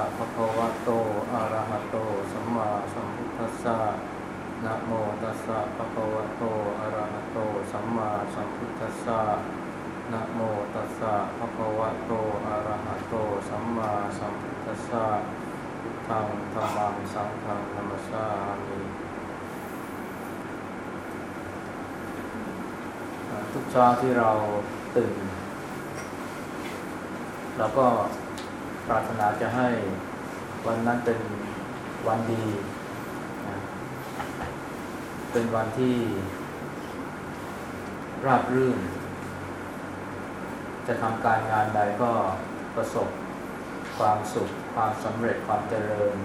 ะภะคะวะโต อะระหะโต สัมมาสัมพุทธัสสะ นะโมตัสสะภะคะวะโต อะระหะโต สัมมาสัมพุทธัสสะ นะโมตัสสะภะคะวะโต อะระหะโต สัมมาสัมพุทธัสสะพุทธังธัมมัง สังฆังนัมสสามิทุกเช้าที่เราตื่นเราก็ ปรารถนาจะให้วันนั้นเป็นวันดีนะเป็นวันที่ราบรื่น จะทำการงานใดก็ประสบความสุข ความสำเร็จความเจริญ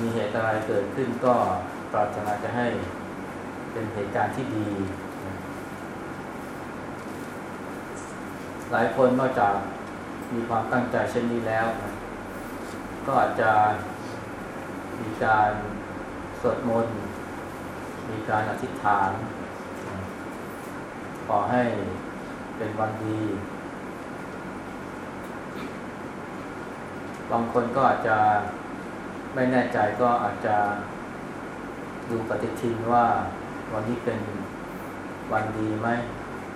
มีเหตุอะไรเกิดขึ้นก็ปรารถนาจะให้เป็นเหตุการณ์ที่ดี หลายคนนอกจาก มีความตั้งใจเช่นนี้แล้วนะก็อาจจะมีการสวดมนต์ มีการอธิษฐาน ขอให้เป็นวันดี บางคนก็อาจจะไม่แน่ใจก็อาจจะดูปฏิทินว่าวันนี้เป็นวันดีไหม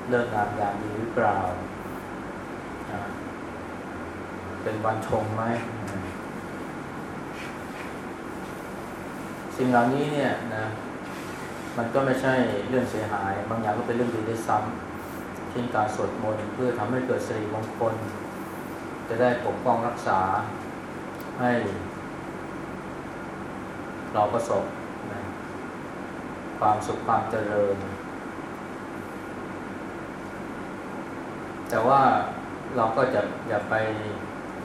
เลิกงามยามดีหรือเปล่า เป็นวันชงไหมสิ่งเหล่านี้เนี่ยนะมันก็ไม่ใช่เรื่องเสียหาย บางอย่างก็เป็นเรื่องดีได้ซ้ำเช่นการสวดมนต์เพื่อทำให้เกิดสิริมงคล จะได้ปกป้องรักษาให้ เราประสบนะความสุขความเจริญ แต่ว่าเราก็จะอย่าไป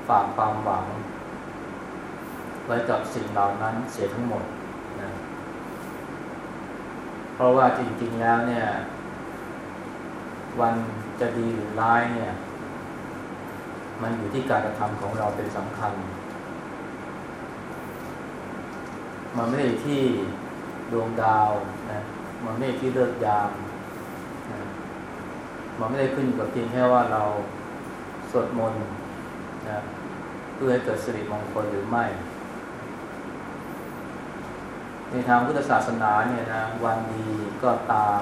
ฝากความหวัง ไว้กับสิ่งเหล่านั้นเสียทั้งหมดนะเพราะว่าจริงๆแล้วเนี่ย วันจะดีหรือร้ายเนี่ย มันอยู่ที่การกระทำของเราเป็นสำคัญ มันไม่ได้ที่ดวงดาวนะมันไม่ได้ที่เลิกยามนะมันไม่ได้ขึ้นกับเพียงแค่ว่าเราสวดมนต์นะ เพื่อให้เกิดสิริมงคลหรือไม่ ในทางพุทธศาสนาเนี่ยนะวันดีก็ตาม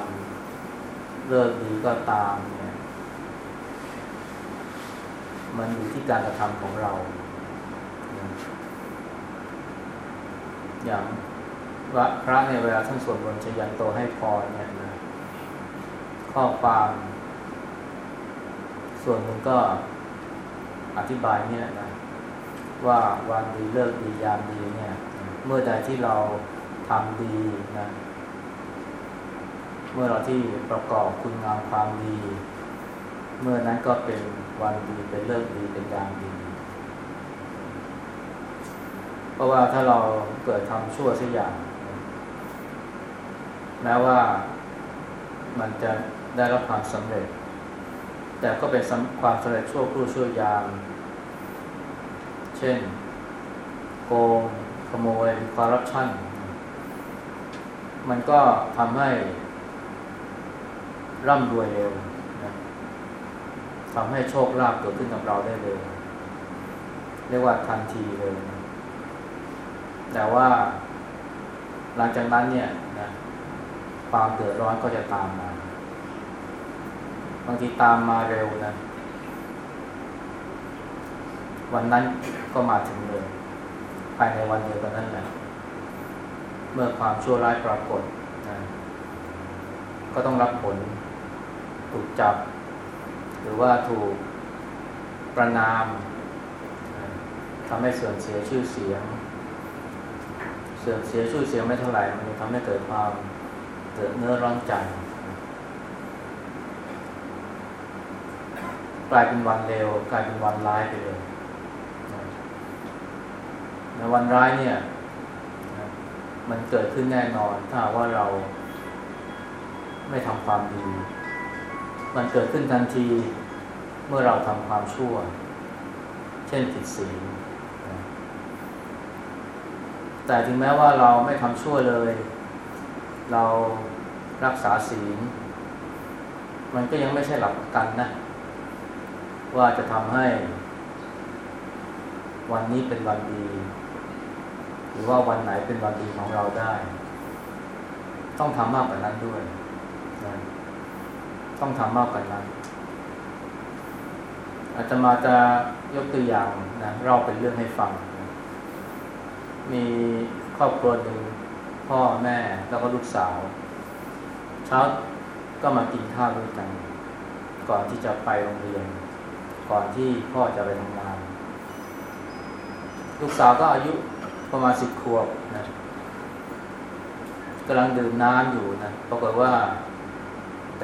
เลิกดีก็ตามเนี่ยมันอยู่ที่การกระทำของเรา อย่างพระในเวลาท่านสวดมนต์ชยันโตให้พรเนี่ยนะข้อความส่วนหนึ่งก็อธิบายเนี่ยนะ ว่าวันดีเลิกดียามดีเนี่ย เมื่อใดที่เราทำดีนะเมื่อเราที่ประกอบคุณงามความดี เมื่อนั้นก็เป็นวันดีเป็นเลิกดีเป็นยามดี เพราะว่าถ้าเราเกิดทำชั่วสักอย่าง แม้ว่ามันจะได้รับความสำเร็จ แต่ก็เป็นความสำเร็จชั่วครู่ชั่วยาม เช่น โกงขโมยคอร์รัปชันมันก็ทำให้ร่ำรวยเร็วนะทำให้โชคลาภเกิดขึ้นกับเราได้เร็วเรียกว่าทันทีเลยนะแต่ว่าหลังจากนั้นเนี่ยนะความเดือดร้อนก็จะตามมา บางทีตามมาเร็วนะ วันนั้นก็มาถึงเลยภายในวันเดียวกันนั่นแหละ เมื่อความชั่วร้ายปรากฏนะก็ต้องรับผล ถูกจับ หรือว่าถูกประนามทำให้เสื่อมเสียชื่อเสียง เสื่อมเสียชื่อเสียงไม่เท่าไหร่มันทำให้เกิดความเกิดเนื้อร้อนใจกลายเป็นวันเร็วกลายเป็นวันร้ายไปเลย วันร้ายเนี่ยมันเกิดขึ้นแน่นอน ถ้าว่าเราไม่ทำความดี มันเกิดขึ้นทันทีเมื่อเราทำความชั่ว เช่นผิดศีลแต่ถึงแม้ว่าเราไม่ทำชั่วเลย เรารักษาศีล มันก็ยังไม่ใช่หลักประกันนะ ว่าจะทำให้ วันนี้เป็นวันดี หรือว่าวันไหนเป็นวันดีของเราได้ ต้องทำมากกว่านั้นด้วยนะต้องทำมากกว่านั้น อาจจะมาจะยกตัวอย่างนะเราเป็นเรื่องให้ฟังนะมีครอบครัวหนึ่งพ่อแม่แล้วก็ลูกสาว เช้าก็มากินข้าวด้วยกัน ก่อนที่จะไปโรงเรียน ก่อนที่พ่อจะไปทำงาน ลูกสาวก็อายุ ประมาณสิบขวบนะกำลังดื่มน้ำอยู่นะปรากฏว่าไป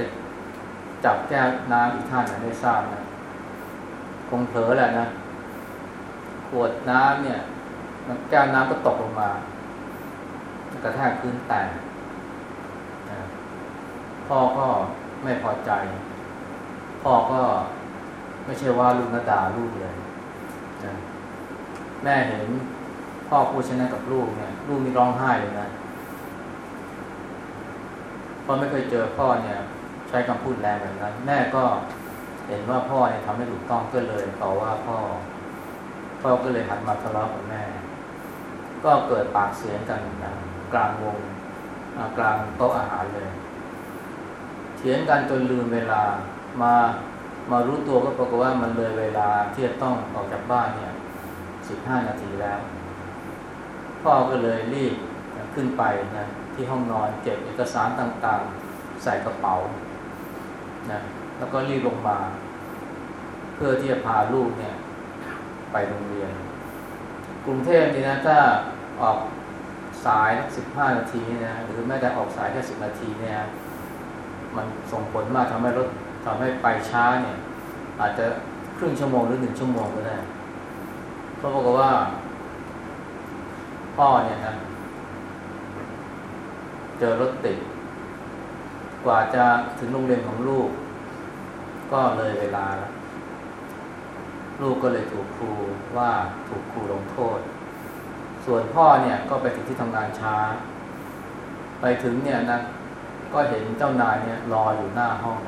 จับแก้วน้ำอีกท่านนะไม่ทราบนะคงเผลอแหละนะขวดน้ำเนี่ยแก้วน้ำก็ตกลงมากระแทกพื้นแตกพ่อก็ไม่พอใจ พ่อก็ไม่ใช่ว่าลูกนาดาลูกเลยนะแม่เห็น พ่อพูดเช่นนั้นกับลูกเนี่ยลูกนี่ร้องไห้เลยนะเพราะไม่เคยเจอพ่อเนี่ย ใช้คำพูดแรงแบบนั้น แม่ก็เห็นว่าพ่อเนี่ยทำไม่ถูกต้องก็เลยต่อว่าพ่อ พ่อก็เลยหันมาทะเลาะกับแม่ ก็เกิดปากเสียงกันนะกลางวงกลางโต๊ะอาหารเลยเถียงกันจนลืมเวลามามารู้ตัวก็ปรากฏว่ามันเลยเวลาที่จะต้องออกจากบ้านเนี่ยสิบห้านาทีแล้ว พ่อก็เลยรีบขึ้นไปนะที่ห้องนอนเก็บเอกสารต่างๆ ใส่กระเป๋านะแล้วก็รีบลงมา เพื่อที่จะพาลูกเนี่ย ไปโรงเรียน กรุงเทพนี่นะถ้าออกสายสิบห้านาทีนะหรือแม้แต่ออกสายแค่สิบนาทีเนี่ยมันส่งผลมากทำให้รถทำให้ไปช้าเนี่ย อาจจะครึ่งชั่วโมงหรือหนึ่งชั่วโมงก็ได้เพราะบอกว่า พ่อเนี่ยนะเจอรถติด กว่าจะถึงโรงเรียนของลูก ก็เลยเวลาแล้วลูกก็เลยถูกครูว่าถูกครูลงโทษ ส่วนพ่อเนี่ยก็ไปถึงที่ทำงานช้า ไปถึงเนี่ยนะก็เห็นเจ้านายเนี่ยรออยู่หน้าห้อง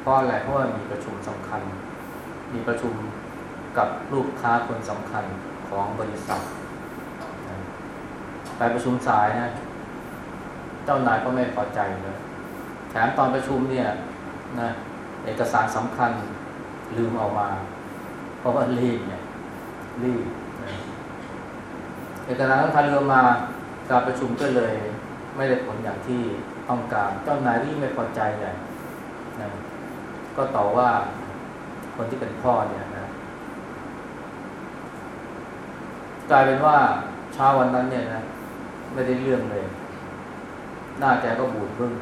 เพราะอะไรเพราะว่ามีประชุมสำคัญ มีประชุมกับลูกค้าคนสำคัญของบริษัท ไปประชุมสายนะ เจ้านายก็ไม่พอใจเลยแถมตอนประชุมเนี่ยนะเอกสารสำคัญลืมเอามา เพราะว่ารีบเนี่ยรีบเอกสารสำคัญลืมมาการประชุมก็เลย ไม่ได้ผลอย่างที่ต้องการ เจ้านายที่ไม่พอใจเนี่ยนะก็ต่อว่าคนที่เป็นพ่อเนี่ยนะกลายเป็นว่าเช้าวันนั้นเนี่ยนะ ไม่ได้เรื่องเลย หน้าแกก็บูดบึ้ง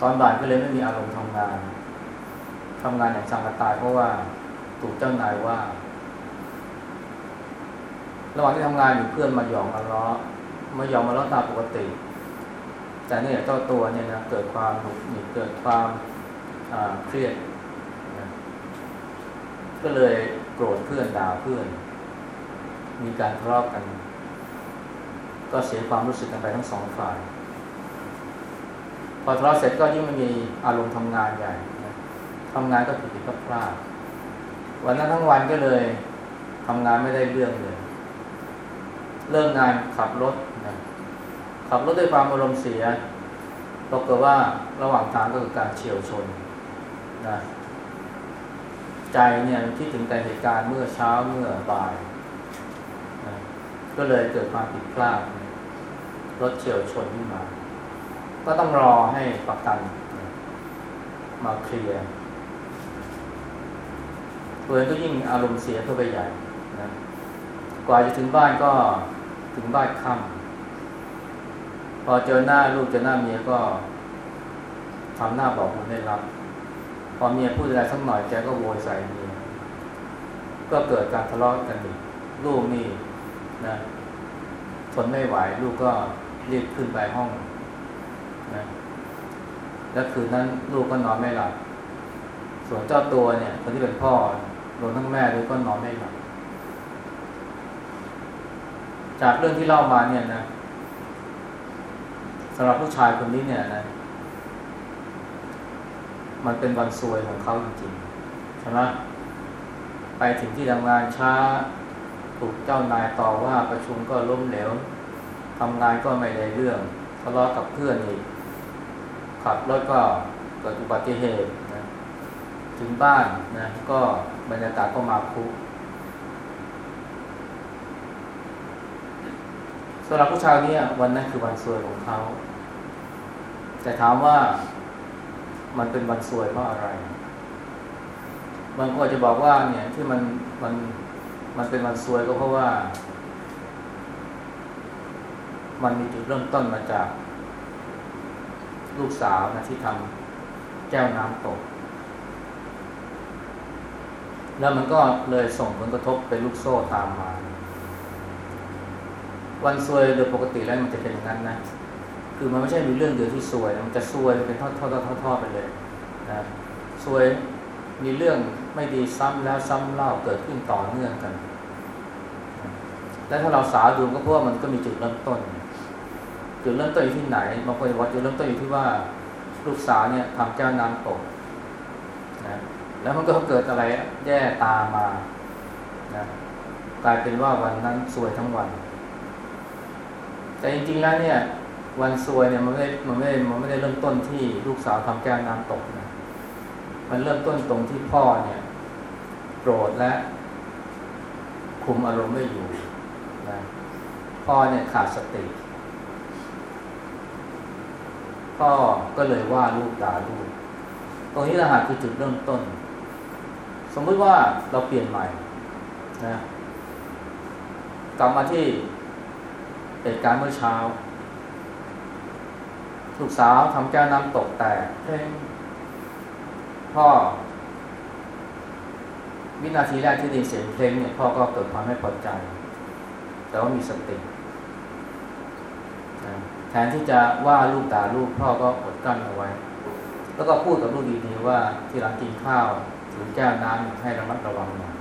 ตอนบ่ายก็เลยไม่มีอารมณ์ทำงาน ทำงานอย่างสังกตายเพราะว่าถูกเจ้านายว่า ระหว่างที่ทำงานอยู่เพื่อนมาหยอกมาล้อมาหยอกมาล้อตามปกติ แต่เนี่ยเจ้าตัวเนี่ยนะเกิดความหงุดหงิดเกิดความเครียด ก็เลยโกรธเพื่อนด่าเพื่อน มีการทะเลาะกัน ก็เสียความรู้สึกกันไปทั้งสองฝ่าย พอทะเลาะเสร็จก็ยิ่งไม่มีอารมณ์ทำงานใหญ่นะทำงานก็ผิดผิดพลาดวันนั้นทั้งวันก็เลยทำงานไม่ได้เรื่องเลยเริ่มงานขับรถนะขับรถด้วยความอารมณ์เสียปรากฏว่าระหว่างทางก็คือการเฉียวชนนะใจเนี่ยคิดถึงแต่เหตุการณ์เมื่อเช้าเมื่อบ่าย ก็เลยเกิดความผิดพลาดรถเฉียวชนขึ้นมา ก็ต้องรอให้ประกันมาเคลียร์ตัวเองก็ยิ่งอารมณ์เสียเข้าไปใหญ่นะกว่าจะถึงบ้านก็ถึงบ้านค่ำพอเจอหน้าลูกเจอหน้าเมียก็ทำหน้าบอกคุณได้รับ พอเมียพูดอะไรสักหน่อยแกก็โวยใส่เมียก็เกิดการทะเลาะกันอีกลูกนี่ นะทนไม่ไหวลูกก็รีบขึ้นไปห้องนะแล้วคืนนั้นลูกก็นอนไม่หลับ ส่วนเจ้าตัวเนี่ย คนที่เป็นพ่อรวมทั้งแม่ด้วยก็นอนไม่หลับ จากเรื่องที่เล่ามาเนี่ยนะสำหรับผู้ชายคนนี้เนี่ยนะมันเป็นวันซวยของเขาจริงๆใช่ไหมไปถึงที่ทำงานช้า ถูกเจ้านายต่อว่าประชุมก็ล้มเหลวทำงานก็ไม่ได้เรื่องทะเลาะกับเพื่อนอีกขับรถก็เกิดอุบัติเหตุนะถึงบ้านนะก็บรรยากาศก็มาคุกสำหรับผู้ชายเนี่ยวันนั้นคือวันสวยของเขา แต่ถามว่ามันเป็นวันสวยเพราะอะไรบางคนจะบอกว่าเนี่ยที่มันมัน มันเป็นวันสวยก็เพราะว่า มันมีจุดเริ่มต้นมาจาก ลูกสาวนะที่ทำแก้วน้ำตก แล้วมันก็เลยส่งผลกระทบไปลูกโซ่ตามมา วันซวยโดยปกติแล้วมันจะเป็นอย่างนั้นนะ คือมันไม่ใช่มีเรื่องเดียวที่ซวย มันจะซวยเป็นทอดทอดทอดทอดไปเลยนะซวยมีเรื่อง ไม่ดีซ้ำแล้วซ้ำเล่าเกิดขึ้นต่อเนื่องกัน และถ้าเราสาวดูก็เพราะว่ามันก็มีจุดเริ่มต้น จุดเริ่มต้นอยู่ที่ไหนบางคนบอกจุดเริ่มต้นอยู่ที่ว่าลูกสาวเนี่ยทำแก้วน้ำตกนะแล้วมันก็เกิดอะไรแย่ตามมานะกลายเป็นว่าวันนั้นซวยทั้งวัน แต่จริงๆแล้วเนี่ย วันซวยเนี่ยมันไม่ มันไม่ มันไม่ได้เริ่มต้นที่ลูกสาวทำแก้วน้ำตกนะ มันเริ่มต้นตรงที่พ่อเนี่ยโกรธและคุมอารมณ์ไม่อยู่นะพ่อเนี่ยขาดสติ พ่อก็เลยว่าลูกด่าลูก ตรงนี้รหัสคือจุดเริ่มต้น สมมติว่าเราเปลี่ยนใหม่นะกลับมาที่เหตุการณ์เมื่อเช้า ลูกสาวทำแก้วน้ำตกแตกเพลง พ่อ วินาทีแรกที่ได้ยินเสียงเพลงเนี่ยพ่อก็เกิดความไม่พอใจ แต่ว่ามีสติแทนที่จะว่าลูกด่าลูกพ่อก็อดกั้นเอาไว้ แล้วก็พูดกับลูกดีๆว่าที่หลังกินข้าวถือแก้วน้ำให้ระมัดระวังหน่อย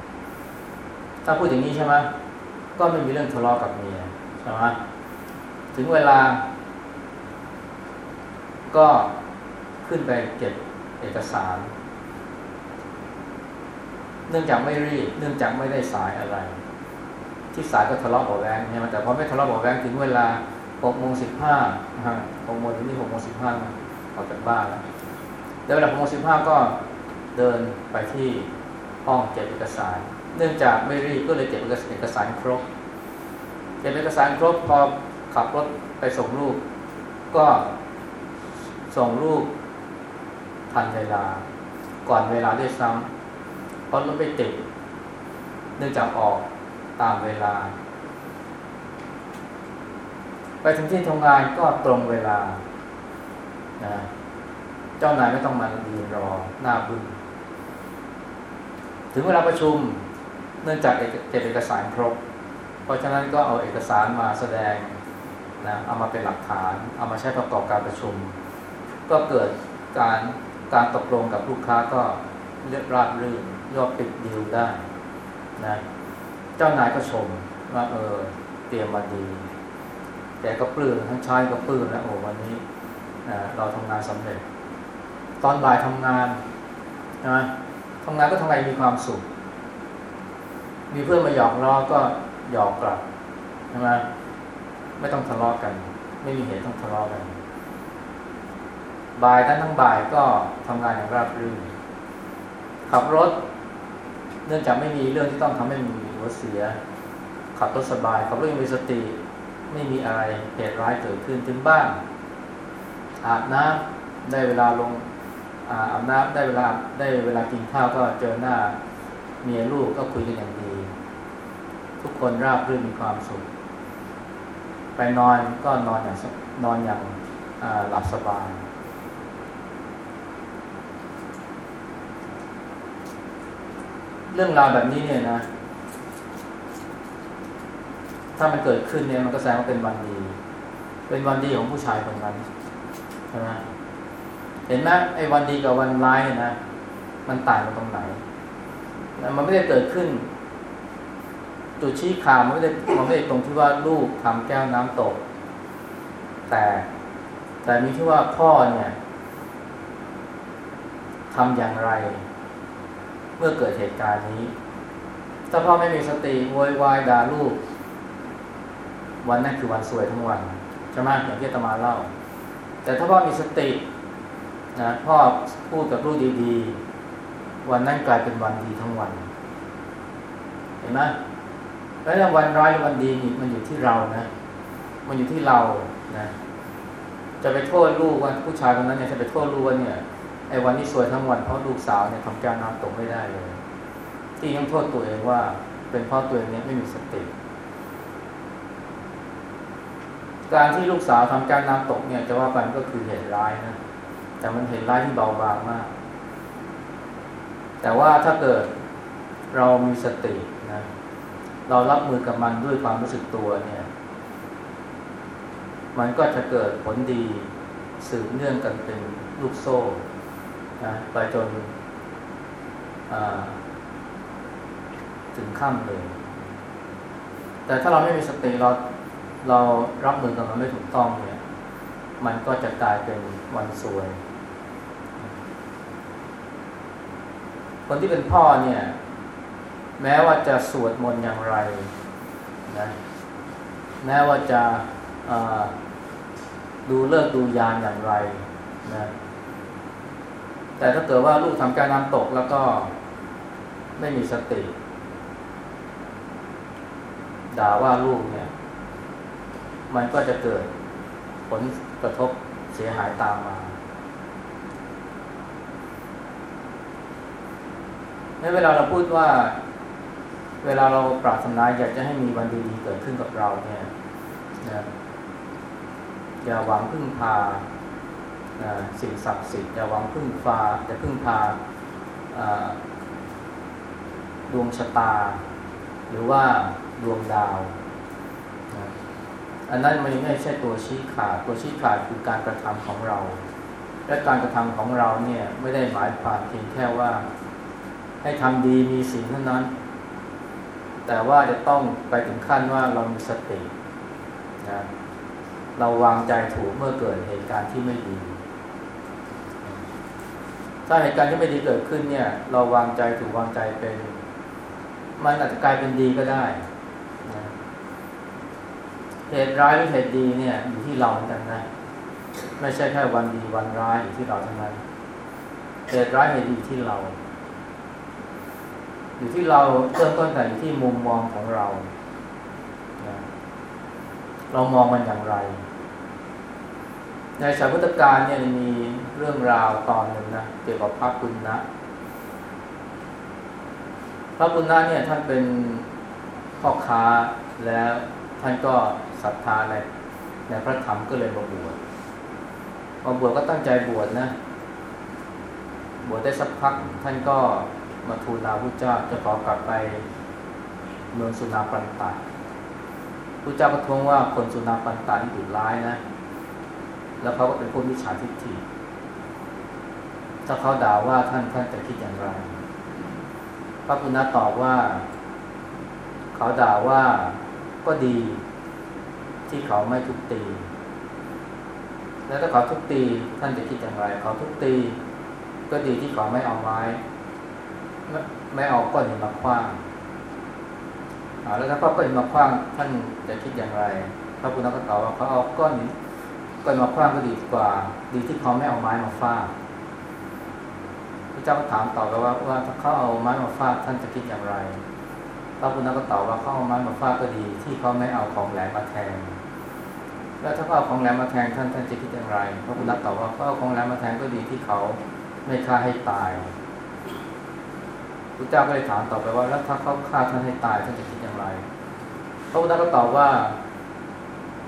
ถ้าพูดอย่างนี้ใช่ไหมก็ไม่มีเรื่องทะเลาะกับเมียใช่ไหมถึงเวลา ก็ขึ้นไปเก็บเอกสาร เนื่องจากไม่รีบ เนื่องจากไม่ได้สายอะไร ที่สายก็ทะเลาะเบาแวงใช่ไหมแต่พอไม่ทะเลาะเบาแวงถึงเวลาหกโมงสิบห้าหกโมงถึงนี่หกโมงสิบห้าออกจากบ้านแล้วแล้วเวลาหกโมงสิบห้าก็เดินไปที่ห้องเก็บเอกสาร เนื่องจากไม่รีบก็เลยเก็บเอกสารครบ เก็บเอกสารครบพอขับรถไปส่งลูก ก็ส่งลูกทันเวลา ก่อนเวลาด้วยซ้ำ เพราะรถไม่ติด เนื่องจากออกตามเวลา ไปถึงที่ทำงานก็ตรงเวลานะเจ้านายไม่ต้องมายืนรอหน้าบึ้งถึงเวลาประชุมเนื่องจากเก็บเอกสารครบ เพราะฉะนั้นก็เอาเอกสารมาแสดงนะเอามาเป็นหลักฐาน เอามาใช้ประกอบการประชุม ก็เกิดการการตกลงกับลูกค้าก็เรียบราบรื่น ยอดปิดดีลได้นะเจ้านายก็ชมว่าเออเตรียมมาดี แต่ก็ปลื้มทั้งชายก็ปลื้มแล้วโอ้วันนี้เราทำงานสำเร็จ ตอนบ่ายทำงานนะทำงานก็ทำไงมีความสุข มีเพื่อนมาหยอกล้อก็หยอกกลับใช่ไหมไม่ต้องทะเลาะกัน ไม่มีเหตุต้องทะเลาะกันบ่ายทั้งทั้งบ่ายก็ทำงานอย่างราบรื่นขับรถ เนื่องจากไม่มีเรื่องที่ต้องทำให้มีหัวเสีย ขับรถสบายขับรถมีสติ ไม่มีอะไรเหตุร้ายเกิดขึ้นถึงบ้านอาบน้ำได้เวลาลงอาบน้ำได้เวลาได้เวลากินข้าวก็เจอหน้าเมียลูกก็คุยกันอย่างดี ทุกคนราบรื่นมีความสุข ไปนอนก็นอนอย่างนอนอย่างหลับสบายเรื่องราวแบบนี้เนี่ยนะ ถ้ามันเกิดขึ้นเนี่ยมันก็แสดงว่าเป็นวันดี เป็นวันดีของผู้ชายคนนั้นใช่ไหมเห็นไหมไอ้วันดีกับวันร้ายนะ มันต่างกันตรงไหนมันไม่ได้เกิดขึ้นจุดชี้ขาดมันไม่ได้มันไม่ได้ตรงที่ว่าลูกทำแก้วน้ำตก แต่แต่มีที่ว่าพ่อเนี่ยทำอย่างไร เมื่อเกิดเหตุการณ์นี้ ถ้าพ่อไม่มีสติโวยวายด่าลูก วันนั้นคือวันสวยทั้งวันใช่ไหมอย่างที่ตมาเล่า แต่ถ้าพ่อมีสตินะพ่อพูดกับลูกดีๆ วันนั้นกลายเป็นวันดีทั้งวัน เห็นไหมแล้ววันร้ายวันดีนี่มันอยู่ที่เรานะ มันอยู่ที่เรานะจะไปโทษลูกว่าผู้ชายคนนั้นเนี่ยจะไปโทษลูกว่าเนี่ย ไอ้วันนี้สวยทั้งวันเพราะลูกสาวเนี่ยทำการน้ำตกไม่ได้เลยที่ยังโทษตัวเองว่า เป็นเพราะตัวเองเนี่ยไม่มีสติ การที่ลูกสาวทำการน้ำตกเนี่ยจะว่าไปก็คือเหตุร้ายนะแต่มันเหตุร้ายที่เบาบางมาก แต่ว่าถ้าเกิดเรามีสตินะเรารับมือกับมันด้วยความรู้สึกตัวเนี่ย มันก็จะเกิดผลดีสืบเนื่องกันเป็นลูกโซ่ นะไปจนถึงข้ามเลย แต่ถ้าเราไม่มีสติเราเรารับมือกับมันไม่ถูกต้องเนี่ย มันก็จะกลายเป็นวันสวย คนที่เป็นพ่อเนี่ย แม้ว่าจะสวดมนต์อย่างไรนะแม้ว่าจะดูเลิกดูยานอย่างไรนะ แต่ถ้าเกิดว่าลูกทำการน้ำตกแล้วก็ไม่มีสติ ด่าว่าลูกเนี่ย มันก็จะเกิดผลกระทบเสียหายตามมา ในเวลาเราพูดว่า เวลาเราปรารถนาอยากจะให้มีวันดีๆเกิดขึ้นกับเราเนี่ยนะอย่าหวังพึ่งพา สิ่งศักดิ์สิทธิ์อย่าหวังพึ่งพาอย่าพึ่งพาดวงชะตา หรือว่าดวงดาวอันนั้นมันไม่ใช่ตัวชี้ขาดตัวชี้ขาดคือการกระทำของเรา และการกระทำของเราเนี่ยไม่ได้หมายความเพียงแค่ว่า ให้ทำดีมีสิ่งเท่านั้น แต่ว่าจะต้องไปถึงขั้นว่าเรามีสตินะเราวางใจถูกเมื่อเกิดเหตุการณ์ที่ไม่ดี ถ้าเหตุการณ์ที่ไม่ดีเกิดขึ้นเนี่ย เราวางใจถูกวางใจเป็น มันอาจจะกลายเป็นดีก็ได้นะเหตุร้ายหรือเหตุดีเนี่ยอยู่ที่เราเหมือนกันนะไม่ใช่แค่วันดีวันร้ายอยู่ที่เราเท่านั้นเหตุร้ายเหตุดีที่เรา อยู่ที่เราเริ่มต้นแต่อยู่ที่มุมมองของเรา เรามองมันอย่างไร ในสายพุทธการเนี่ยมีเรื่องราวตอนหนึ่งนะเกี่ยวกับพระปุณณะพระปุณณะเนี่ยท่านเป็นพ่อค้าแล้วท่านก็ศรัทธาในในพระธรรมก็เลยมาบวชมาบวชก็ตั้งใจบวชนะ บวชได้สักพักท่านก็มาทูลลาพระเจ้าจะขอกลับไปเมืองสุนาปันตาพระเจ้าก็ทวงว่าคนสุนาปันตาที่ดุร้ายนะ แล้วเขาก็เป็นผู้มิจฉาทิฏฐิถ้าเขาด่าว่าท่านท่านจะคิดอย่างไร พระพุทธตอบว่า เขาด่าว่าก็ดี ที่เขาไม่ทุบตี แล้วถ้าเขาทุบตีท่านจะคิดอย่างไร เขาทุบตี ก็ดีที่เขาไม่เอาไม้ ไม่เอาก้อนหินมาคว้างแล้วถ้าเขาก้อนหินมาคว้างท่านจะคิดอย่างไร พระพุทธก็ตอบว่าเขาเอาก้อนหิน ก็มาคว้างก็ดีกว่า ดีที่เขาไม่เอาไม้มาฟาดพระเจ้าก็ถามต่อไปว่าว่าถ้าเขาเอาไม้มาฟาดท่านจะคิดอย่างไรพระพุทธก็ตอบว่าเขาเอาไม้มาฟาดก็ดี ที่เขาไม่เอาของแหลมมาแทง แล้วถ้าเขาเอาของแหลมมาแทงท่านท่านจะคิดอย่างไร พระพุทธตอบว่าเขาเอาของแหลมมาแทงก็ดีที่เขาไม่ฆ่าให้ตายพระเจ้าก็เลยถามต่อไปว่าแล้วถ้าเขาฆ่าท่านให้ตายท่านจะคิดอย่างไร พระพุทธก็ตอบว่า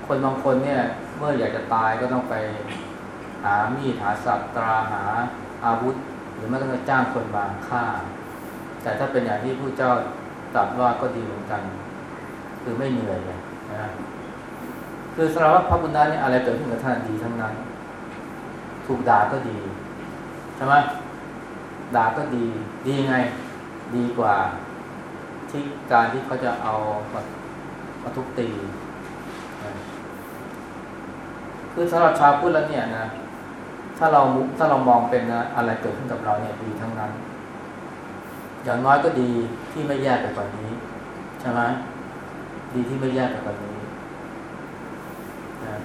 คนบางคนเนี่ยเมื่ออยากจะตายก็ต้องไปหามีดหาสัตว์ตราหาอาวุธ หรือไม่ก็จ้างคนมาฆ่า แต่ถ้าเป็นอย่างที่ผู้เจ้าตรัสว่าก็ดีเหมือนกัน คือไม่เหนื่อยเลยนะคือสารวัตรพระบุญนาเนี่ยอะไรเกิดขึ้นกับท่านดีทั้งนั้น ถูกด่าก็ดีใช่ไหมด่าก็ดี ดีไง ดีกว่า ที่การที่เขาจะเอามามาทุบตี คือสำหรับชาวพุทธแล้วเนี่ยนะถ้าเราถ้าเรามองเป็นนะอะไรเกิดขึ้นกับเราเนี่ยดีทั้งนั้น อย่างน้อยก็ดีที่ไม่แย่ไปกว่านี้ใช่ไหมดีที่ไม่แย่ไปกว่านี้นะ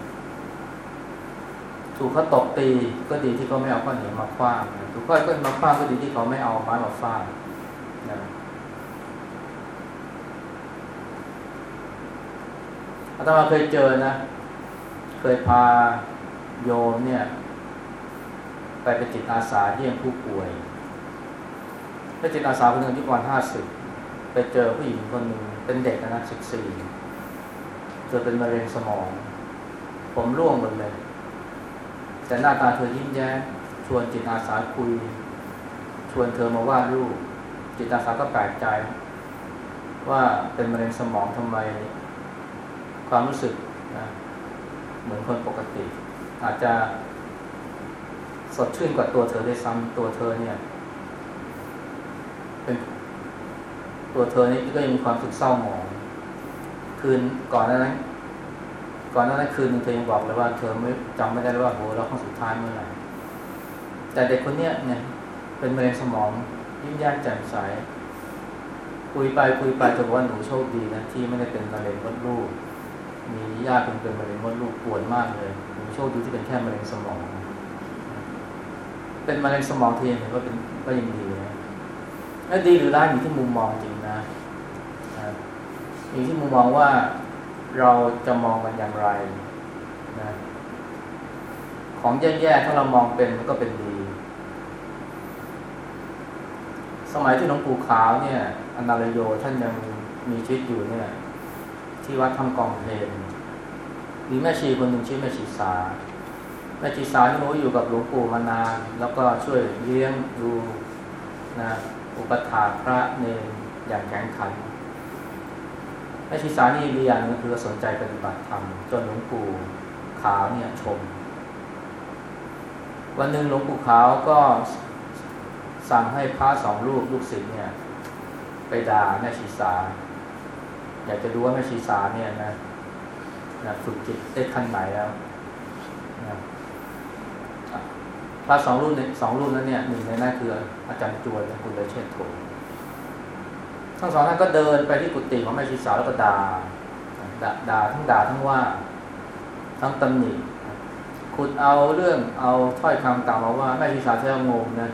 ถูกเขาตบตีก็ดีที่เขาไม่เอาก้อนหินมาคว้างถูกก้อนก้อนมาคว้างก็ดีที่เขาไม่เอาไม้มาฟาดนะอาตมาเคยเจอนะ ยพาโยมเนี่ย ไปเป็นจิตอาสาเยี่ยมผู้ป่วยเป็นจิตอาสาคนหนึ่งอายุประมาณห้าสิบไปเจอผู้หญิงคนหนึ่งเป็นเด็กนะสิบสี่เธอเป็นมะเร็งสมอง ผมร่วงหมดเลย แต่หน้าตาเธอยิ้มแย้มชวนจิตอาสาคุย ชวนเธอมาวาดรูป จิตอาสาก็แปลกใจ ว่าเป็นมะเร็งสมองทำไม ความรู้สึกนะ เหมือนคนปกติ อาจจะสดชื่นกว่าตัวเธอได้ซ้ำตัวเธอเนี่ย เป็นตัวเธอนี่ก็ยังมีความสึกเศร้าหมอง คืนก่อนหน้านั้นก่อนหน้านั้นคืนเธอยังบอกเลยว่าเธอไม่จำไม่ได้เลยว่าโหเราครั้งสุดท้ายเมื่อไหร่แต่เด็กคนเนี้ยเนี่ย เป็นมะเร็งสมองยิ้มแย้มแจ่มใสคุยไปคุยไปเธอบอกว่าหนูโชคดีนะที่ไม่ได้เป็นมะเร็งมดลูก มีญาติเป็นเป็นมะเร็งมดลูกปวดมากเลยหนูโชคดีที่เป็นแค่มะเร็งสมอง เป็นมะเร็งสมองเทียนเห็นว่าเป็นก็ยังดีนะแล้วดีหรือร้ายอยู่ที่มุมมองจริงนะอยู่ที่มุมมองว่าเราจะมองมันอย่างไรนะของแย่ๆถ้าเรามองเป็นมันก็เป็นดี สมัยที่หลวงปู่ขาวเนี่ยอนาลโยท่านยังมีชีวิตอยู่เนี่ย ที่วัดทำกองเพลนมีแม่ชีคนหนึ่งชื่อแม่ชีสา แม่ชีสาที่รู้อยู่กับหลวงปู่มานาน แล้วก็ช่วยเลี้ยงดูนะอุปถาพระเนรอย่างแข็งขันแม่ชีสานี่มีอย่างนึงคือสนใจปฏิบัติธรรมจนหลวงปู่ขาวเนี่ยชม วันหนึ่งหลวงปู่ขาวก็สั่งให้พระสองรูปลูกศิษย์เนี่ย ไปด่าแม่ชีสา อยากจะดูว่าแม่ชีสาเนี่ยนะนะฝึกจิตได้ขั้นไหนแล้วนะพระสองรูปเนี่ยสองรูปนั้นเนี่ยหนึ่งในนั้นคืออาจารย์จวนคุณเลเชษฐโถทั้งสองท่านก็เดินไปที่กุฏิของแม่ชีสาวแล้วก็ด่าด่าด่าทั้งด่าทั้งว่า ทั้งตำหนิขุดเอาเรื่องเอาถ้อยคำกล่าวมาว่าแม่ชีสาวแค่งงนะ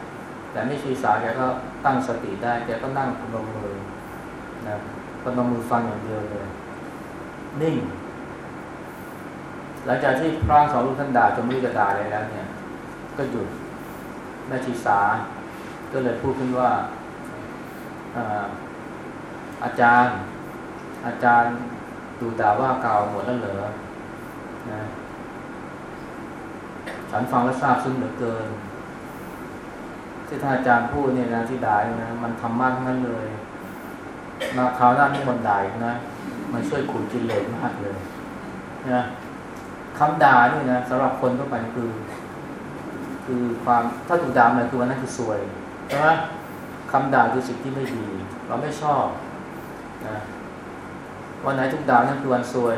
แต่แม่ชีสาวแกก็ตั้งสติได้แกก็นั่งพนมมือนะ พนมมือฟังอย่างเดียวเลย นิ่ง หลังจากที่พระสองรูปท่านด่าจนไม่รู้จะด่าอะไรแล้วเนี่ย ก็หยุดแม่ชีสา ก็เลยพูดขึ้นว่าอาจารย์ อาจารย์ดูด่าว่าเก่าหมดแล้วเหรอนะฉันฟังแล้วทราบซึ้งเหลือเกินที่ท่านอาจารย์พูดเนี่ยนะที่ด่าเนี่ยนะมันทำมากทั้งนั้นเลย มาคราวหน้าที่มันด่านะ มันช่วยขุดกินเลสมากเลยนะคำด่านี่นะสำหรับคนทั่วไปคือ คือความถ้าถูกด่ามันคือวันนั้นคือซวยใช่ไหมคำด่าคือสิ่งที่ไม่ดี เราไม่ชอบนะวันไหนถูกด่านั่นคือวันซวย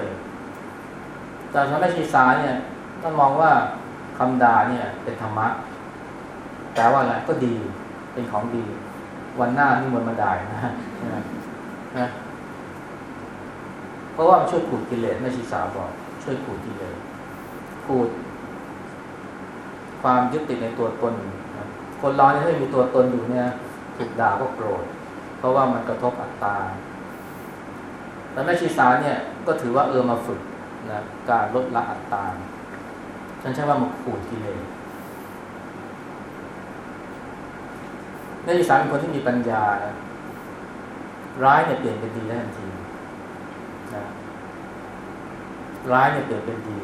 แต่สำหรับชีสาเนี่ยต้องมองว่าคำด่าเนี่ย เป็นธรรมะแต่ว่าอะไรก็ดีเป็นของดี วันหน้านี่มันมาด่านะ นะเพราะว่ามันช่วยขูดกิเลสแม่ชีสาวบอกช่วยขูดกิเลสขูด ความยึดติดในตัวตนนะคนเราเนี่ยถ้ามีตัวตนอยู่เนี่ยถูกด่าก็โกรธเพราะว่ามันกระทบอัตตาแต่แม่ชีสาเนี่ยก็ถือว่าเออมาฝึกนะการลดละอัตตาฉันใช้ว่ามาขูดกิเลสแม่ชีสาเป็นคนที่มีปัญญานะ ร้ายเนี่ยเปลี่ยนเป็นดีได้ทันทีนะร้ายเนี่ยเปลี่ยนเป็นดี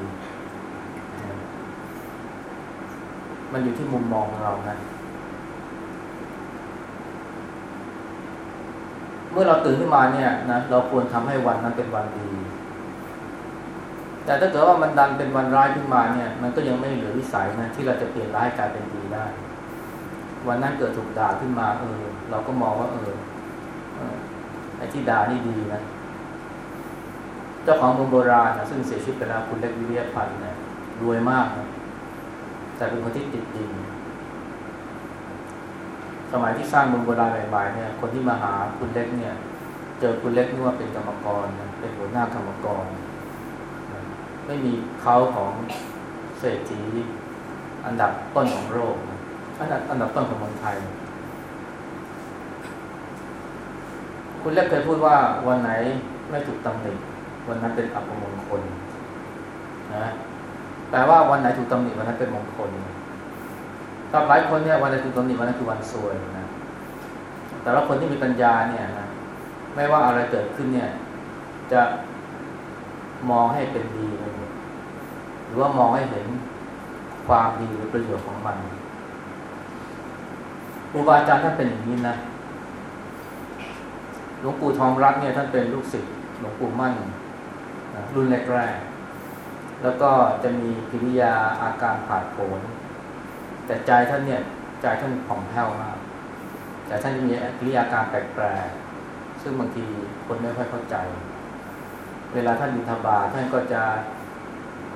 มันอยู่ที่มุมมองของเรานะเมื่อเราตื่นขึ้นมาเนี่ยนะเราควรทำให้วันนั้นเป็นวันดี แต่ถ้าเกิดว่ามันดันเป็นวันร้ายขึ้นมาเนี่ย มันก็ยังไม่เหลือวิสัยนะที่เราจะเปลี่ยนร้ายกลายเป็นดีได้ วันนั้นเกิดถูกด่าขึ้นมาเออเราก็มองว่าเออ อ้ที่ด่านี่ดีนะเจ้าของมืองโบราณนะซึ่งเสียชีวิตไปแล้วคุณเล็กวิริยพันธ์นี่ยรวยมากนะแต่เป็นคนที่ติดดิน สมัยที่สร้างเมืองโบราณใหม่ๆเนี่ย คนที่มาหาคุณเล็กเนี่ย เจอคุณเล็กนึกว่าเป็นกรรมกรเป็นหัวหน้ากรรมกร ไม่มีเขาของเศรษฐีอันดับต้นของโลกอันดับอันดับต้นของเมืองไทย คุณเล็กเคยพูดว่าวันไหนไม่ถูกตำหนิวันนั้นเป็นอัปมงคลนะแปลว่าวันไหนถูกตำหนิวันนั้นเป็นมงคลสำหรับหลายคนเนี่ยวันไหนถูกตำหนิวันนั้นคือวันซวยนะแต่ละคนที่มีปัญญาเนี่ยนะไม่ว่าอะไรเกิดขึ้นเนี่ย จะมองให้เป็นดีไปหมดหรือว่ามองให้เห็นความดีหรือประโยชน์ของมันครูบาอาจารย์ท่านเป็นอย่างนี้นะ หลวงปู่ทองรัตน์เนี่ยท่านเป็นลูกศิษย์หลวงปู่มั่นรุ่นแรกๆแล้วก็จะมีกิริยาอาการผ่าโผนแต่ใจท่านเนี่ยใจท่านผ่องแผ้วมากแต่ท่านจะมีกิริยาการแปลกๆซึ่งบางทีคนไม่ค่อยเข้าใจ เวลาท่านบิณฑบาตท่านก็จะ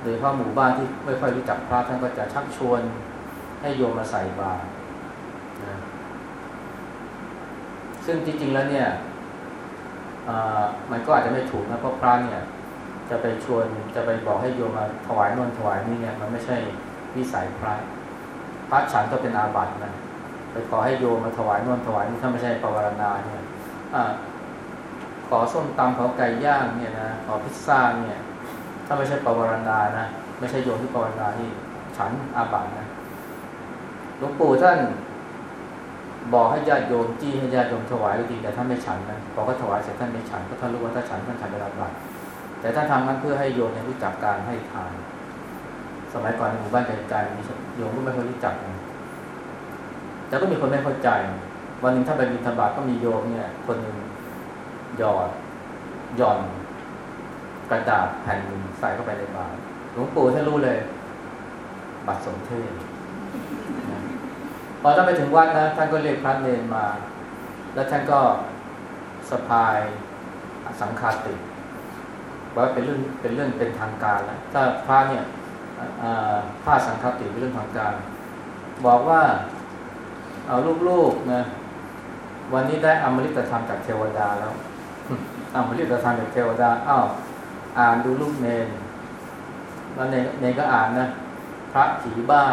โดยเฉพาะหมู่บ้านที่ไม่ค่อยรู้จักพระท่านก็จะชักชวนให้โยมมาใส่บาตรนะซึ่งจริงๆแล้วเนี่ย มันก็อาจจะไม่ถูกนะเพราะพระเนี่ย จะไปชวนจะไปบอกให้โยมมาถวายนนถวายนี่เนี่ยมันไม่ใช่วิสัยพระพระฉันก็เป็นอาบัตินะไปขอให้โยมมาถวายนนถวายนี่ถ้าไม่ใช่ปวารณาเนี่ยขอส้มตำขอไก่ย่างเนี่ยนะขอพิซซ่าเนี่ย ถ้าไม่ใช่ปวารณานะไม่ใช่โยมที่ปวารณาที่ฉันอาบัตินะหลวงปู่ท่าน บอกให้ญาติโยมจี้ให้ญาติโยมถวายก็ดีแต่ท่านไม่ฉันนะพอกก็ถวายเสร็จท่านไม่ฉันก็ท่านรู้ว่าถ้าฉันท่านฉันไปรับบัตรแต่ท่านทำนั้นเพื่อให้โยมเนี่ยรู้จักการให้ทานสมัยก่อนในหมู่บ้านไกลๆมีโยมก็ไม่ค่อยรู้จักนะแต่ก็มีคนไม่เข้าใจ วันหนึ่งถ้าไปบิณฑบาตก็มีโยมเนี่ย คนหนึ่งหยอดหย่อน กระดาษแผ่นหนึ่งใส่เข้าไปในบาตรหลวงปู่ท่านรู้เลย บัตรสมเทศ อท่านไปถึงวัดนะท่านก็เรียกพระเนรมา แล้วท่านก็สะพายสังฆาติว่าเป็นเรื่องเป็นเรื่องเป็นทางการแล้วถ้าพระเนี่ยผ้าสังฆาติเป็นเรื่องทางการ บอกว่าเอาลูกๆนะวันนี้ได้อมฤตธรรมจากเทวดาแล้วอมฤตธรรมจากเทวดาอ้าวอ่านดูลูกเนนแล้วเนเนก็อ่านนะ พระผีบ้า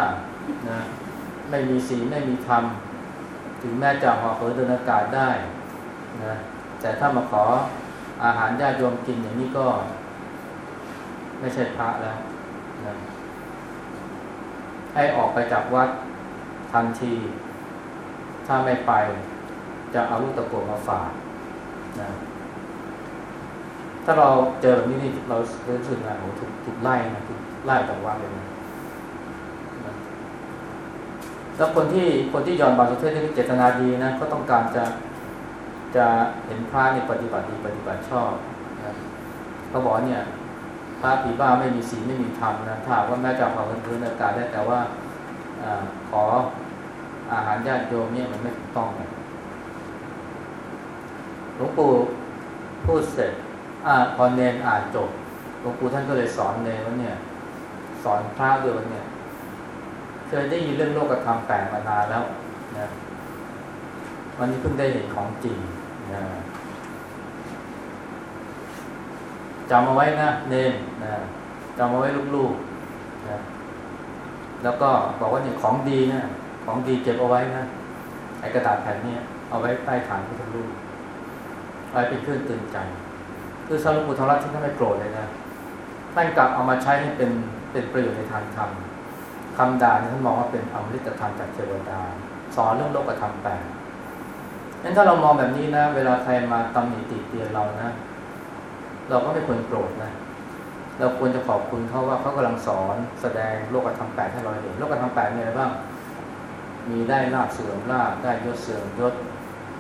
นะ ไม่มีศีลไม่มีธรรม ถึงแม้จะห่อเผยเดินอากาศได้นะแต่ถ้ามาขออาหารญาติโยมกินอย่างนี้ก็ ไม่ใช่พระแล้วนะให้ออกไปจากวัดทันที ถ้าไม่ไปจะเอาลูกตะโกนมาฝากนะถ้าเราเจอแบบนี้นี่เรารู้สึกนะโอ้ถูกถูกไล่นะถูกไล่จากวัดเลยนะ แล้วคนที่คนที่ยอนบาสุเทศนี่เจตนาดีนะก็ต้องการจะจะเห็นพระในปฏิบัติดีปฏิบัติชอบนะเขาบอกเนี่ยพระผีบ้าไม่มีศีลไม่มีธรรมนะถ้าว่าแม้จะเผาพื้นอากาศได้แต่ว่าอขออาหารญาติโยมเนี่ยมันไม่ถูกต้องหลวงปู่พูดเสร็จอพอเนนอ่านจบหลวงปู่ท่านก็เลยสอนเนนว่าเนี่ย สอนพระด้วยว่าเนี่ย เคยได้ยินเรื่องโลกธรรมแปลกมานานแล้วนะวันนี้เพิ่งได้เห็นของจริงนะจำเอาไว้นะเนนนะจำเอาไว้ลูกๆนะแล้วก็บอกว่าเนี่ยของดีนะของดีเก็บเอาไว้นะไอกระดาษแผ่นนี้เอาไว้ใต้ฐานพุทธรูปไว้เป็นเครื่องตือนใจ คือสรุปปุถรัตที่ท่านไม่โกรธเลยนะท่านกลับเอามาใช้ให้เป็นเป็นประโยชน์ในทางธรรม คำด่าท่านมองว่าเป็นอมฤตธรรมจากเทวดา สอนเรื่องโลกธรรมแปดนั้นถ้าเรามองแบบนี้นะ เวลาใครมาตำหนิติเตียนเรานะ เราก็ไม่ควรโกรธนะ เราควรจะขอบคุณเขาว่าเขากำลังสอนแสดงโลกธรรมแปดให้เราเห็นโลกธรรมแปดมีอะไรบ้าง มีได้ลาบเสื่อมลาบได้ยศเสื่อมยศ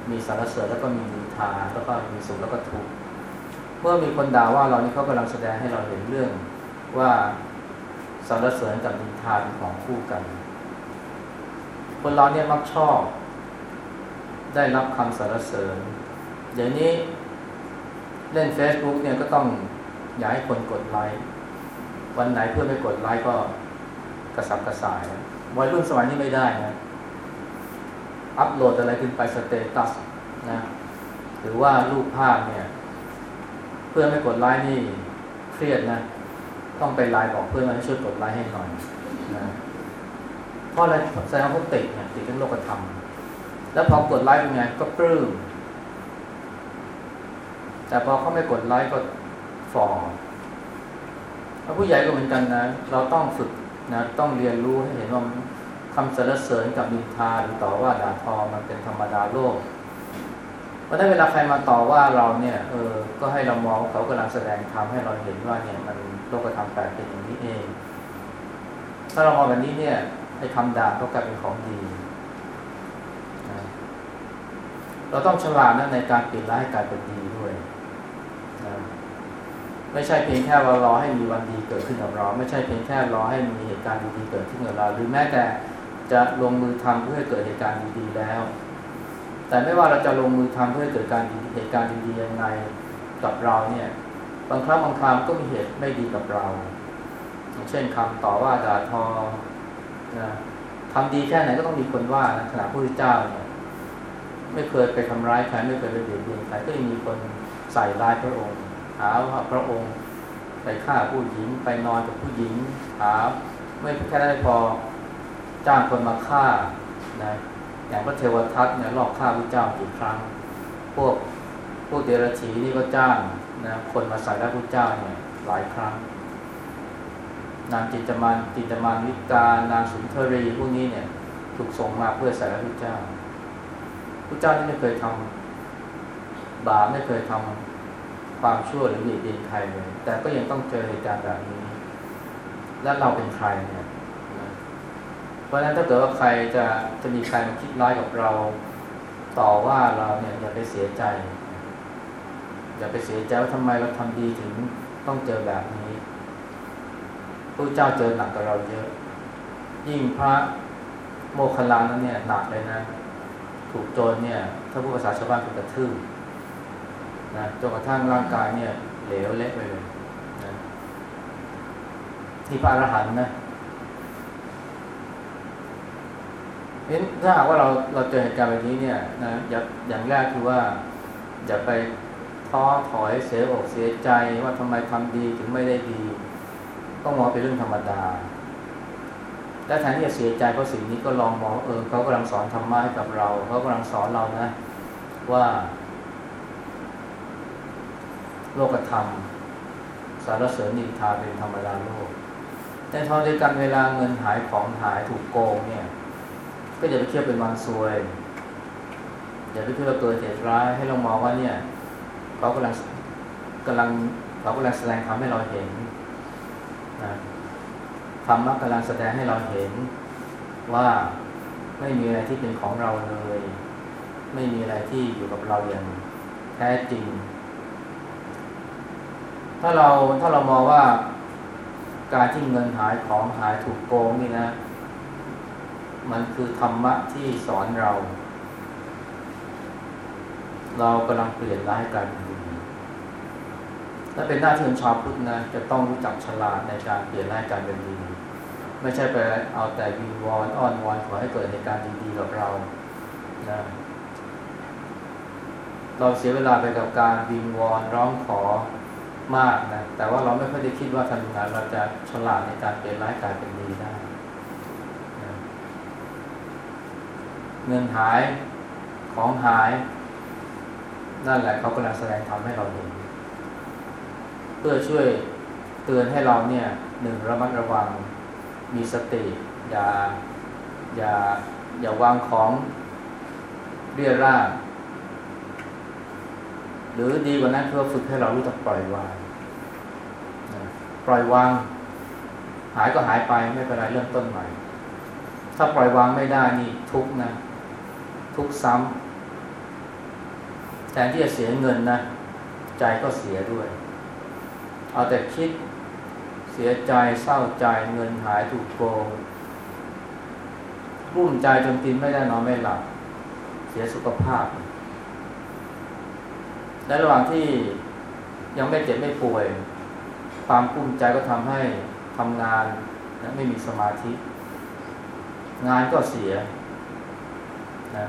มีสารเสริญแล้วก็มีนิทาแล้วก็มีสุขแล้วก็ทุกข์เมื่อมีคนด่าว่าเรานี่เขากำลังแสดงให้เราเห็นเรื่องว่า สรรเสริญกับนิทานของคู่กัน คนเราเนี่ยมักชอบ ได้รับคำสรรเสริญอย่างนี้เล่น Facebook เนี่ยก็ต้องอยากให้คนกดไลค์ วันไหนเพื่อนไม่กดไลค์ก็กระสับกระส่ายวัยรุ่นสมัยนี้ไม่ได้นะ อัปโหลดอะไรขึ้นไปสเตตัสนะหรือว่ารูปภาพเนี่ย เพื่อนไม่กดไลค์นี่เครียดนะ ต้องไปไลน์บอกเพื่อนมาให้ช่วยกดไลค์ให้หน่อยนะเพราะอะไรแสดงว่าเขาติดเนี่ยติดเรื่องโลกธรรม แล้วพอกดไลค์เป็นไงก็ปลื้มแต่พอเขาไม่กดไลค์ก็ฟอร์แล้วผู้ใหญ่ก็เหมือนกันนะ เราต้องฝึกนะต้องเรียนรู้ให้เห็นว่าคำสรรเสริญกับนินทาหรือต่อว่าด่าทอมันเป็นธรรมดาโลก ราะถ้าเวลาใครมาต่อว่าเราเนี่ยเออก็ให้เรามองเขากำลังแสดงธรรมให้เราเห็นว่าเนี่ยมันโลกธรรมแปลเป็นอย่างนี้เอง ถ้าเรามองแบบนี้เนี่ยให้คำด่าก็กลายเป็นของดี เราต้องฉลาดนะในการเปลี่ยนร้ายให้กลายเป็นดีด้วยนะไม่ใช่เพียงแค่ว่ารอให้มีวันดีเกิดขึ้นกับเรา ไม่ใช่เพียงแค่รอให้มีเหตุการณ์ดีๆเกิดขึ้นกับเรา หรือแม้แต่จะลงมือทำเพื่อให้เกิดเหตุการณ์ดีๆแล้ว แต่ไม่ว่าเราจะลงมือทำเพื่อให้เกิดการเหตุการณ์ดีๆยังไงกับเราเนี่ย บางครั้งบางครามก็มีเหตุไม่ดีกับเรา เช่นคำต่อว่าด่าทอนะทำดีแค่ไหนก็ต้องมีคนว่านะขณะพระพุทธเจ้าเนี่ยไม่เคยไปทำร้ายใครไม่เคยไปเบียดเบียนใครก็ยังมีคนใส่ร้ายพระองค์ หาว่าพระองค์ไปฆ่าผู้หญิงไปนอนกับผู้หญิงหาไม่แค่ได้พอจ้างคนมาฆ่านะ อย่างพระเทวทัตเนี่ยลอบฆ่าพระเจ้ากี่ครั้ง พวกพวกเดรัจฉีนี่ก็จ้างนะคนมาใส่ร้ายพระเจ้าเนี่ยหลายครั้ง นางจิตมันจิตมันวิกานางสุนทรีพวกนี้เนี่ยถูกส่งมาเพื่อใส่ร้ายพระเจ้าพระเจ้าที่ไม่เคยทำบาปไม่เคยทำความชั่วหรือเบียดเบียนใครเลยแต่ก็ยังต้องเจอเหตุการณ์แบบนี้ และเราเป็นใครเนี่ย ราะฉะนั้นถ้าเกิดว่าใครจะจะมีใครมาคิดร้ายกับเรา ต่อว่าเราเนี่ยอย่าไปเสียใจ อย่าไปเสียใจว่าทำไมเราทำดีถึงต้องเจอแบบนี้พระเจ้าเจอหนักกว่าเราเยอะ ยิ่งพระโมคคัลลานั้นเนี่ยหนักเลยนะ ถูกโจรเนี่ย ถ้าพูดภาษาชาวบ้านคือกระทืบนะจนกระทั่งร่างกายเนี่ย เหลวเละไปเลยนะที่พระอรหันต์นะ เห็นถ้าหากว่าเราเราเจอเหตุการณ์แบบนี้เนี่ยนะอย่างอย่างแรกคือว่า อย่าไปท้อถอยเสียอกเสียใจว่าทำไมทำดีถึงไม่ได้ดี ต้องมองเป็นเรื่องธรรมดาและแทนที่จะเสียใจเพราะสิ่งนี้ก็ลองมองเออเขากำลังสอนธรรมะให้กับเราเขากำลังสอนเรานะ ว่า โลกธรรม สารเสริญนินทาเป็นธรรมดาโลกในทางเดียวกันเวลาเงินหายของหายถูกโกงเนี่ย ก็อย่าไปเทียบเป็นวันซวย อย่าไปคิดว่าเกิดเหตุร้ายให้เรามองว่าเนี่ยเขากำลังกำลังเขากำลังแสดงทำให้เราเห็นนะธรรมะกำลังแสดงให้เราเห็นว่าไม่มีอะไรที่เป็นของเราเลย ไม่มีอะไรที่อยู่กับเราอย่างแท้จริง ถ้าเราถ้าเรามองว่าการที่เงินหายของหายถูกโกงนี่นะ มันคือธรรมะที่สอนเรา เรากำลังเปลี่ยนร้ายกลายเป็นดีและเป็นหน้าที่ของชาวพุทธนะจะต้องรู้จักฉลาดในการเปลี่ยนร้ายกลายเป็นดี ไม่ใช่ไปเอาแต่วิงวอนอ้อนวอนขอให้เกิดเหตุการณ์ดีๆกับเรานะเราเสียเวลาไปกับการวิงวอนร้องขอมากนะแต่ว่าเราไม่ค่อยได้คิดว่าทำยังไงเราจะฉลาดในการเปลี่ยนร้ายกลายเป็นดีได้นะ เงินหายของหาย นั่นแหละเขากำลังแสดงทำให้เราเห็น เพื่อช่วยเตือนให้เราเนี่ยหนึ่งระมัดระวังมีสติอย่าอย่าอย่าวางของเรียร่าหรือดีกว่านั้นเพื่อฝึกให้เรารู้จักปล่อยวางปล่อยวาง หายก็หายไปไม่เป็นไรเริ่มต้นใหม่ ถ้าปล่อยวางไม่ได้นี่ทุกนะ ทุกซ้ำแทนที่จะเสียเงินนะ ใจก็เสียด้วย เอาแต่คิดเสียใจเศร้าใจเงินหายถูกโกงรุ่มใจจนกินไม่ได้นอนไม่หลับ เสียสุขภาพในระหว่างที่ยังไม่เจ็บไม่ป่วย ความกุ้มใจก็ทำให้ทำงานนะไม่มีสมาธิ งานก็เสียนะ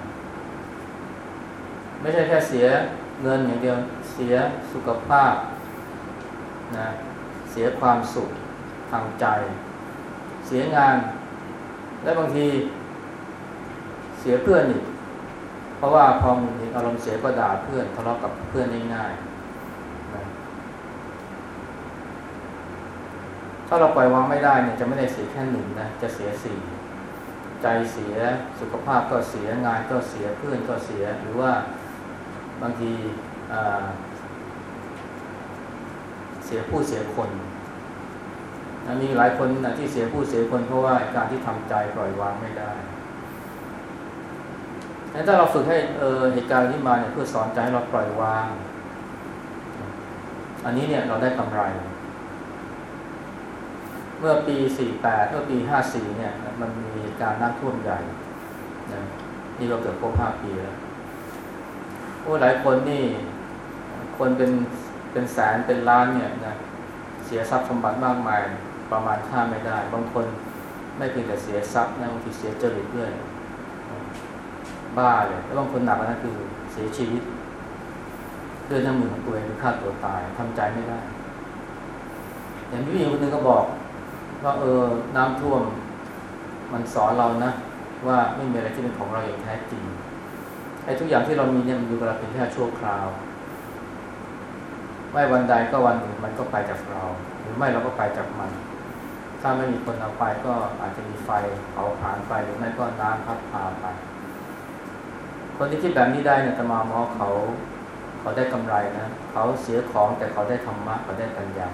ไม่ใช่แค่เสียเงินอย่างเดียวเสียสุขภาพนะเสียความสุขทางใจ เสียงาน และบางที เสียเพื่อนอีกเพราะว่าพอมึนอารมณ์เสียก็ด่าเพื่อนทะเลาะกับเพื่อนง่ายๆนะถ้าเราปล่อยวางไม่ได้เนี่ยจะไม่ได้เสียแค่หนึ่งนะจะเสียสี่ใจเสียสุขภาพก็เสียงานก็เสียเพื่อนก็เสียหรือว่า บางทีเสียผู้เสียคนนะมีหลายคนนะที่เสียผู้เสียคนเพราะว่าการที่ทำใจปล่อยวางไม่ได้ถ้าเราฝึกให้เออเหตุการณ์ที่มาเนี่ยเพื่อสอนใจให้เราปล่อยวาง อันนี้เนี่ยเราได้กำไร เมื่อปี 48 เมื่อปี 54 เนี่ย มันมีเหตุการณ์น้ำท่วมใหญ่นะนี่เราเกิดครบ5ปีแล้ว โอ้หลายคนนี่ คนเป็นเป็นแสนเป็นล้านเนี่ยนะเสียทรัพย์สมบัติมากมายประมาณค่าไม่ได้ บางคนไม่เพียงแต่เสียทรัพย์นะบางทีเสียจริตด้วยบ้าเลยแล้วบางคนหนักนะคือเสียชีวิตด้วยน้ำมือของตัวเองหรือฆ่าตัวตายทำใจไม่ได้อย่างพี่หญิงคนนึงก็บอกว่าเออน้ำท่วมมันสอนเรานะ ว่าไม่มีอะไรที่เป็นของเราอย่างแท้จริง ไอ้ทุกอย่างที่เรามีเนี่ยมันอยู่กับเราเพียงแค่ชั่วคราว ไม่วันใดก็วันหนึ่งมันก็ไปจากเรา หรือไม่เราก็ไปจากมัน ถ้าไม่มีคนเอาไปก็อาจจะมีไฟเผาผลาญไปหรือไม่ก็น้ำพัดพาไป คนที่คิดแบบนี้ได้เนี่ยตมามอเขา เขาได้กำไรนะเขาเสียของแต่เขาได้ธรรมะเขาได้ปัญญา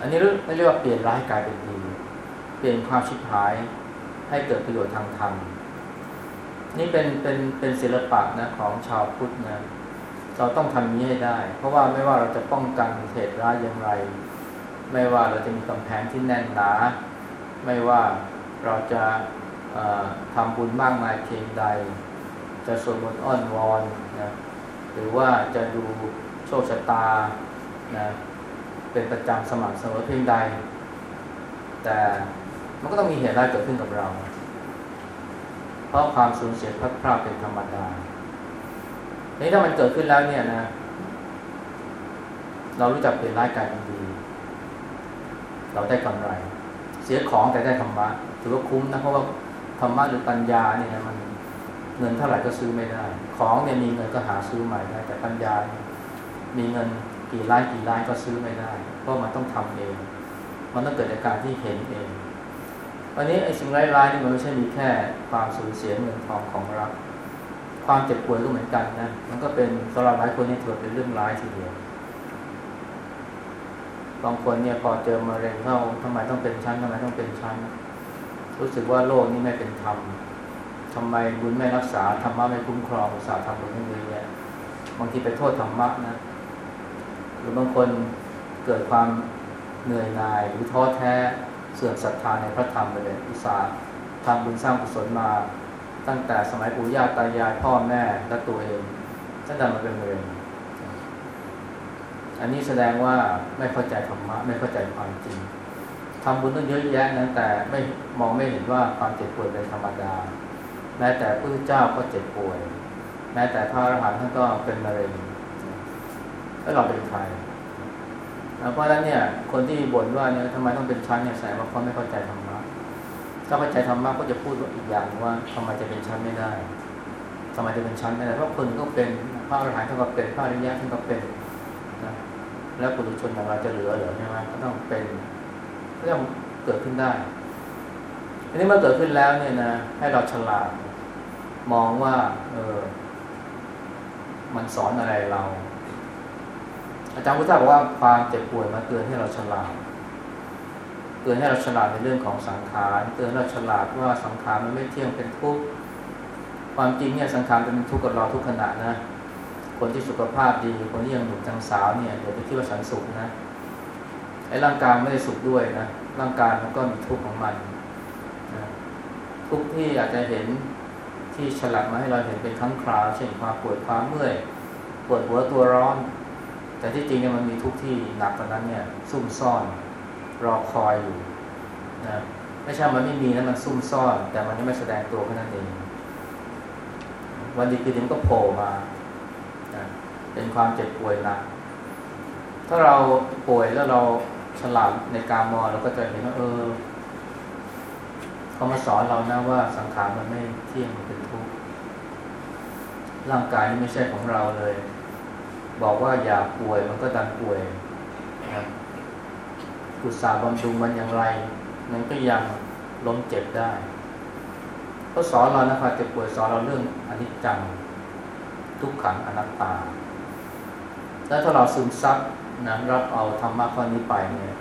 อันนี้ไม่เรียกว่าเปลี่ยนร้ายกลายเป็นดี เปลี่ยนความชิบหายให้เกิดประโยชน์ทางธรรม นี่เป็นเป็นเป็นศิลปะนะของชาวพุทธนะเราต้องทำนี้ให้ได้ เพราะว่าไม่ว่าเราจะป้องกันเหตุร้ายอย่างไร ไม่ว่าเราจะมีกำแพงที่แน่นหนา ไม่ว่าเราจะทำบุญมากมายเพียงใด จะสวดมนต์อ้อนวอนนะหรือว่าจะดูโชคชะตานะเป็นประจำสม่ำเสมอเพียงใด แต่มันก็ต้องมีเหตุร้ายเกิดขึ้นกับเรา ราะความสูญเสียพัดพลาดเป็นธรรมดานี้ถ้ามันเกิดขึ้นแล้วเนี่ยนะ เรารู้จักเปลี่ยนร้ายกลายเป็นดี เราได้กำไร เสียของแต่ได้ธรรมะถือว่าคุ้มนะเพราะว่าธรรมะหรือปัญญาเนี่ยมันเงินเท่าไหร่ก็ซื้อไม่ได้ ของเนี่ยมีเงินก็หาซื้อใหม่ได้แต่ปัญญา มีเงินกี่ล้านกี่ล้านก็ซื้อไม่ได้ เพราะมันต้องทำเอง มันต้องเกิดจากการที่เห็นเอง วันนี้ไอ้สิ่งร้ายๆนี่มันไม่ใช่มีแค่ความสูญเสียเงินทองของรัก ความเจ็บป่วยก็เหมือนกันนะ มันก็เป็นสำหรับหลายคนนี่ถือเป็นเรื่องร้ายทีเดียว บางคนเนี่ยพอเจอมะเร็งเข้าทำไมต้องเป็นชั้นทำไมต้องเป็นชั้น รู้สึกว่าโลกนี้ไม่เป็นธรรมทำไมบุญไม่รักษาธรรมะไม่คุ้มครองอุตสาห์ทำบุญทั้งเยอะแยบางทีไปโทษธรรมะนะหรือบางคนเกิดความเหนื่อยหน่ายหรือท้อแท้ เสื่อมศรัทธาในพระธรรมไปเลยอุตสาห์ทำบุญสร้างกุศลมา ตั้งแต่สมัยปู่ย่าตายายพ่อแม่และตัวเองตั้งแต่มาเป็นเองอันนี้แสดงว่าไม่เข้าใจธรรมะไม่เข้าใจความจริงทำบุญต้องเยอะแยะนะแต่ไม่มองไม่เห็นว่าความเจ็บป่วยเป็นธรรมดา แม้แต่พระเจ้าก็เจ็บป่วย แม้แต่พระอรหันต์ท่านก็เป็นมะเร็งแล้วเราเป็นใคร เพราะฉะนั้นเนี่ย คนที่บ่นว่าเนี่ยทำไมต้องเป็นชั้นเนี่ยแสดงว่าเขาไม่เข้าใจธรรมะถ้าเข้าใจธรรมะก็จะพูดอีกอย่างว่าทำไมจะเป็นชั้นไม่ได้ทำไมจะเป็นชั้นไม่ได้เพราะคนก็เป็นพระอรหันต์ท่านก็เป็นพระอริยะท่านก็เป็นนะแล้วปุถุชนอย่างเราจะเหลือเหรือใช่ไหมก็ต้องเป็นก็ยังเกิดขึ้นได้ทีนี้เมื่อเกิดขึ้นแล้วเนี่ยนะให้เราฉลาด มองว่า เออมันสอนอะไรเรา อาจารย์พุทธาบอกว่าความเจ็บป่วยมาเตือนให้เราฉลาดเตือนให้เราฉลาดในเรื่องของสังขารเตือนเราฉลาดว่าสังขารมันไม่เที่ยงเป็นทุกข์ความจริงเนี่ยสังขารเป็นทุกข์กับเราทุกขณะนะ คนที่สุขภาพดีคนที่ยังหนุ่มยังสาวเนี่ยเดี๋ยวไปคิดว่าฉันสุขนะไอ้ร่างกายไม่ได้สุขด้วยนะร่างกายมันก็มีทุกข์ของมันนะทุกข์ที่อาจจะเห็นที่ฉลับมาให้เราเห็นเป็นครั้งคราว เช่นความปวดความเมื่อยปวดหัวตัวร้อน แต่ที่จริงเนี่ยมันมีทุกที่หนักกว่านั้นเนี่ยซุ่มซ่อนรอคอยอยู่นะไม่ใช่มันไม่มีนะมันซุ่มซ่อน แต่มันยังไม่แสดงตัวแค่นั้นเอง วันดีคืนดีมันก็โผล่มาเป็นความเจ็บป่วยหนักถ้าเราป่วยแล้วเราฉลาดในการมองเราก็จะเห็นว่าเออเขามาสอนเรานะว่าสังขารมันไม่เที่ยงมันเป็นทุกข์ร่างกายนี่ไม่ใช่ของเราเลย บอกว่าอย่าป่วยมันก็ดันป่วยนะกุศลบำรุงมันอย่างไร มันก็ยังล้มเจ็บได้เขาสอนเรานะครับเจ็บป่วยสอนเราเรื่องอนิจจังทุกขังอนัตตา แล้วถ้าเราซึมซับนะรับเอาธรรมะข้อนี้ไปเนี่ย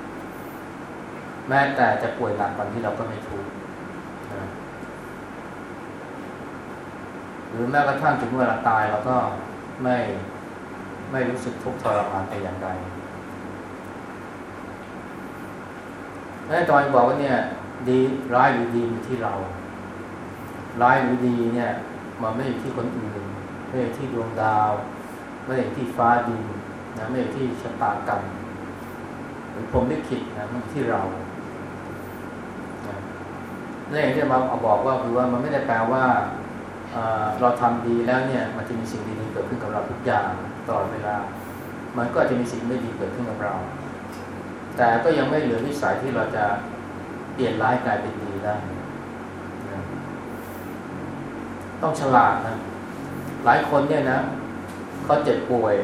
แม้แต่จะป่วยหนักวันที่เราก็ไม่ทุกข์นะหรือแม้กระทั่งถึงเวลาตายเราก็ไม่ ไม่รู้สึกทุกข์ทรมานแต่อย่างใดแม่จอยบอกว่าเนี่ยดีร้ายหรือดีอยู่ที่เรา ร้ายหรือดีเนี่ย มันไม่อยู่ที่คนอื่น ไม่อยู่ที่ดวงดาว ไม่อยู่ที่ฟ้าดินนะไม่อยู่ที่ชะตากรรมหรือผมได้คิดนะมันที่เรานี่อย่างที่มาเอาบอกว่าคือว่ามันไม่ได้แปลว่าเราทำดีแล้วเนี่ย มันจะมีสิ่งดีๆเกิดขึ้นกับเราทุกอย่าง ตลอดเวลา มันก็อาจจะมีสิ่งไม่ดีเกิดขึ้นกับเรา แต่ก็ยังไม่เหลือวิสัยที่เราจะเปลี่ยนร้ายกลายเป็นดีได้นะต้องฉลาดนะ หลายคนเนี่ยนะเขาเจ็บป่วย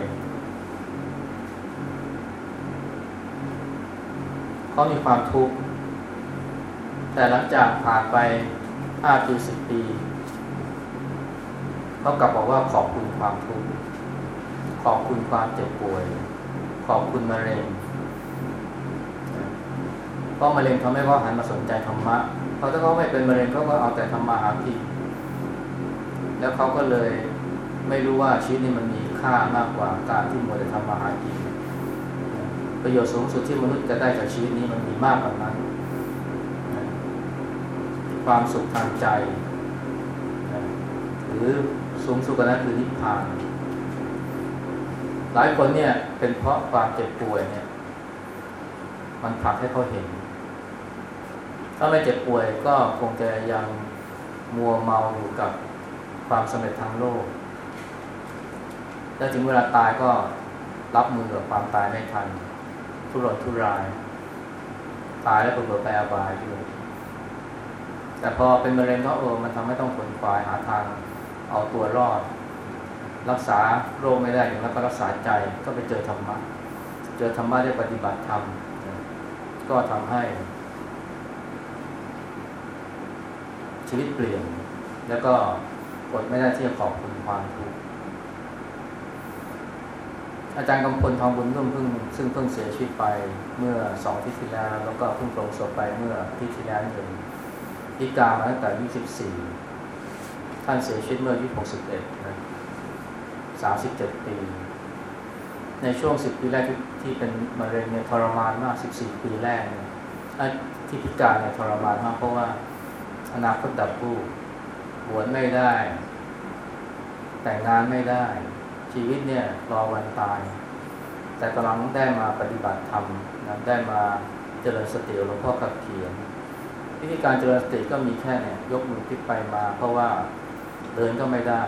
เขามีความทุกข์ แต่หลังจากผ่านไปห้าปีสิบปี เขากลับบอกว่าขอบคุณความทุกข์ ขอบคุณความเจ็บป่วย ขอบคุณมะเร็งเพราะมะเร็งทำให้เขาหันมาสนใจธรรมะเพราะถ้าเขาไม่เป็นมะเร็งเขาก็เอาแต่ทำมาหากินแล้วเขาก็เลยไม่รู้ว่าชีวิตนี้มันมีค่ามากกว่าการที่มัวแต่ทำมาหากินประโยชน์สูงสุดที่มนุษย์จะได้จากชีวิตนี้มันมีมากกว่านั้น ความสุขทางใจ หรือสูงสุดกว่านั้นคือนิพพาน หลายคนเนี่ยเป็นเพราะความเจ็บป่วยเนี่ย มันผลักให้เขาเห็น ถ้าไม่เจ็บป่วยก็คงจะยังมัวเมาอยู่กับความสำเร็จทางโลก แล้วถึงเวลาตายก็รับมือกับความตายไม่ทัน ทุรนทุราย ตายแล้วเปิดไปอาบายด้วยแต่พอเป็นมะเร็งก็เออมันทำให้ต้องขนควายหาทางเอาตัวรอด รักษาโรคไม่ได้อย่างแล้วก็รักษาใจก็ไปเจอธรรมะ เจอธรรมะได้ปฏิบัติธรรมก็ทำให้ ชีวิตเปลี่ยน แล้วก็อดไม่ได้ที่จะขอบคุณความทุกข์อาจารย์กำพลทองบุญร่วมพึ่งซึ่งเพิ่งเสียชีวิตไปเมื่อสองที่ที่แล้ว แล้วก็เพิ่งปรงศพไปเมื่อที่ที่แล้วนี่เองพิการมาตั้งแต่อายุสิบสี่ท่านเสียชีวิตเมื่ออายุหกสิบเอ็ดนะ สามสิบเจ็ดปี ในช่วงสิบปีแรกที่ที่เป็นมะเร็งเนี่ยทรมานมากสิบสี่ปีแรกเนี่ยที่พิการเนี่ยทรมานมากเพราะว่าอนาคตดับผู้บวชไม่ได้ แต่งงานไม่ได้ ชีวิตเนี่ยรอวันตาย แต่กำลังได้มาปฏิบัติธรรมนะได้มาเจริญสติหลวงพ่อขับเขียนวิธีการเจริญสติก็มีแค่เนี่ยยกมือพลิกไปมา เพราะว่าเดินก็ไม่ได้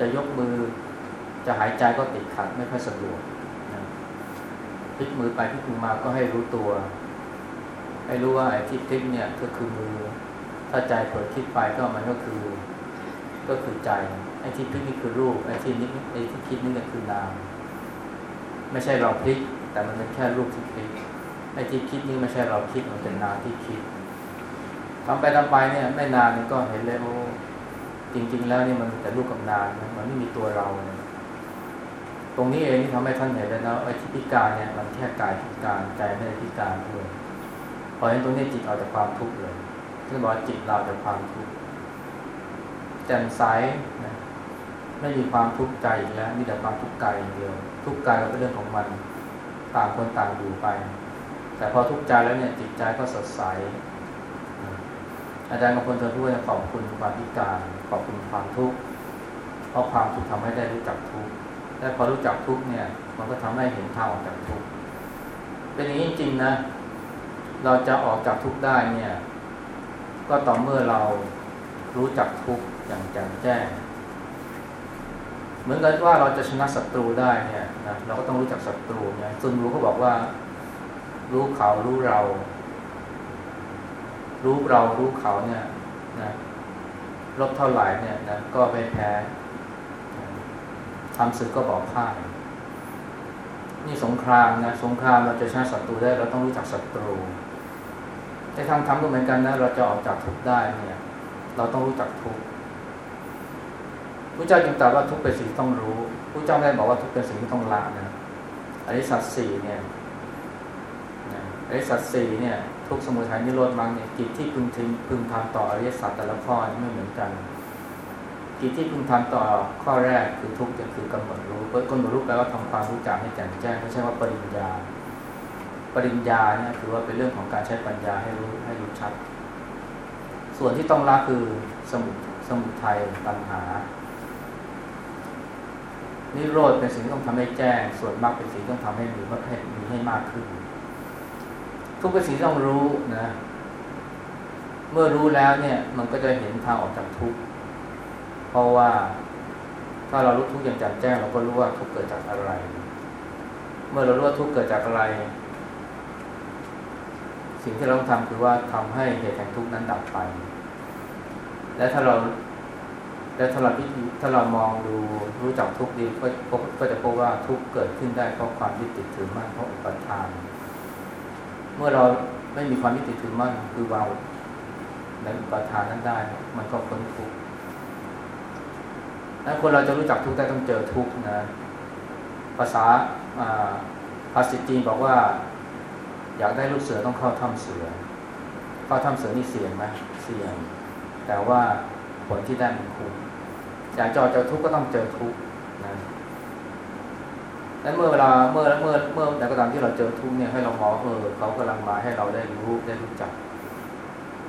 จะยกมือ จะหายใจก็ติดขัดไม่ค่อยสะดวกนะพลิกมือไปพลิกมือมาก็ให้รู้ตัว ให้รู้ว่าไอ้ที่พลิกเนี่ยก็คือมือ ถ้าใจเผลอคิดไปก็มันก็คือ ก็คือใจไอ้ที่พลิกนี่คือรูปไอ้ที่นี้ไอ้ที่คิดนี่ก็คือนาม ไม่ใช่เราพลิก แต่มันเป็นแค่รูปที่พลิกไอ้ที่คิดนี่ไม่ใช่เราคิดมันเป็นนามที่คิดทำไปทำไปเนี่ย ไม่นานมันก็เห็นเลยโอ้จริง ๆ แล้วนี่มันแต่รูปกับนามมันไม่มีตัวเราเนี่ย ตรงนี้เองที่ทำให้ท่านเห็นเลยนะไอ้ที่พิการเนี่ยมันแค่กายพิการใจไม่ได้พิการด้วยพอเห็นตรงนี้จิตออกจากความทุกข์เลยท่านบอกจิตเราจากความทุกข์แจ่มใสนะไม่มีความทุกข์ใจอีกแล้วมีแต่ความทุกข์กายอย่างเดียว ทุกข์กายก็เป็นเรื่องของมันต่างคนต่างอยู่ไป แต่พอทุกข์ใจแล้วเนี่ยจิตใจก็สดใสอาจารย์บางคนจะพูดขอบคุณความพิการขอบคุณความทุกข์เพราะความทุกข์ทำให้ได้รู้จักทุกข์ และพอรู้จักทุกเนี่ย มันก็ทำให้เห็นทางออกจากทุกเป็นอย่างนี้จริงๆนะ เราจะออกจากทุกได้เนี่ย ก็ต่อเมื่อเรารู้จักทุกอย่างแจ่มแจ้ง เหมือนกันว่าเราจะชนะศัตรูได้เนี่ยนะเราก็ต้องรู้จักศัตรูเนี่ยซุนรู้เขาบอกว่า รู้เขารู้เรา รู้เรารู้เขาเนี่ยนะลบเท่าไหร่เนี่ยนะก็ไม่แพ้ ทำศึกก็บอกพ่ายนี่สงครามนะสงครามเราจะชนะศัตรูได้เราต้องรู้จักศัตรูในทางธรรมก็เหมือนกันนะเราจะออกจากทุกข์ได้เนี่ย เราต้องรู้จักทุกข์พระเจ้าจึงตรัสว่าทุกเป็นสิ่งต้องรู้พระเจ้าได้บอกว่าทุกเป็นสิ่งที่ต้องละนะอริสัตสี่เนี่ยอริสัตสี่เนี่ย ทุกสมุทัยนิโรธมังเนี่ยกิจที่พึงทิ้งพึงทำต่ออริสัจแต่ละข้อไม่เหมือนกัน กิจที่พึงทำต่อข้อแรกคือทุกข์จะคือกำหนดรู้กำหนดรู้แปลว่าทำความรู้จักให้แจ่มแจ้งไม่ใช่ว่าปริญญา ปริญญาเนี่ยคือว่าเป็นเรื่องของการใช้ปัญญาให้รู้ให้รู้ชัด ส่วนที่ต้องละคือสมุสมุทัยปัญหา นิโรธเป็นสิ่งที่ต้องทำให้แจ้ง ส่วนมากเป็นสิ่งที่ต้องทำให้มีให้มีให้มากขึ้น ทุกเป็นสิ่งที่ต้องรู้นะ เมื่อรู้แล้วเนี่ยมันก็จะเห็นทางออกจากทุกข์ เพราะว่าถ้าเรารู้ทุกอย่างแจ่มแจ้งเราก็รู้ว่าทุกเกิดจากอะไร เมื่อเรารู้ว่าทุกเกิดจากอะไร สิ่งที่เราต้องทำคือว่าทำให้เหตุแห่งทุกนั้นดับไป และถ้าเราและถ้าเราพิถ้าเรามองดูรู้จักทุกดีก็ก็จะพบว่าทุกเกิดขึ้นได้เพราะความยึดติดถือมั่นเพราะอุปทาน เมื่อเราไม่มีความยึดติดถือมั่นคือเราในอุปทานนั้นได้ มันก็พ้นทุกข์ นั้นคนเราจะรู้จักทุกข์ได้ต้องเจอทุกข์นะ ภาษาภาษาจีนบอกว่า อยากได้ลูกเสือต้องเข้าถ้ำเสือ เข้าถ้ำเสือนี่เสี่ยงไหมเสี่ยง แต่ว่าผลที่ได้มันคุ้มอยากจอเจอทุกข์ก็ต้องเจอทุกข์นะและเมื่อเวลาเมื่อเมื่อเมื่อแต่ก็ตามที่เราเจอทุกข์เนี่ยให้เรามองเออเขากำลังมาให้เราได้รู้ได้รู้จัก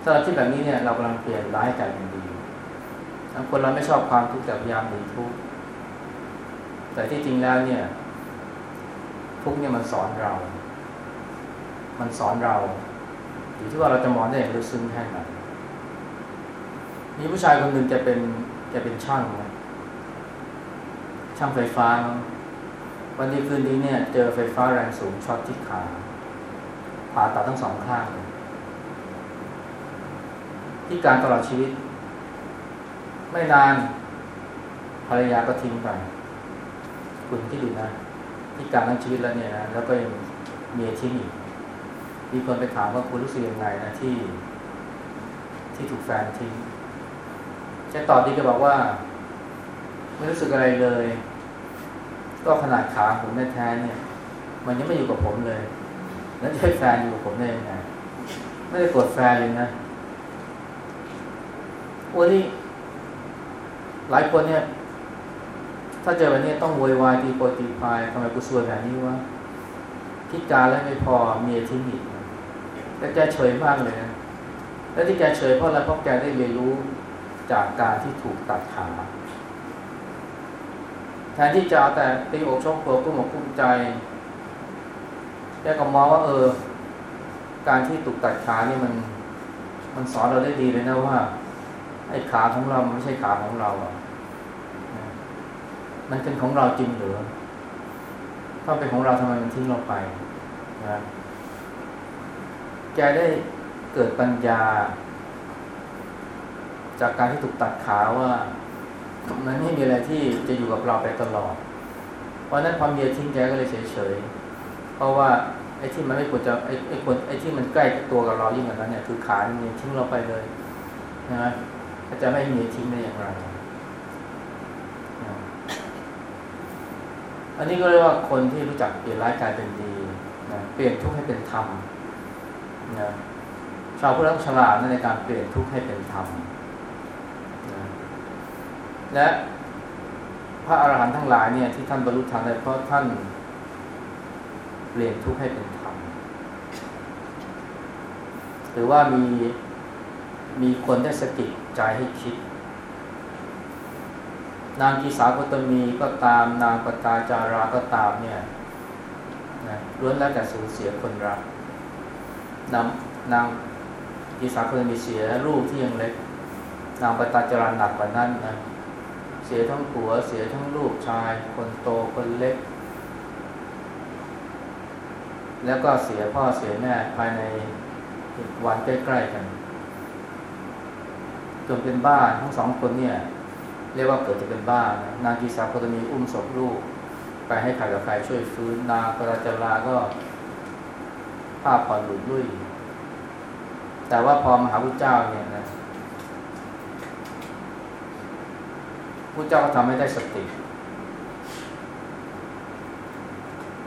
ถ้าเราคิดแบบนี้เนี่ยเรากำลังเปลี่ยนร้ายกลายเป็นดี คนเราไม่ชอบความทุกข์แต่พยายามหนีทุกข์แต่ที่จริงแล้วเนี่ย ทุกเนี่ยมันสอนเรา มันสอนเราอยู่ที่ว่าเราจะมองได้อย่างลึกซึ้งแค่ไหนมีผู้ชายคนหนึ่งจะเป็นจะเป็นช่างนะช่างไฟฟ้า วันนี้คืนนี้เนี่ย เจอไฟฟ้าแรงสูงช็อตที่ขาผ่าตัดทั้งสองข้างที่การตลอดชีวิต ไม่นานภรรยาก็ทิ้งไป คุณที่ดูนะที่การทั้งชีวิตแล้วเนี่ยนะแล้วก็ยังเมียทิ้งอีกมีคนไปถามว่าคุณรู้สึกยังไงนะที่ ที่ถูกแฟนทิ้งจะตอบดีก็บอกว่า ไม่รู้สึกอะไรเลย ก็ขนาดขาผมแท้ๆเนี่ย มันยังไม่อยู่กับผมเลย แล้วจะให้แฟนอยู่กับผมได้ยังไงไม่ได้กดแฟนเลยนะวันนี้ หลายคนเนี่ย ถ้าเจอแบบนี้ต้องโวยวายตีโปตีพายทำไมกูซวยแบบนี้วะพิการแล้วไม่พอเมียทิ้งอีกแล้วแกเฉยมากเลยนะ แล้วที่แกเฉยเพราะอะไรเพราะแกได้เรียนรู้จากการที่ถูกตัดขาแทนที่จะเอาแต่ตีอกชกหัวกุ้มอกกุ้มใจแกก็มองว่า เออ การที่ถูกตัดขานี่มัน มันสอนเราได้ดีเลยนะว่าไอ้ขาของเรามันไม่ใช่ขาของเราอะ มันเป็นของเราจริงหรือ ถ้าเป็นของเราทำไมมันทิ้งเราไปนะแกได้เกิดปัญญา จากการที่ถูกตัดขาว่ามันไม่มีอะไรที่จะอยู่กับเราไปตลอด เพราะนั้นความเมียทิ้งแกก็เลยเฉยๆ เพราะว่าไอ้ที่มันไม่ควรจะไอ้ไอ้คนไอ้ที่มันใกล้ตัวกับเรายิ่งกว่านั้นเนี่ยคือขาเนี่ยทิ้งเราไปเลยนะจะไม่มีทิ้งได้อย่างไร อันนี้ก็เรียกว่าคนที่รู้จักเปลี่ยนร้ายกลายเป็นดีนะเปลี่ยนทุกข์ให้เป็นธรรมนะชาวพุทธฉลาดในการเปลี่ยนทุกข์ให้เป็นธรรมนะและพระอาหารหันต์ทั้งหลายเนี่ยที่ท่านบรรลุธรรมได้เพราะท่านเปลี่ยนทุกข์ให้เป็นธรรมหรือว่ามีมีคนได้สกิดใจให้คิด นางกีสาโคตมีก็ตามนางปตาจาราก็ตามเนี่ยนะล้วนแล้วแต่สูญเสียคนรักนางนางอีสาคนมีเสียลูกที่ยังเล็ก นางปตาจราหนักกว่านั้นนะเสียทั้งผัวเสียทั้งลูกชาย คนโตคนเล็ก แล้วก็เสียพ่อเสียแม่ภายในวันใกล้ๆกันจนเป็นบ้านทั้งสองคนเนี่ย เรียกว่าเกิดจะเป็นบ้านนางกีสาโคตมีอุ้มศพลูก ไปให้ใครกับใครช่วยฟื้นนางปราจาราก็ภาพผ่อนหลุดลุ่ยแต่ว่าพอมหาพุทธเจ้าเนี่ยนะพุทธเจ้าก็ทำให้ได้สติ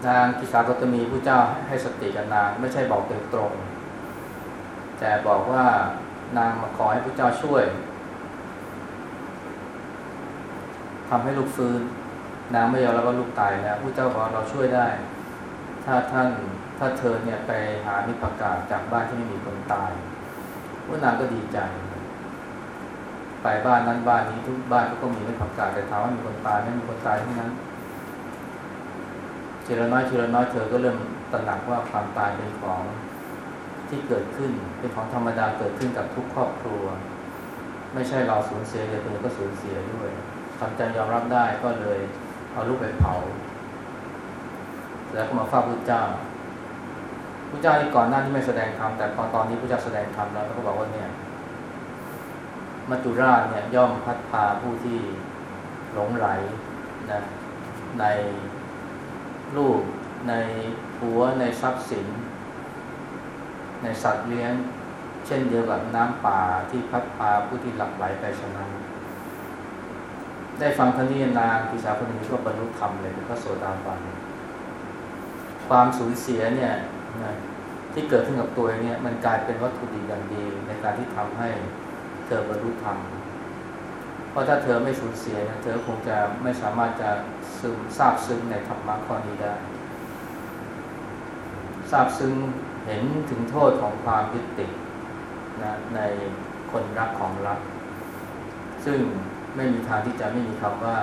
นางกิสากตมีผู้เจ้าให้สติกับนาง ไม่ใช่บอกตรงตรง แต่บอกว่านางมาขอให้พระเจ้าช่วย ทำให้ลูกฟื้น นางไม่ยอมรับว่าลูกตายแล้วพระเจ้าบอกเราช่วยได้ ถ้าท่านถ้าเธอเนี่ยไปหานิพากาศจากบ้านที่ไม่มีคนตายพวกนางก็ดีใจ ไปบ้านนั้นบ้านนี้ทุกบ้านก็มีนิพากาศแต่ถามว่ามีคนตายไม่มีคนตายทั้งนั้นทีละน้อยทีละน้อยเธอก็เริ่มตระหนักว่าความตายเป็นของที่เกิดขึ้นเป็นของธรรมดาเกิดขึ้นกับทุกครอบครัว ไม่ใช่เราสูญเสียเดียวเธอก็สูญเสียด้วย ทำใจยอมรับได้ก็เลยเอาลูกไปเผา แล้วก็มาเฝ้าพระเจ้าพระเจ้าที่ก่อนหน้าที่ไม่แสดงธรรมแต่พอตอนนี้พระเจ้าแสดงธรรมแล้วก็บอกว่าเนี่ยมัจจุราชเนี่ยย่อมพัดพาผู้ที่หลงไหลนะในลูกในผัวในทรัพย์สิน ในสัตว์เลี้ยง เช่นเดียวกับน้ำป่าที่พัดพาผู้ที่หลับไหลไปฉะนั้น ได้ฟังท่านี้นางพิสาคนนี้ก็บรรลุธรรมเลยเป็นพระโสดาบันความสูญเสียเนี่ยที่เกิดขึ้นกับตัวเนี่ยมันกลายเป็นวัตถุดิบอย่างดี ในการที่ทำให้เธอบรรลุธรรมเพราะถ้าเธอไม่สูญเสียนะเธอคงจะไม่สามารถจะซึมทราบซึ้งในธรรมะข้อนี้ได้ทราบซึ้งเห็นถึงโทษของความยึดติดนะในคนรักของรัก ซึ่ง ไม่มีทางที่จะไม่มีคำว่า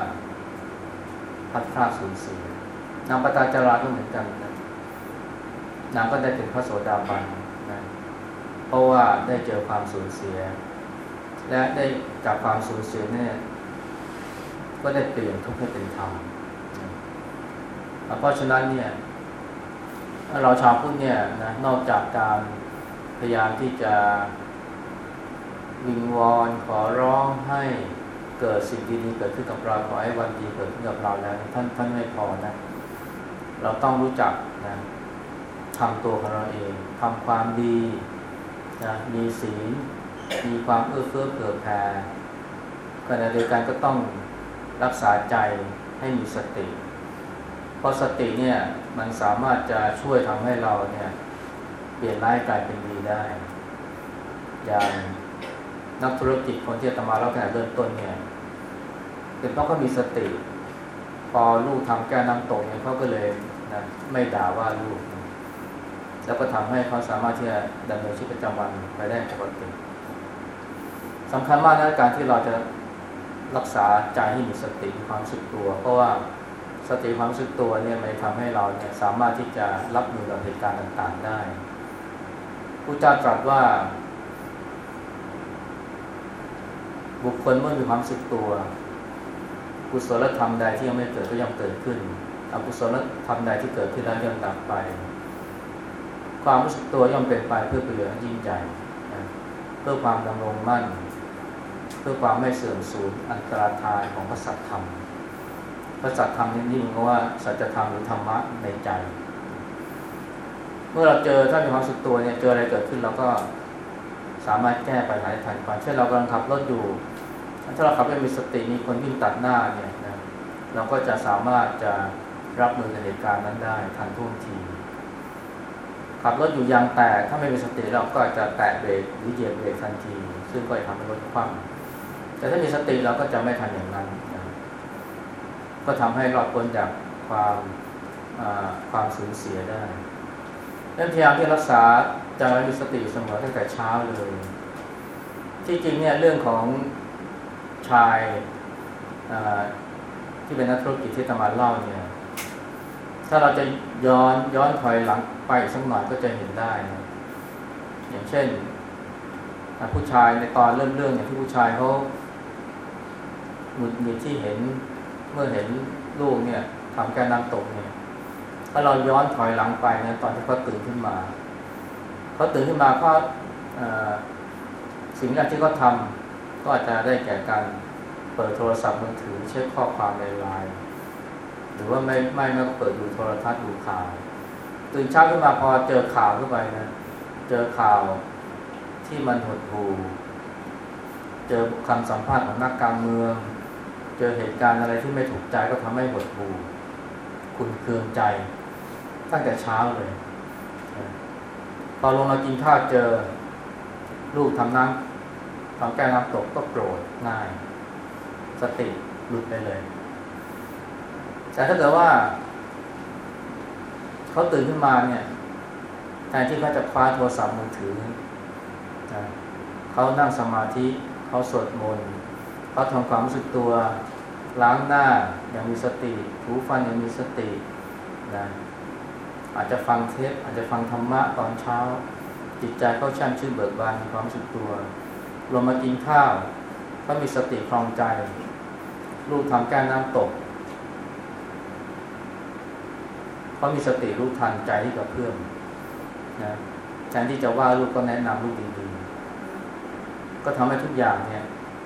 พัดพลาดสูญเสียนางปตาจาราก็เหมือนกันนะนางก็ได้เป็นพระโสดาบันนะเพราะว่าได้เจอความสูญเสีย และได้จากความสูญเสียเนี่ยก็ได้เปลี่ยนทุกข์ให้เป็นธรรมเพราะฉะนั้นเนี่ย เราชาวพุทธเนี่ยนะนอกจากการพยายามที่จะวิงวอนขอร้องให้ เกิดสิ่งดีๆเกิดขึ้นกับเราขอให้วันดีเกิดขึ้นกับเราแล้วท่านท่านไม่พอนะ เราต้องรู้จักนะทำตัวของเราเองทำความดีนะมีศีลมีความเอื้อเฟื้อเผื่อแผ่ขณะเดียวกันก็ต้องรักษาใจให้มีสติ เพราะสติเนี่ยมันสามารถจะช่วยทำให้เราเนี่ยเปลี่ยนร้ายกลายเป็นดีได้ อย่างนักธุรกิจคนที่ตมาเล่าแต่เริ่มต้นเนี่ย เป็นเพราะเขามีสติ พอลูกทำแก้น้ำตกเนี่ยเขาก็เลยนะไม่ด่าว่าลูก แล้วก็ทำให้เขาสามารถที่จะดำเนินชีวิตประจำวันไปได้ปกติสำคัญมากนะการที่เราจะรักษาใจให้มีสติความสึกตัว เพราะว่าสติความรู้สึกตัวเนี่ยมันทำให้เราเนี่ยสามารถที่จะรับมือกับเหตุการณ์ต่างๆได้ผู้เจ้าตรัสว่า บุคคลเมื่อมีความรู้สึกตัว กุศลธรรมใดที่ยังไม่เกิดก็ยังเกิดขึ้น อกุศลธรรมใดที่เกิดขึ้นแล้วย่อมดับไป ความรู้สึกตัวย่อมเป็นไปเพื่อประโยชน์ยิ่งใหญ่เพื่อความดำรงมั่น เพื่อความไม่เสื่อมสูญอันตรธานของพระสัตธรรมพระสัจธรรมนี่นี่มันก็ว่าสัจธรรมหรือธรรมะในใจ เมื่อเราเจอถ้ามีความสุขตัวเนี่ยเจออะไรเกิดขึ้นเราก็สามารถแก้ปัญหาทันควันเช่นเรากำลังขับรถอยู่ ถ้าเราขับไม่มีสติมีคนวิ่งตัดหน้าเนี่ยนะเราก็จะสามารถจะรับมือกับเหตุการณ์นั้นได้ทันท่วงทีขับรถอยู่ยางแตกถ้าไม่มีสติเราก็จะแตะเบรกหรือเหยียบเบรกทันที ซึ่งก็จะทำให้รถคว่ำแต่ถ้ามีสติเราก็จะไม่ทันอย่างนั้นก็ทำให้รอดพ้นจากความความสูญเสียได้ดังพยายามที่รักษาใจมีสติเสมอตั้งแต่เช้าเลย ที่จริงเนี่ยเรื่องของ ชายที่เป็นนักธุรกิจที่ตมาเล่าเนี่ยถ้าเราจะย้อนย้อนถอยหลังไปสักหน่อยก็จะเห็นได้นะอย่างเช่น ผู้ชายในตอนเริ่มเรื่องอย่างที่ผู้ชายเขาหงุดหงิดที่เห็นเมื่อเห็นลูกเนี่ยทำการนำตกเนี่ย ถ้าเราย้อนถอยหลังไปนะตอนที่เขาตื่นขึ้นมาเขาตื่นขึ้นมาก็สิ่งแรกที่เขาทำ ก็อาจจะได้แก่การเปิดโทรศัพท์มือถือเช็คข้อความในไลน์หรือว่าไม่ไม่ไม่ก็เปิดดูโทรทัศน์ดูข่าวตื่นเช้าขึ้นมาพอเจอข่าวขึ้นไปนะเจอข่าวที่มันหดหู่เจอคำสัมภาษณ์ของนักการเมือง เจอเหตุการณ์อะไรที่ไม่ถูกใจก็ทำให้หดหู่คุณเคืองใจ ตั้งแต่เช้าเลยพอลงมากินข้าวเจอ ลูกทำน้ำ ทำแก้น้ำตกก็โกรธง่าย สติหลุดไปเลย แต่ถ้าเกิดว่า เขาตื่นขึ้นมาเนี่ยแทนที่เขาจะคว้าโทรศัพท์มือถือนะเขานั่งสมาธิเขาสวดมนต์เขาทำความรู้สึกตัวล้างหน้าอย่างมีสติถูฟันอย่างมีสตินะอาจจะฟังเทปอาจจะฟังธรรมะตอนเช้า จิตใจเขาช่างชื่นเบิกบานมีความรู้สึกตัว ลงมากินข้าวเขามีสติคลองใจ ลูกทำแก้น้ำตกเขามีสติรู้ทันใจที่กับเพื่อนนะแทนที่จะว่าลูกก็แนะนำลูกดีๆก็ทำให้ทุกอย่างเนี่ย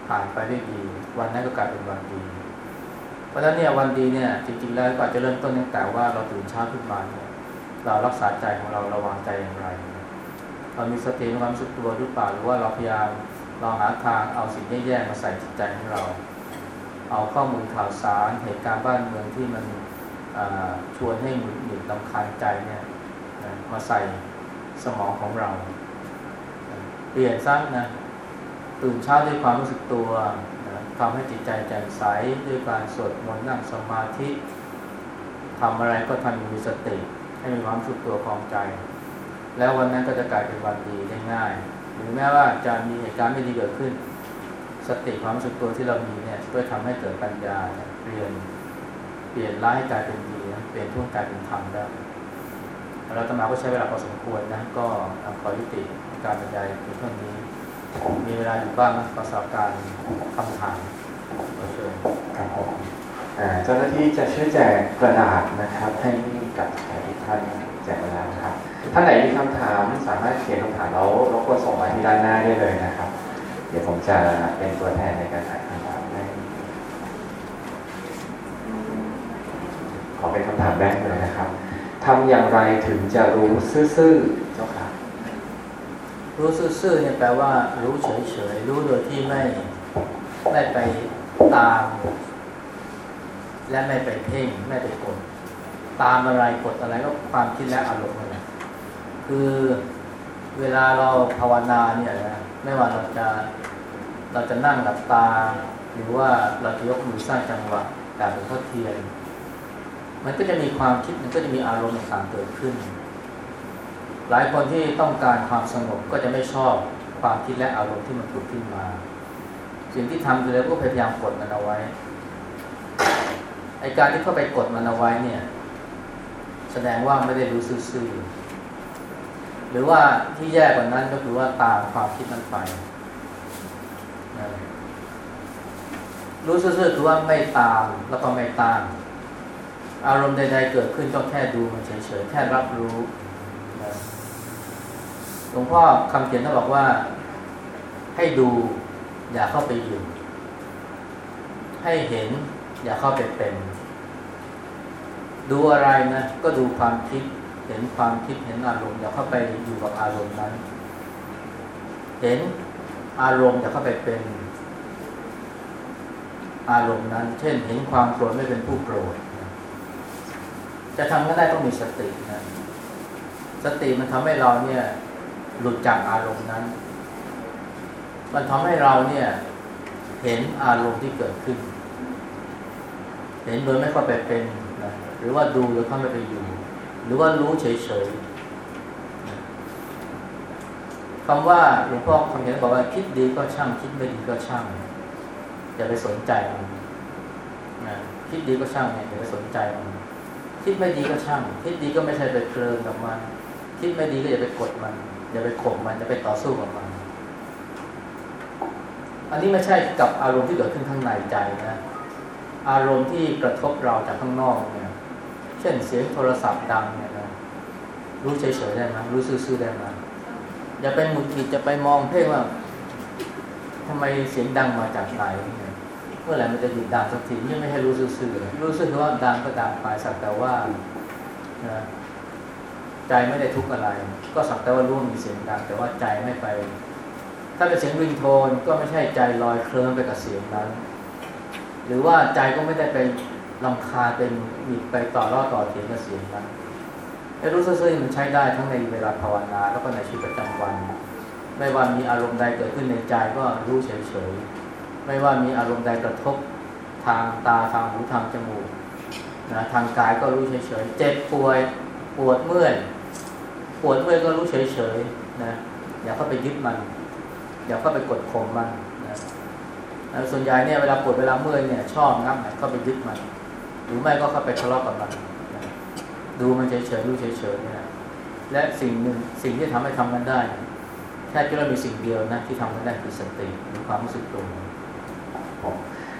ผ่านไปได้ดี วันนั้นก็กลายเป็นวันดี เพราะฉะนั้นเนี่ยวันดีเนี่ยจริงๆแล้วก็จะเริ่มต้นตั้งแต่ว่าเราตื่นเช้าขึ้นมาเนี่ยเรารักษาใจของเราระวังใจอย่างไรเรามีสติมีความสุขตัวหรือเปล่าหรือว่าเราพยายาม เราหาทางเอาสิ่งแย่ๆมาใส่จิตใจของเรา เอาข้อมูลข่าวสารเหตุการณ์บ้านเมืองที่มันชวนให้หงุดหงิดลำคาญใจเนี่ยมาใส่สมองของเรา เปลี่ยนซะนะตื่นเช้าด้วยความรู้สึกตัวนะทำให้จิตใจแจ่มใสด้วยการสวดมนต์นั่งสมาธิทำอะไรก็ทำมีสติ ให้มีความรู้สึกตัวคลองใจ แล้ววันนั้นก็จะกลายเป็นวันดีได้ง่าย หรือแม้ว่าจะมีเหตุการณ์ไม่ดีเกิดขึ้น สติความรู้สึกตัวที่เรามีเนี่ยช่วยทำให้เกิดปัญญาเปลี่ยนเปลี่ยนร้ายให้กลายเป็นดีเปลี่ยนทุ่งกลายเป็นธรรมได้เราตมาก็ใช้เวลาพอสมควรนะก็ขอยุติการบรรยายในเท่านี้ มีเวลาอยู่บ้างนะประสบการณ์คำถามเชิญครับผมเจ้าหน้าที่จะช่วยแจกกระดาษนะครับให้กับทุกท่านแจกเวลาครับ ท่านไหนมีคำถามสามารถเขียนคำถามแล้วรบกวนส่งมาที่ด้านหน้าได้เลยนะครับ เดี๋ยวผมจะเป็นตัวแทนในการอ่านคำถามให้ขอเป็นคำถามแรกเลยนะครับทำอย่างไรถึงจะรู้ซื่อๆเจ้าค่ะรู้ซื่อๆเนี่ยแปลว่า รู้เฉยๆรู้โดยที่ไม่ไม่ไปตาม และไม่ไปเพ่งไม่ไปกดตามอะไรกดอะไรก็ความคิดและอารมณ์นั่น คือเวลาเราภาวนาเนี่ยนะไม่ว่าเราจะเราจะนั่งหลับตา หรือว่าเราจะยกมือสร้างจังหวะแบบหลวงพ่อเทียน มันก็จะมีความคิดมันก็จะมีอารมณ์ต่างเกิดขึ้น หลายคนที่ต้องการความสงบก็จะไม่ชอบความคิดและอารมณ์ที่มันถูกขึ้นมา สิ่งที่ทำคือเราก็พยายามกดมันเอาไว้ไอการที่เข้าไปกดมันเอาไว้เนี่ย แสดงว่าไม่ได้รู้ซื่อ หรือว่าที่แย่กว่านั้นก็คือว่าตามความคิดนั้นไปรู้ซื่อๆคือว่าไม่ตามแล้วก็ไม่ตาม อารมณ์ใดๆเกิดขึ้นก็แค่ดูมันเฉยๆแค่รับรู้หลวงพ่อคำเขียนท่านบอกว่า ให้ดูอย่าเข้าไปอยู่ให้เห็นอย่าเข้าไปเป็น ดูอะไรนะ ก็ดูความคิด เห็นความคิดเห็นอารมณ์อย่าเข้าไปอยู่กับอารมณ์นั้น เห็นอารมณ์อย่าเข้าไปเป็นอารมณ์นั้น เช่น เห็นความโกรธไม่เป็นผู้โกรธจะทำก็ได้ต้องมีสตินะสติมันทำให้เราเนี่ย หลุดจากอารมณ์นั้น มันทำให้เราเนี่ย เห็นอารมณ์ที่เกิดขึ้น เห็นโดยไม่เข้าไปเป็นนะหรือว่าดูโดยเข้าไม่ไปอยู่ หรือว่ารู้เฉยๆคำว่าหลวงพ่อคำเขียนบอกว่าคิดดีก็ช่าง คิดไม่ดีก็ช่างอย่าไปสนใจมันนะคิดดีก็ช่างเนี่ยอย่าไปสนใจมันคิดไม่ดีก็ช่าง คิดดีก็ไม่ใช่ไปเพลินกับมันคิดไม่ดีก็อย่าไปกดมัน อย่าไปข่มมันอย่าไปต่อสู้กับมัน อันนี้ไม่ใช่กับอารมณ์ที่เกิดขึ้นข้างในใจนะ อารมณ์ที่กระทบเราจากข้างนอกเนี่ย ช่นเสียงโทรศัพท์ดังเนี่ยนะรู้เฉยๆได้ไหมรู้ซื่อๆได้ไหมอย่าไปหมุดหงิดจะไปมองเพ่งว่าทำไมเสียงดังมาจากไหนเมื่อไหร่มันจะหยุดดังสักทีนี่ไม่ให้รู้ซื่อๆรู้ซื่อว่าดังก็ดังไปสักแต่ว่านะใจไม่ได้ทุกข์อะไร ก็สักแต่ว่ารู้มีเสียงดัง แต่ว่าใจไม่ไป ถ้าเป็นเสียงริงโทนก็ไม่ใช่ใจลอยเคลิ้มไปกับเสียงนั้น หรือว่าใจก็ไม่ได้ไป ลำคาเป็นมีไปต่อรอดต่อเถียงกับเสียงนั้นไอ้รู้ซื่อๆมันใช้ได้ทั้งในเวลาภาวนาแล้วก็ในชีวิตประจำวัน ไม่ว่ามีอารมณ์ใดเกิดขึ้นในใจก็รู้เฉยๆ ไม่ว่ามีอารมณ์ใดกระทบทางตาทางหูทางจมูกนะทางกายก็รู้เฉยๆ เจ็บป่วยปวดเมื่อยปวดเมื่อยก็รู้เฉยๆนะอย่าเข้าไปยึดมันอย่าเข้าไปกดข่มมันนะส่วนใหญ่เนี่ยเวลาปวดเวลาเมื่อยเนี่ยชอบงับเข้าไปยึดมัน หรือไม่ก็เข้าไปทะเลาะกับมันนะดูมันเฉยๆรู้เฉยๆเนี่ยและสิ่งหนึ่งสิ่งที่ทำให้ทำกันได้แค่ที่เรามีสิ่งเดียวนะที่ทำกันได้คือสติหรือความรู้สึกตัว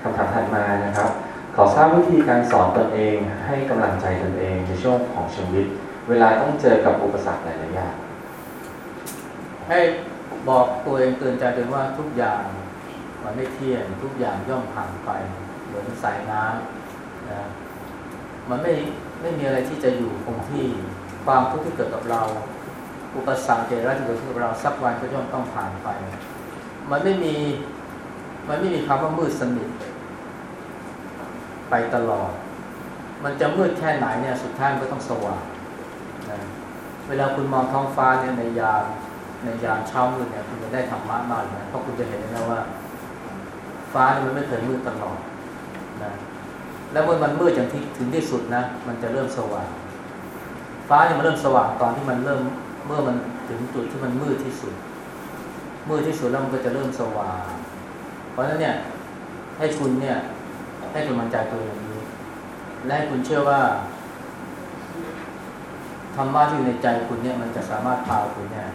คำถามถัดมานะครับ ขอทราบวิธีการสอนตนเองให้กำลังใจตนเองในช่วงของชีวิต เวลาต้องเจอกับอุปสรรคหลายๆอย่างให้บอกตัวเองเตือนใจตัวเองว่าทุกอย่างมันไม่เที่ยงทุกอย่างย่อมผ่านไปเหมือนสายน้ำ นะมันไม่ไม่มีอะไรที่จะอยู่คงที่ความทุกข์ที่เกิดกับเรา อุปสรรคเจริญที่เกิดขึ้นกับเราสักวันก็ย่อมต้องผ่านไป มันไม่มีมันไม่มีคำว่ามืดสนิทไปตลอด มันจะมืดแค่ไหนเนี่ยสุดท้ายมันก็ต้องสว่างนะเวลาคุณมองท้องฟ้าเนี่ยในยามในยามเช้ามืดเนี่ยคุณจะได้ธรรมะมากนะเพราะคุณจะเห็นนะว่า ฟ้าเนี่ยมันไม่เคยมืดตลอดนะ แล้วเมื่อมันมืดอย่างที่ถึงที่สุดนะ มันจะเริ่มสว่าง ฟ้าเนี่ยมันเริ่มสว่างตอนที่มันเริ่มเมื่อมันถึงจุดที่มันมืดที่สุด มืดที่สุดแล้วมันก็จะเริ่มสว่าง เพราะฉะนั้นเนี่ยให้คุณเนี่ยให้กำลังใจตัวเองนี้ และให้คุณเชื่อว่าธรรมะที่อยู่ในใจคุณเนี่ยมันจะสามารถพาคุณเนี่ย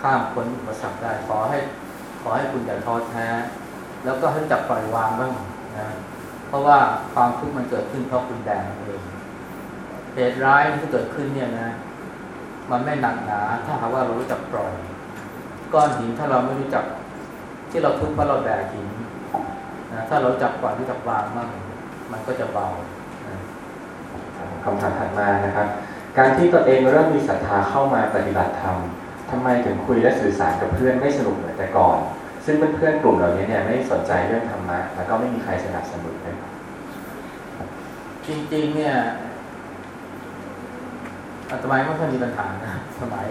ข้ามพ้นอุปสรรคได้ขอให้ขอให้คุณอย่าท้อแท้ แล้วก็ให้จับปล่อยวางบ้างนะ เพราะว่าความทุกข์มันเกิดขึ้นเพราะคุณแดงเองเหตุร้ายที่เกิดขึ้นเนี่ยนะ มันไม่หนักหนา ถ้าหากว่าเรารู้จักปล่อยก้อนหินถ้าเราไม่รู้จัก ที่เราทุกข์เพราะเราแบกหินนะถ้าเราจับปล่อยรู้จักวางบ้างมันก็จะเบาคำถามถัดมานะครับ การที่ตัวเองเริ่มมีศรัทธาเข้ามาปฏิบัติธรรมทำไมถึงคุยและสื่อสารกับเพื่อนไม่สนุกเหมือนแต่ก่อน ซึ่งเพื่อนๆกลุ่มเหล่านี้เนี่ยไม่สนใจเรื่องธรรมะแล้วก็ไม่มีใครสนับสนุน จริง ๆ เนี่ยอาตมาไม่ค่อยมีปัญหานะสมัย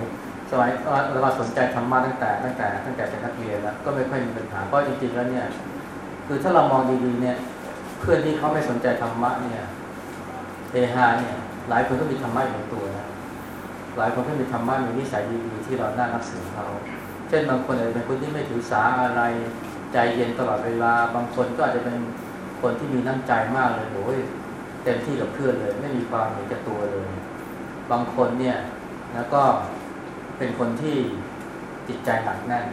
สมัยเรามาสนใจธรรมะตั้งแต่ตั้งแต่ตั้งแต่เป็นนักเรียนแล้วก็ไม่ค่อยมีปัญหาเพราะจริงๆแล้วเนี่ย คือถ้าเรามองดีๆเนี่ย เพื่อนที่เขาไม่สนใจธรรมะเนี่ยเฮฮาเนี่ย หลายคนก็มีธรรมะอยู่ในตัวนะหลายคนก็มีธรรมะมีนิสัยดีๆที่เราน่านับถือเขาเช่นบางคนอาจจะเป็นคนที่ไม่ถือสาอะไรใจเย็นตลอดเวลา บางคนก็อาจจะเป็นคนที่มีน้ำใจมากเลยโอ้ย เต็มที่กับเพื่อนเลย ไม่มีความเห็นแก่ตัวเลย บางคนเนี่ยแล้วก็เป็นคนที่จิตใจหนักแน่น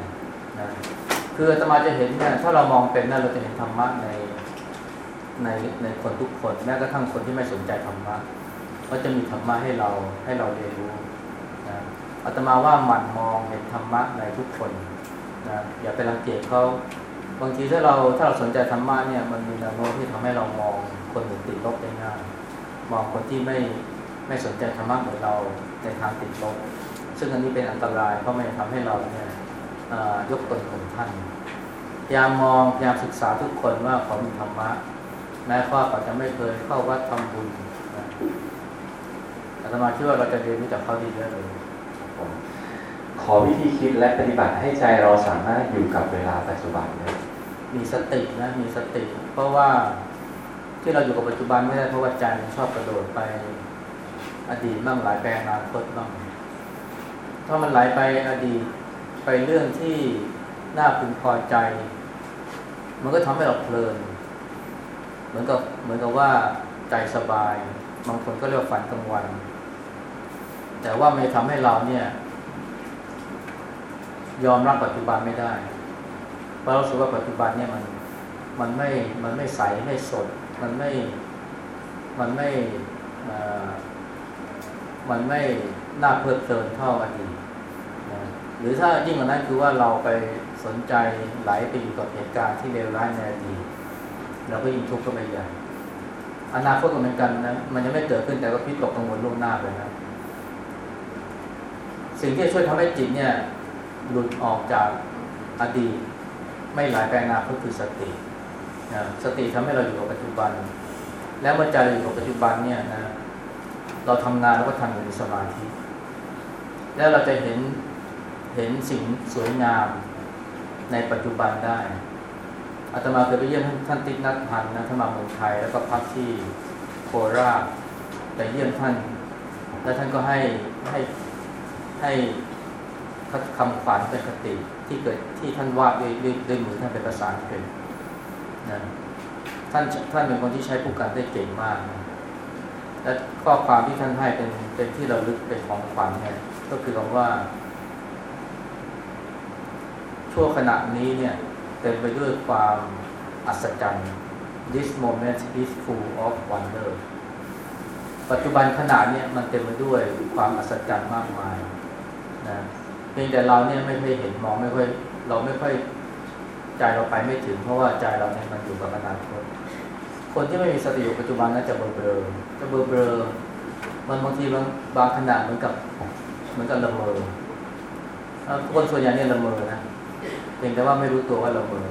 นะคืออาตมาจะเห็นเนี่ยถ้าเรามองเป็นนะเราจะเห็นธรรมะในในในคนทุกคนแม้กระทั่งคนที่ไม่สนใจธรรมะก็จะมีธรรมะให้เราให้เราเรียนรู้นะอาตมาว่าหมั่นมองเห็นธรรมะในทุกคนนะอย่าไปรังเกียจเขาบางทีถ้าเราถ้าเราสนใจธรรมะเนี่ยมันมีแนวโน้มที่ทำให้เรามอง คนอื่นติดลบได้ง่ายมองคนที่ไม่ไม่สนใจธรรมะเหมือนเราในทางติดลบ ซึ่งอันนี้เป็นอันตรายเพราะมันทำให้เราเนี่ยยกตนข่มท่านพยายามมองพยายามศึกษาทุกคนว่าเขามีธรรมะแม้ว่าเขาจะไม่เคยเข้าวัดทำบุญนะอาตมาคิดว่าเราจะเรียนรู้จากเขาดีเยอะเลยขอวิธีคิดและปฏิบัติให้ใจเราสามารถอยู่กับเวลาปัจจุบันได้มีสตินะมีสติ เพราะว่า ที่เราอยู่กับปัจจุบันไม่ได้เพราะว่าใจมันชอบกระโดดไปอดีตบ้างหลายไปอนาคตบ้างถ้ามันไหลไปอดีตไปเรื่องที่น่าพึงพอใจ มันก็ทำให้เราเพลิน เหมือนกับเหมือนกับว่าใจสบาย บางคนก็เรียกฝันกลางวัน แต่ว่ามันทำให้เราเนี่ย ยอมรับปัจจุบันไม่ได้ เพราะเราสึกว่าปัจจุบันเนี่ยมันมันไม่มันไม่ใสไม่สด มันไม่ มันไม่มันไม่น่าเพลิดเพลินเท่าอดีตนะหรือถ้ายิ่งกว่านั้นคือว่าเราไปสนใจไหลไปอยู่กับเหตุการณ์ที่เลวร้ายในอดีตเราก็ยิ่งทุกข์ก็ไปใหญ่อนาคตก็เหมือนกันนะมันยังไม่เกิดขึ้นแต่ก็พิตกกังวลล่วงหน้าไปนะสิ่งที่ช่วยทำให้จิตเนี่ย หลุดออกจากอดีต ไม่ไหลไปอนาคตคือสติ สติทำให้เราอยู่กับปัจจุบัน แล้วเมื่อใจอยู่กับปัจจุบันเนี่ยนะเราทำงานเราก็ทำอยู่ในสมาธิ แล้วเราจะเห็นเห็นสิ่งสวยงามในปัจจุบันได้อาตมาเคยไปเยี่ยมท่านติ๊กนัทพันธ์นะท่านมาเมืองไทยแล้วก็พักที่โคราชไปเยี่ยมท่าน แล้วท่านก็ให้ให้ให้คำขวัญเป็นคติที่เกิดที่ท่านวาดด้วยด้วยด้วยมือท่านเป็นภาษาอังกฤษ นะท่านท่านเป็นคนที่ใช้ผู้กันได้เก่งมากนะและข้อความที่ท่านให้เป็นเป็นที่เราลึกเป็นของขวัญเนี่ยก็คือคำว่า ชั่วขณะนี้เนี่ย เต็มไปด้วยความอัศจรรย์ this moment is full of wonder ปัจจุบันขณะเนี่ยมันเต็มไปด้วยความอัศจรรย์มากมายนะเพียงแต่เราเนี่ยไม่ค่อยเห็นมองไม่ค่อยเราไม่ค่อย ใจเราไปไม่ถึง เพราะว่าใจเราเนี่ยมันอยู่กับอนาคตคนที่ไม่มีสติอยู่ปัจจุบันน่าจะเบลอเบลอจะเบลอเบลอมันบางทีบางบางขณะเหมือนกับเหมือนกับละเมอคนส่วนใหญ่เนี่ยละเมอนะเพียงแต่ว่าไม่รู้ตัวว่าละเมอ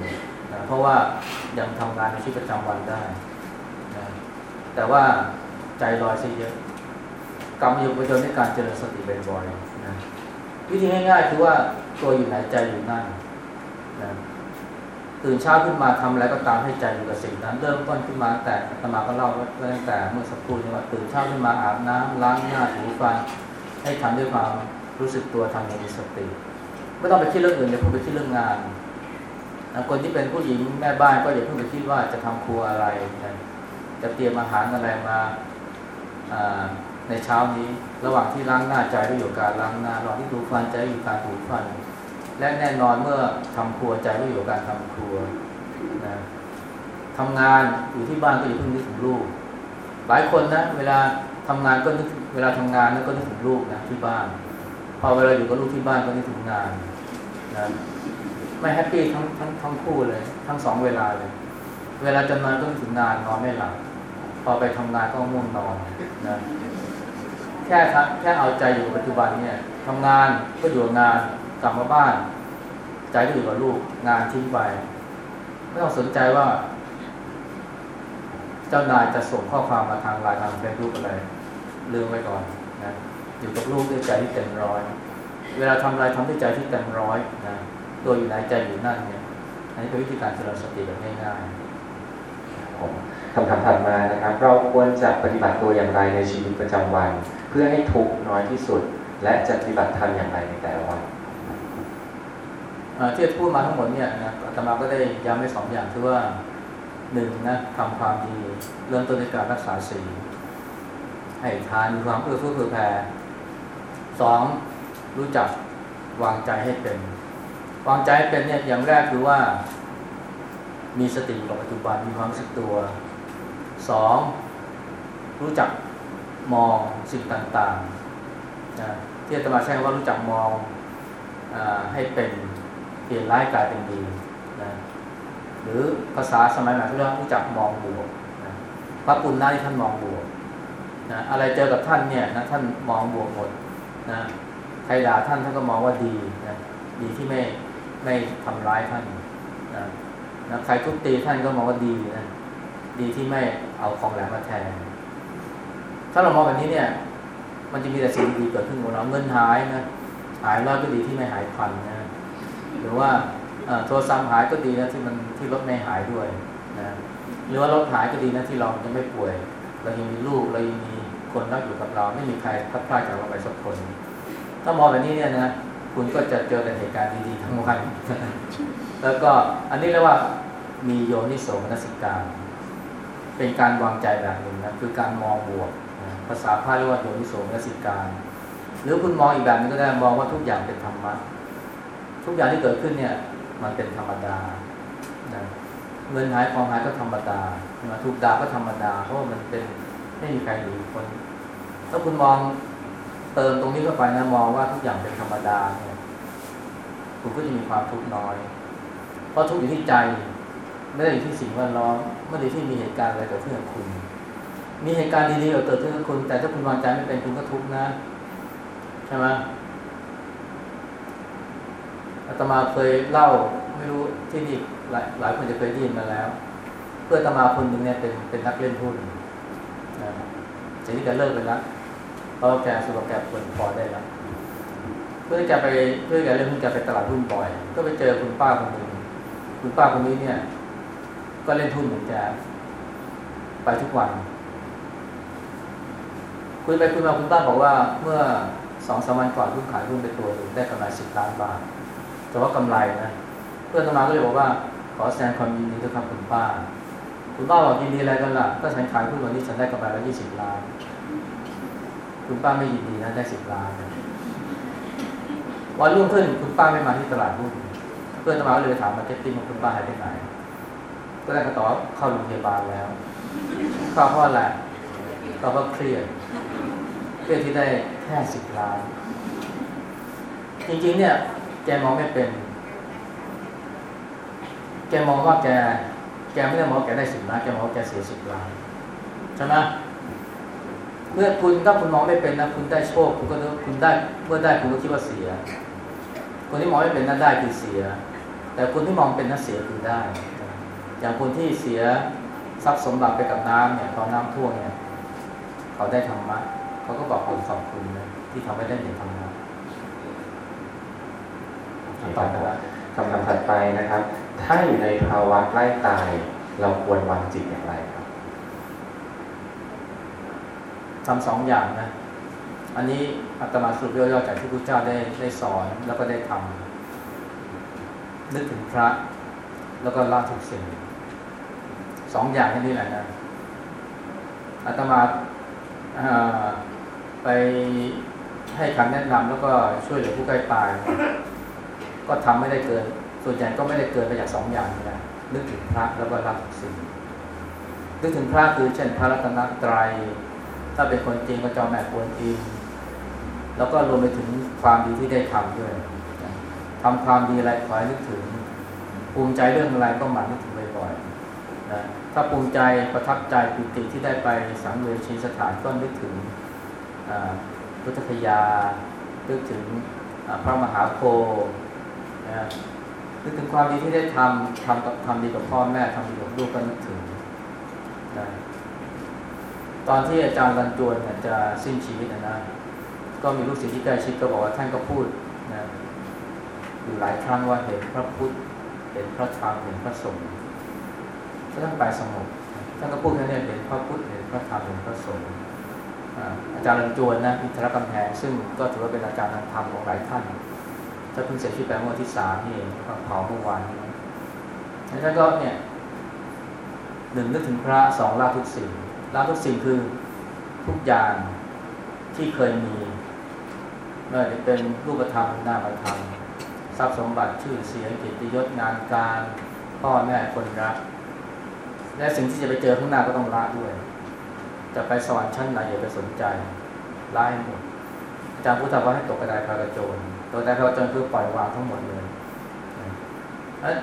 นะเพราะว่ายังทำงานในชีวิตประจำวันได้นะแต่ว่าใจลอยซะเยอะกรรมอยู่ประโยชน์ในการเจริญสติบ่อยๆนะวิธีง่ายๆคือว่าตัวอยู่ไหนใจอยู่นั่นนะ ตื่นเช้าขึ้นมาทำอะไรก็ตามให้ใจอยู่กับสิ่งนั้น เริ่มต้นขึ้นมาแต่ตมาก็เล่าตั้งแต่เมื่อสักครู่นี้ว่าตื่นเช้าขึ้นมาอาบน้ำล้างหน้าถูฟันให้ทำด้วยความรู้สึกตัวทำอย่างมีสติไม่ต้องไปคิดเรื่องอื่นอย่าเพิ่งไปคิดเรื่องงานคนที่เป็นผู้หญิงแม่บ้านก็อย่าเพิ่งไปคิดว่าจะทำครัวอะไร จะเตรียมอาหารอะไรมาในเช้านี้ ระหว่างที่ล้างหน้าใจก็อยู่การล้างหน้าระหว่างที่ถูฟันใจอยู่การถูฟัน และแน่นอนเมื่อทำครัวใจก็อยู่การทำครัวนะทำงานอยู่ที่บ้านก็อยู่เพิ่งนึกถึงลูก หลายคนนะเวลาทำงานก็นึกเวลาทำงานแล้วก็นึกถึงลูกนะที่บ้าน พอเวลาอยู่กับลูกที่บ้านก็นึกถึงงานนะไม่แฮปปี้ทั้งทั้งทั้งคู่เลย ทั้งสองเวลาเลย เวลาจะนอนก็นึกถึงงานนอนไม่หลับพอไปทำงานก็ง่วงนอนนะแค่แค่เอาใจอยู่ปัจจุบันเนี่ยทำงานก็อยู่งาน กลับมาบ้าน ใจก็อยู่กับลูกงานทิ้งไปไม่ต้องสนใจว่า เจ้านายจะส่งข้อความมาทางไลน์ทางเฟซบุ๊กอะไรลืมไว้ก่อนนะอยู่กับลูกด้วยใจที่เต็มร้อย เวลาทำอะไรทำด้วยใจที่เต็มร้อยนะตัวอยู่ไหนใจอยู่นั่นเนี่ยอันนี้เป็นวิธีการเจริญสติแบบง่ายๆผมคำถามถัดมานะครับ เราควรจะปฏิบัติตัวอย่างไรในชีวิตประจำวัน เพื่อให้ทุกน้อยที่สุด และจะปฏิบัติทำอย่างไรในแต่ละวัน ที่พูดมาทั้งหมดเนี่ยนะอาตมาก็ได้ย้ำไว้สองอย่างคือว่าหนึ่งนะทำความดีเริ่มต้นในการรักษาศีลให้ทานมีความเอื้อเฟื้อเผื่อแผ่สองรู้จักวางใจให้เป็น วางใจให้เป็นเนี่ยอย่างแรกคือว่า มีสติกับปัจจุบันมีความรู้สึกตัวสองรู้จักมองสิ่งต่างๆนะที่อาตมาใช้ว่ารู้จักมองอให้เป็น เปลี่ยนร้ายกลายเป็นดีนะหรือภาษาสมัยใหม่ที่เรารู้จักมองบวกนะพระปุณณะที่ท่านมองบวกนะอะไรเจอกับท่านเนี่ยนะท่านมองบวกหมดนะใครด่าท่านท่านก็มองว่าดีนะดีที่ไม่ไม่ทำร้ายท่านนะนะใครทุบตีท่านก็มองว่าดีนะดีที่ไม่เอาของแหลมมาแทน ถ้าเรามองแบบนี้เนี่ย มันจะมีแต่สิ่งดีเกิดขึ้นกับเราเงินหายนะหายร้อยก็ดีที่ไม่หายพันนะ หรือว่าโทรศัพท์หายก็ดีนะที่มันที่รถไม่หายด้วยนะหรือว่ารถหายก็ดีนะที่เรายังไม่ป่วย เรายังมีลูกเรายังมีคนรักอยู่กับเรา ไม่มีใครพัดพลาดจากเราไปสักคน ถ้ามองแบบนี้เนี่ยนะคุณก็จะเจอแต่เหตุการณ์ดีๆทั้งวัน แล้วก็อันนี้เรียกว่ามีโยนิโสมนสิการ เป็นการวางใจแบบหนึ่งนะคือการมองบวกภาษาพาเรียกว่าโยนิโสมนสิการ หรือคุณมองอีกแบบนึงก็ได้มองว่าทุกอย่างเป็นธรรมะ ทุกอย่างที่เกิดขึ้นเนี่ย มันเป็นธรรมดานะเงินหายของหายก็ธรรมดาถูกด่าก็ธรรมดา เพราะมันเป็นไม่มีใครหนีคน ถ้าคุณมองเติมตรงนี้เข้าไปนะมองว่าทุกอย่างเป็นธรรมดาเนี่ยคุณก็จะมีความทุกข์น้อย เพราะทุกข์อยู่ที่ใจ ไม่ได้อยู่ที่สิ่งแวดล้อมไม่ได้ที่มีเหตุการณ์อะไรเกิดขึ้นกับคุณ มีเหตุการณ์ดีๆเกิดขึ้นกับคุณ แต่ถ้าคุณวางใจไม่เป็นคุณก็ทุกข์นะใช่ไหม อาตมาเคยเล่าไม่รู้ที่นี่หลายหลายคนจะเคยได้ยินมาแล้ว เพื่ออาตมาคนหนึ่งเนี่ยเป็นเป็นนักเล่นหุ้นนะทีนี้แกเลิกไปแล้วเพราะแกสุขแกปวดพอได้แล้วเพื่อแกไปเพื่อแกเล่นหุ้นแกไปตลาดหุ้นบ่อย ก็ไปเจอคุณป้าคนหนึ่งคุณป้าคนนี้เนี่ย ก็เล่นหุ้นเหมือนแกไปทุกวันคุยไปคุยมาคุณป้าบอกว่าเมื่อสองสามวันก่อนหุ้นขายหุ้นไปตัวหนึ่งได้กำไรสิบล้านบาท แต่ว่ากำไรนะเพื่อนตมาก็เลยบอกว่าขอแสดงความยินดีด้วยครับคุณป้า คุณป้าบอกยินดีอะไรกันล่ะ ก็ฉันขายหุ้นวันนี้ฉันได้กำไรแล้วยี่สิบล้าน คุณป้าไม่ยินดีนะได้สิบล้านวันรุ่งขึ้นคุณป้าไม่มาที่ตลาดหุ้นเพื่อนตมาก็เลยถามมาเก็ตติ้งของคุณป้าหายไปไหนก็ได้คำตอบเข้าโรงพยาบาลแล้วเข้าเพราะอะไรก็เพราะเครียดเครียดที่ได้แค่สิบล้าน จริงๆเนี่ย แกมองไม่เป็น แกมองว่าแก แกไม่ได้มองแกได้สิบล้านแกมองแกเสียสิบล้านใช่ไหมเมื่อคุณถ้าคุณมองไม่เป็นนะคุณได้โชคคุณก็คุณได้ เมื่อได้คุณก็คิดว่าเสีย คนที่มองไม่เป็นนั้นได้คือเสีย แต่คนที่มองเป็นนั้นเสียคือได้ อย่างคนที่เสียทรัพย์สมบัติไปกับน้ำเนี่ยตอนน้ำท่วมเนี่ย เขาได้ธรรมะเขาก็บอกคนขอบคุณนะที่ทำให้ได้เห็นธรรมะต่อไปแล้วคำถามถัดไปนะครับ ถ้าอยู่ในภาวะใกล้ตาย เราควรวางจิตอย่างไรครับทำสองอย่างนะ อันนี้อาตมาสรุปย่อๆจากที่พระเจ้าได้ได้สอนแล้วก็ได้ทำนึกถึงพระ แล้วก็ละทุกสิ่งสองอย่างแค่นี้แหละนะอาตมาไปให้คำแนะนำแล้วก็ช่วยเหลือผู้ใกล้ตาย ก็ทำไม่ได้เกิน ส่วนใหญ่ก็ไม่ได้เกินไปจากสองอย่างนี้นะนึกถึงพระแล้วก็ละทุกสิ่งนึกถึงพระคือเช่นพระรัตนตรัย ถ้าเป็นคนจริงก็จอแม่ควรอินแล้วก็รวมไปถึงความดีที่ได้ทำด้วยทำความดีอะไรขอให้นึกถึง ภูมิใจเรื่องอะไรก็หมั่นนึกถึงบ่อยๆนะถ้าภูมิใจประทับใจปิติที่ได้ไปสังเวชสถานก็นึกถึงพุทธคยานึกถึงพระมหาโพ นะนึกถึงความดีที่ได้ทำทำกับทำดีกับพ่อแม่ทำดีกับลูกก็นึกถึงนะตอนที่อาจารย์บรรจวนจะสิ้นชีวิตนะนะก็มีลูกศิษย์ที่ใกล้ชิดก็บอกว่าท่านก็พูดนะอยู่หลายครั้งว่าเห็นพระพุทธเห็นพระธรรมเห็นพระสงฆ์ท่านไปสงบท่านก็พูดแค่นี้เห็นพระพุทธเห็นพระธรรมเห็นพระสงฆ์อาจารย์บรรจวนนะอินทรกำแพงซึ่งก็ถือว่าเป็นอาจารย์ทางธรรมของหลายท่าน ถ้าเพิ่งเสียชีวิตไปเมื่อที่สามนี่เผาเมื่อวานนี้ท่านก็เนี่ยหนึ่งนึกถึงพระสองละทุกสิ่งละทุกสิ่งคือทุกอย่างที่เคยมีไม่ว่าจะเป็นรูปธรรมนามธรรมทรัพย์สมบัติชื่อเสียงกิจยศงานการพ่อแม่คนรัก และสิ่งที่จะไปเจอข้างหน้าก็ต้องละด้วย จะไปสวรรค์ชั้นไหนอย่าไปสนใจละให้หมดอาจารย์พุทธว่าให้ตกกระไดพากระโจน ตกกระไดพาจนคือปล่อยวางทั้งหมดเลย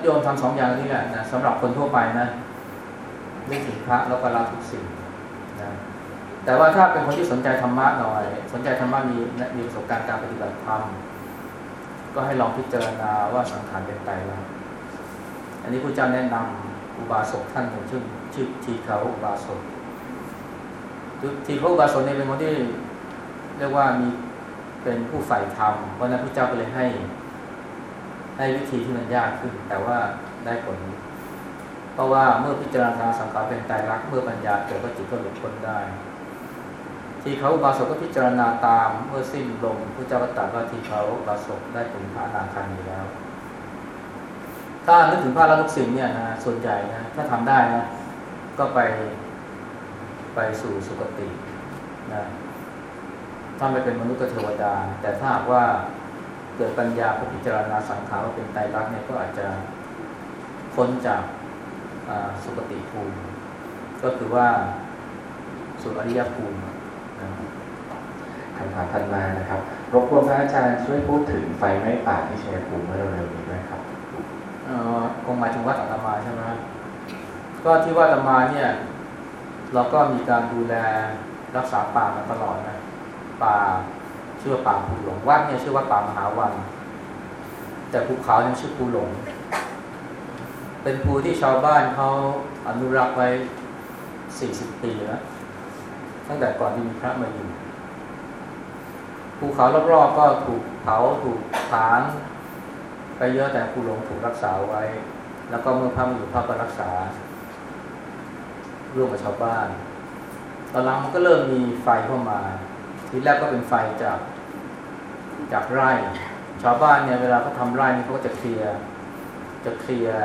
โยมทำสองอย่างนี้แหละนะสำหรับคนทั่วไปนะนึกถึงพระแล้วก็ละทุกสิ่งนะแต่ว่าถ้าเป็นคนที่สนใจธรรมะหน่อย สนใจธรรมะมีมีประสบการณ์การปฏิบัติธรรมก็ให้ลองพิจารณาว่าสังขารเป็นไตรลักษณ์อันนี้พระเจ้าแนะนำอุบาสกท่านหนึ่งชื่อชื่อทีเขาอุบาสกทีเขาอุบาสกเนี่ยเป็นคนที่เรียกว่ามี เป็นผู้ใฝ่ธรรมเพราะนั้นพระเจ้าก็เลยให้ให้วิธีที่มันยากขึ้น แต่ว่าได้ผล เพราะว่าเมื่อพิจารณาสังขารเป็นไตรลักษณ์เมื่อปัญญาเกิดก็จิตก็หลุดพ้นได้ ที่เขาบาสกก็พิจารณาตามเมื่อสิ้นลมพระเจ้าก็ตรัสว่าที่เขาบาสกได้ถึงพระนาคามีแล้ว ถ้านึกถึงพระรักสิ่งเนี่ยนะส่วนใหญ่นะถ้าทำได้นะก็ไปไปสู่สุคตินะ ถ้าไม่เป็นมนุษย์ก็เทวดา แต่ถ้าว่าเกิดปัญญาพิจารณาสังขารว่าเป็นไตรลักษณ์เนี่ยก็อาจจะพ้นจากสุคติภูมิ ก็คือว่าสุอริยภูมิคำถามทันมานะครับ รบกวนพระอาจารย์ช่วยพูดถึงไฟไหม้ป่าที่ชัยภูมิเมื่อเร็วๆนี้ด้วยครับคงหมายถึงวัดอัตมาใช่ไหมก็ที่วัดอัตมาเนี่ย เราก็มีการดูแลรักษาป่ามาตลอดนะ ป่าชื่อว่าป่าภูหลงวัดเนี่ยชื่อว่าป่ามหาวัน แต่ภูเขาเนี่ยชื่อภูหลง เป็นภูที่ชาวบ้านเขาอนุรักษ์ไว้สี่สิบปีแล้วตั้งแต่ก่อนที่มีพระมาอยู่ภูเขารอบๆก็ถูกเผาถูกถางไปเยอะแต่ภูหลงถูกรักษาไว้ แล้วก็เมื่อพระมาอยู่พระก็รักษาร่วมกับชาวบ้านตอนหลังมันก็เริ่มมีไฟเข้ามา ทีแรกก็เป็นไฟจากจากไร่ ชาวบ้านเนี่ยเวลาเขาทาไร่นี่เขาก็จะเคลียร์จะเคลียร์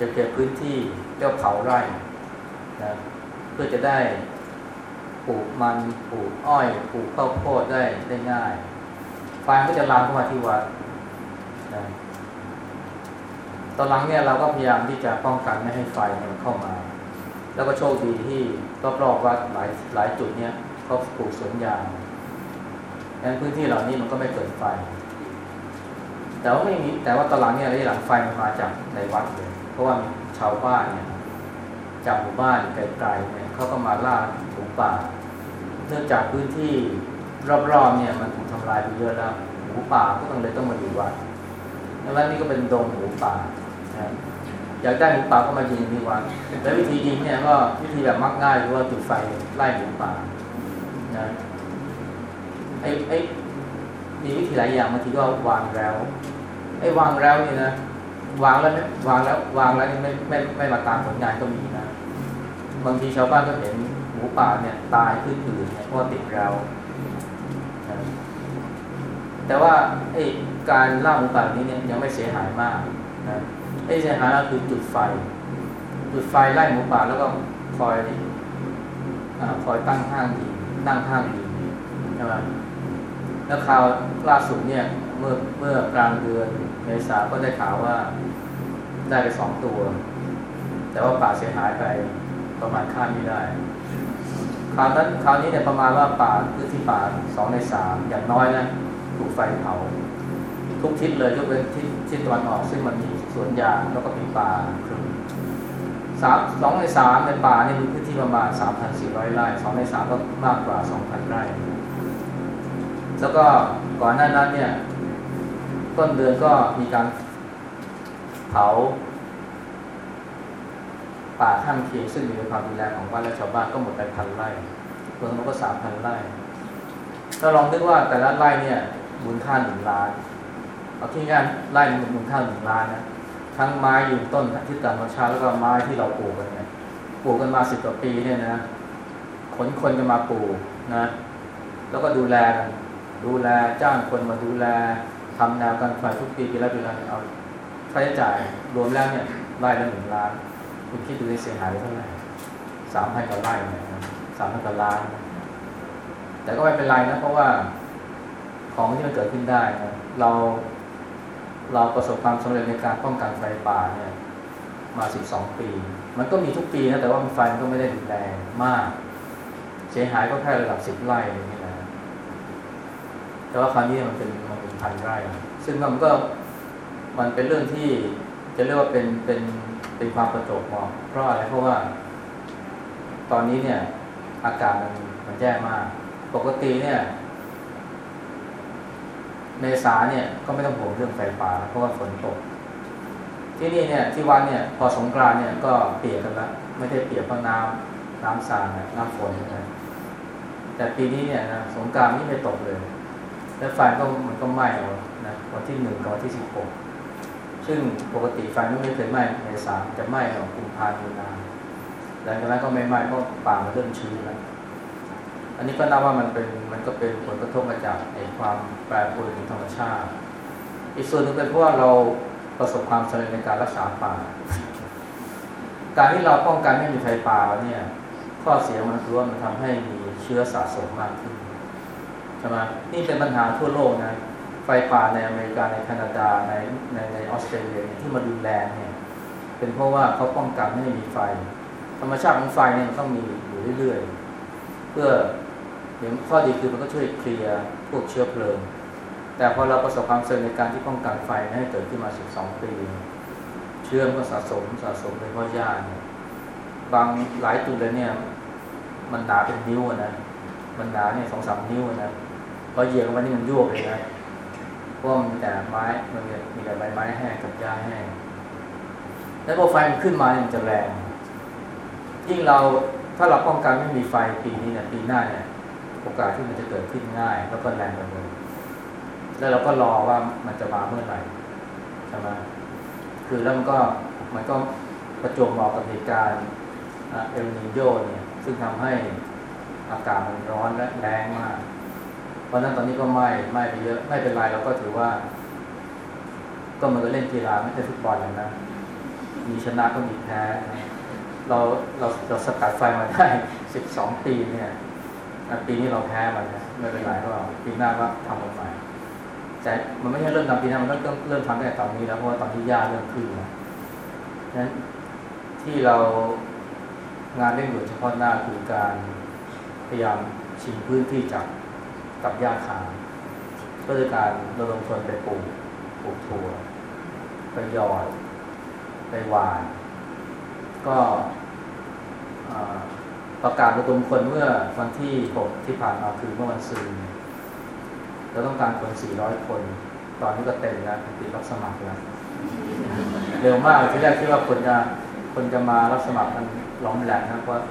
จะเคลียร์พื้นที่เรียกเผาไร่นะเพื่อจะได้ปลูกมันปลูกอ้อยปลูกข้าวโพดได้ได้ง่ายไฟก็จะลามเข้ามาที่วัดนะตอนหลังเนี่ยเราก็พยายามที่จะป้องกันไม่ให้ไฟมันเข้ามา แล้วก็โชคดีที่รอบๆวัดหลายหลายจุดเนี่ย เขาปลูกสวนยางดังนั้นพื้นที่เหล่านี้มันก็ไม่เกิดไฟ แต่ว่าไม่มีแต่ว่าตอนหลังเนี่ยระยะหลังไฟมันมาจากในวัดเลย เพราะว่าชาวบ้านเนี่ยจากหมู่บ้านไกลๆเนี่ยเขาก็มาล่าถูป่า เนื่องจากพื้นที่รอบๆเนี่ยมันถูกทำลายไปเยอะแล้วหมูป่าก็ต้องเลยต้องมาอยู่วัดแล้วนี่ก็เป็นโดมหมูป่าอยากได้หมูป่าก็มายิงที่วัดแต่วิธียิงเนี่ยก็วิธีแบบมักง่ายคือว่าจุดไฟไล่หมูป่า นะไอ้ไอ้มีวิธีหลายอย่างบางทีก็วางแล้วไอ้วางแล้วนี่นะวางแล้วไม่วางแล้ว วางแล้วนี่ไม่ไม่ไม่มาตามผลงานก็มีนะ บางทีชาวบ้านก็เห็นหมูป่าเนี่ย ตายขึ้นอื่นเนี่ยเพราะติดเราแต่ว่าไอ้การล่าหมูป่านี้เนี่ยยังไม่เสียหายมากนะไอ้เสียหายก็คือจุดไฟ จุดไฟไล่หมูป่าแล้วก็คอยอคอยตั้งห้างดี นั่งห้างดีใช่ไหมแล้วข่าวล่าสุดเนี่ยเมื่อเมื่อกลางเดือนเมษาก็ได้ข่าวว่าได้ไปสองตัว แต่ว่าป่าเสียหายไปประมาณค่าไม่ได้คราวนั้นคราวนี้เนี่ยประมาณว่าป่าพื้นที่ป่าสองในสามอย่างน้อยนะถูกไฟเผาทุกทิศเลยยกเว้นทิศทิศตะวันออกซึ่งมันมีสวนยางแล้วก็เป็นป่าค สามสองในสามในป่านี่มีพื้นที่ประมาณสามพันสี่ร้อยไร่สองในสามก็มากกว่าสองพันไร่ แล้วก็ก่อนหน้านั้นเนี่ยต้นเดือนก็มีการเผาป่าข้างเคียงซึ่งอยู่ในความดูแลของวัดและชาวบ้านก็หมดไปพันไร่เพิ่มมันก็สามพันไร่ถ้าลองนึกว่าแต่ละไร่เนี่ยมูลค่าหนึ่งล้านเอาที่งานไร่มูลค่าหนึ่งล้านนะ ทั้งไม้ยืนต้นที่ตามธรรมชาแล้วก็ไม้ที่เราปลูกกันเนี่ยปลูกกันมาสิบกว่าปีเนี่ยนะขนคนกันมาปลูกนะ แล้วก็ดูแลกันดูแลจ้างคนมาดูแลทำแนวการไฟทุกปีปีละปีละเอาค่าใช้จ่ายรวมแล้วเนี่ยไร่ละหนึ่งล้านคุณคิดดูได้เสียหายไปเท่าไหร่สามพันกว่าไร่เนี่ยสามพันกว่าล้าน แต่ก็ไม่เป็นไรนะเพราะว่าของที่มันเกิดขึ้นได้นะเรา เราประสบความสำเร็จในการป้องกันไฟป่าเนี่ยมาสิบสองปี มันก็มีทุกปีนะแต่ว่าไฟมันก็ไม่ได้รุนแรงมาก เสียหายก็แค่ระดับสิบไร่อย่างนี้แต่ว่าคราวนี้มันเป็นมันเป็นพันไร่ ซึ่งมันก็มันเป็นเรื่องที่จะเรียกว่าเป็นเป็นเป็นความประจบเหมาะเพราะอะไรเพราะว่า ตอนนี้เนี่ยอากาศมันมันแย่มาก ปกติเนี่ย เมษาเนี่ยก็ไม่ต้องห่วงเรื่องไฟป่าเพราะว่าฝนตก ที่นี่เนี่ยที่วันเนี่ยพอสงกรานเนี่ยก็เปียกกันแล้วไม่ได้เปียกเพราะน้ำน้ำสาดน้ำฝนนะแต่ปีนี้เนี่ยนะสงกรานนี่ไม่ตกเลย แล้วไฟก็มันก็ไหม้เอานะวันที่หนึ่งกับวันที่สิบหกซึ่งปกติไฟไม่เคยไหม้ในสาจะไหม้ของกุมภาพันธ์นาหลังจากนั้นก็ไม่ไหม้เพราะป่ามันเริ่มชื้นแล้ว อันนี้ก็นับว่ามันเป็นมันก็เป็นผลกระทบมาจากไอ้ความแปรปรวนของธรรมชาติ อีกส่วนหนึ่งเป็นเพราะว่าเราประสบความสำเร็จในการรักษาป่า การที่เราป้องกันไม่มีไฟป่าเนี่ยข้อเสียมันคือว่ามันทำให้มีเชื้อสะสมมากขึ้นใช่ไหมนี่เป็นปัญหาทั่วโลกนะไฟป่าในอเมริกาในแคนาดาในในในออสเตรเลียที่มาดูแลเนี่ยเป็นเพราะว่าเขาป้องกันไม่ให้มีไฟ ธรรมชาติของไฟเนี่ยมันต้องมีอยู่เรื่อยๆ เพื่อ อย่างข้อดีคือมันก็ช่วยเคลียร์พวกเชื้อเพลิง แต่พอเราประสบความสำเร็จในการที่ป้องกันไฟให้เกิดขึ้นมา 12 ปี เชื้อมันก็สะสมสะสมเป็นพราะหญ้าเนี่ยบางหลายจุดเลยเนี่ยมันหนาเป็นนิ้วนะมันหนาเนี่ยสองสามนิ้วนะพอเหยียบลงไปนี่มันยวเลยนะเพราะมันแต่ไม้มันมีแต่ใบไม้แห้งกับหญ้าแห้งแล้วพอไฟมันขึ้นมาเนี่ยมันจะแรงยิ่งเราถ้าเราป้องกันไม่มีไฟปีนี้เนี่ยปีหน้าเนี่ย โอกาสที่มันจะเกิดขึ้นง่าย แล้วก็แรงกว่าเดิมแล้วเราก็รอว่ามันจะมาเมื่อไหร่ใช่ไหมคือแล้วมันก็มันก็ประจวบเหมาะกับเหตุการณ์เอลนิโยเนี่ย ซึ่งทำให้อากาศมันร้อนและแรงมาก เพราะนั้นตอนนี้ก็ไม่ไม่ไปเยอะไม่เป็นไรเราก็ถือว่า ก็มันก็เล่นกีฬาไม่ใช่ฟุตบอลอย่างนะมีชนะก็มีแพ้ เราเราเราสกัดไฟมาได้สิบสองปีเนี่ย ปีนี้เราแพ้มันไม่เป็นไรก็ปีหน้าก็ทำมันใหม่แต่มันไม่ใช่เริ่มทำปีหน้ามันต้องเริ่มทำตั้งแต่ตอนนี้แล้วเพราะว่าตอนที่ยาเริ่มขึ้นนะนั้นที่เรางานเร่งด่วนเฉพาะหน้าคือการพยายามชิงพื้นที่จากกับยาคาก็คือการระดมทุนไปปลูกปลูกถั่วไปยอด ไปหวาน ก็ ประกาศระดมคนเมื่อวันที่ 6 ที่ผ่านมาคือเมื่อวันศุกร์เราต้องการคน 400 คน ตอนนี้ก็เต็มแล้วติดรับสมัครแล้วเร็วมากที่แรกคิดว่าคนจะคนจะมารับสมัครมันล้อมแหลกนะเพราะ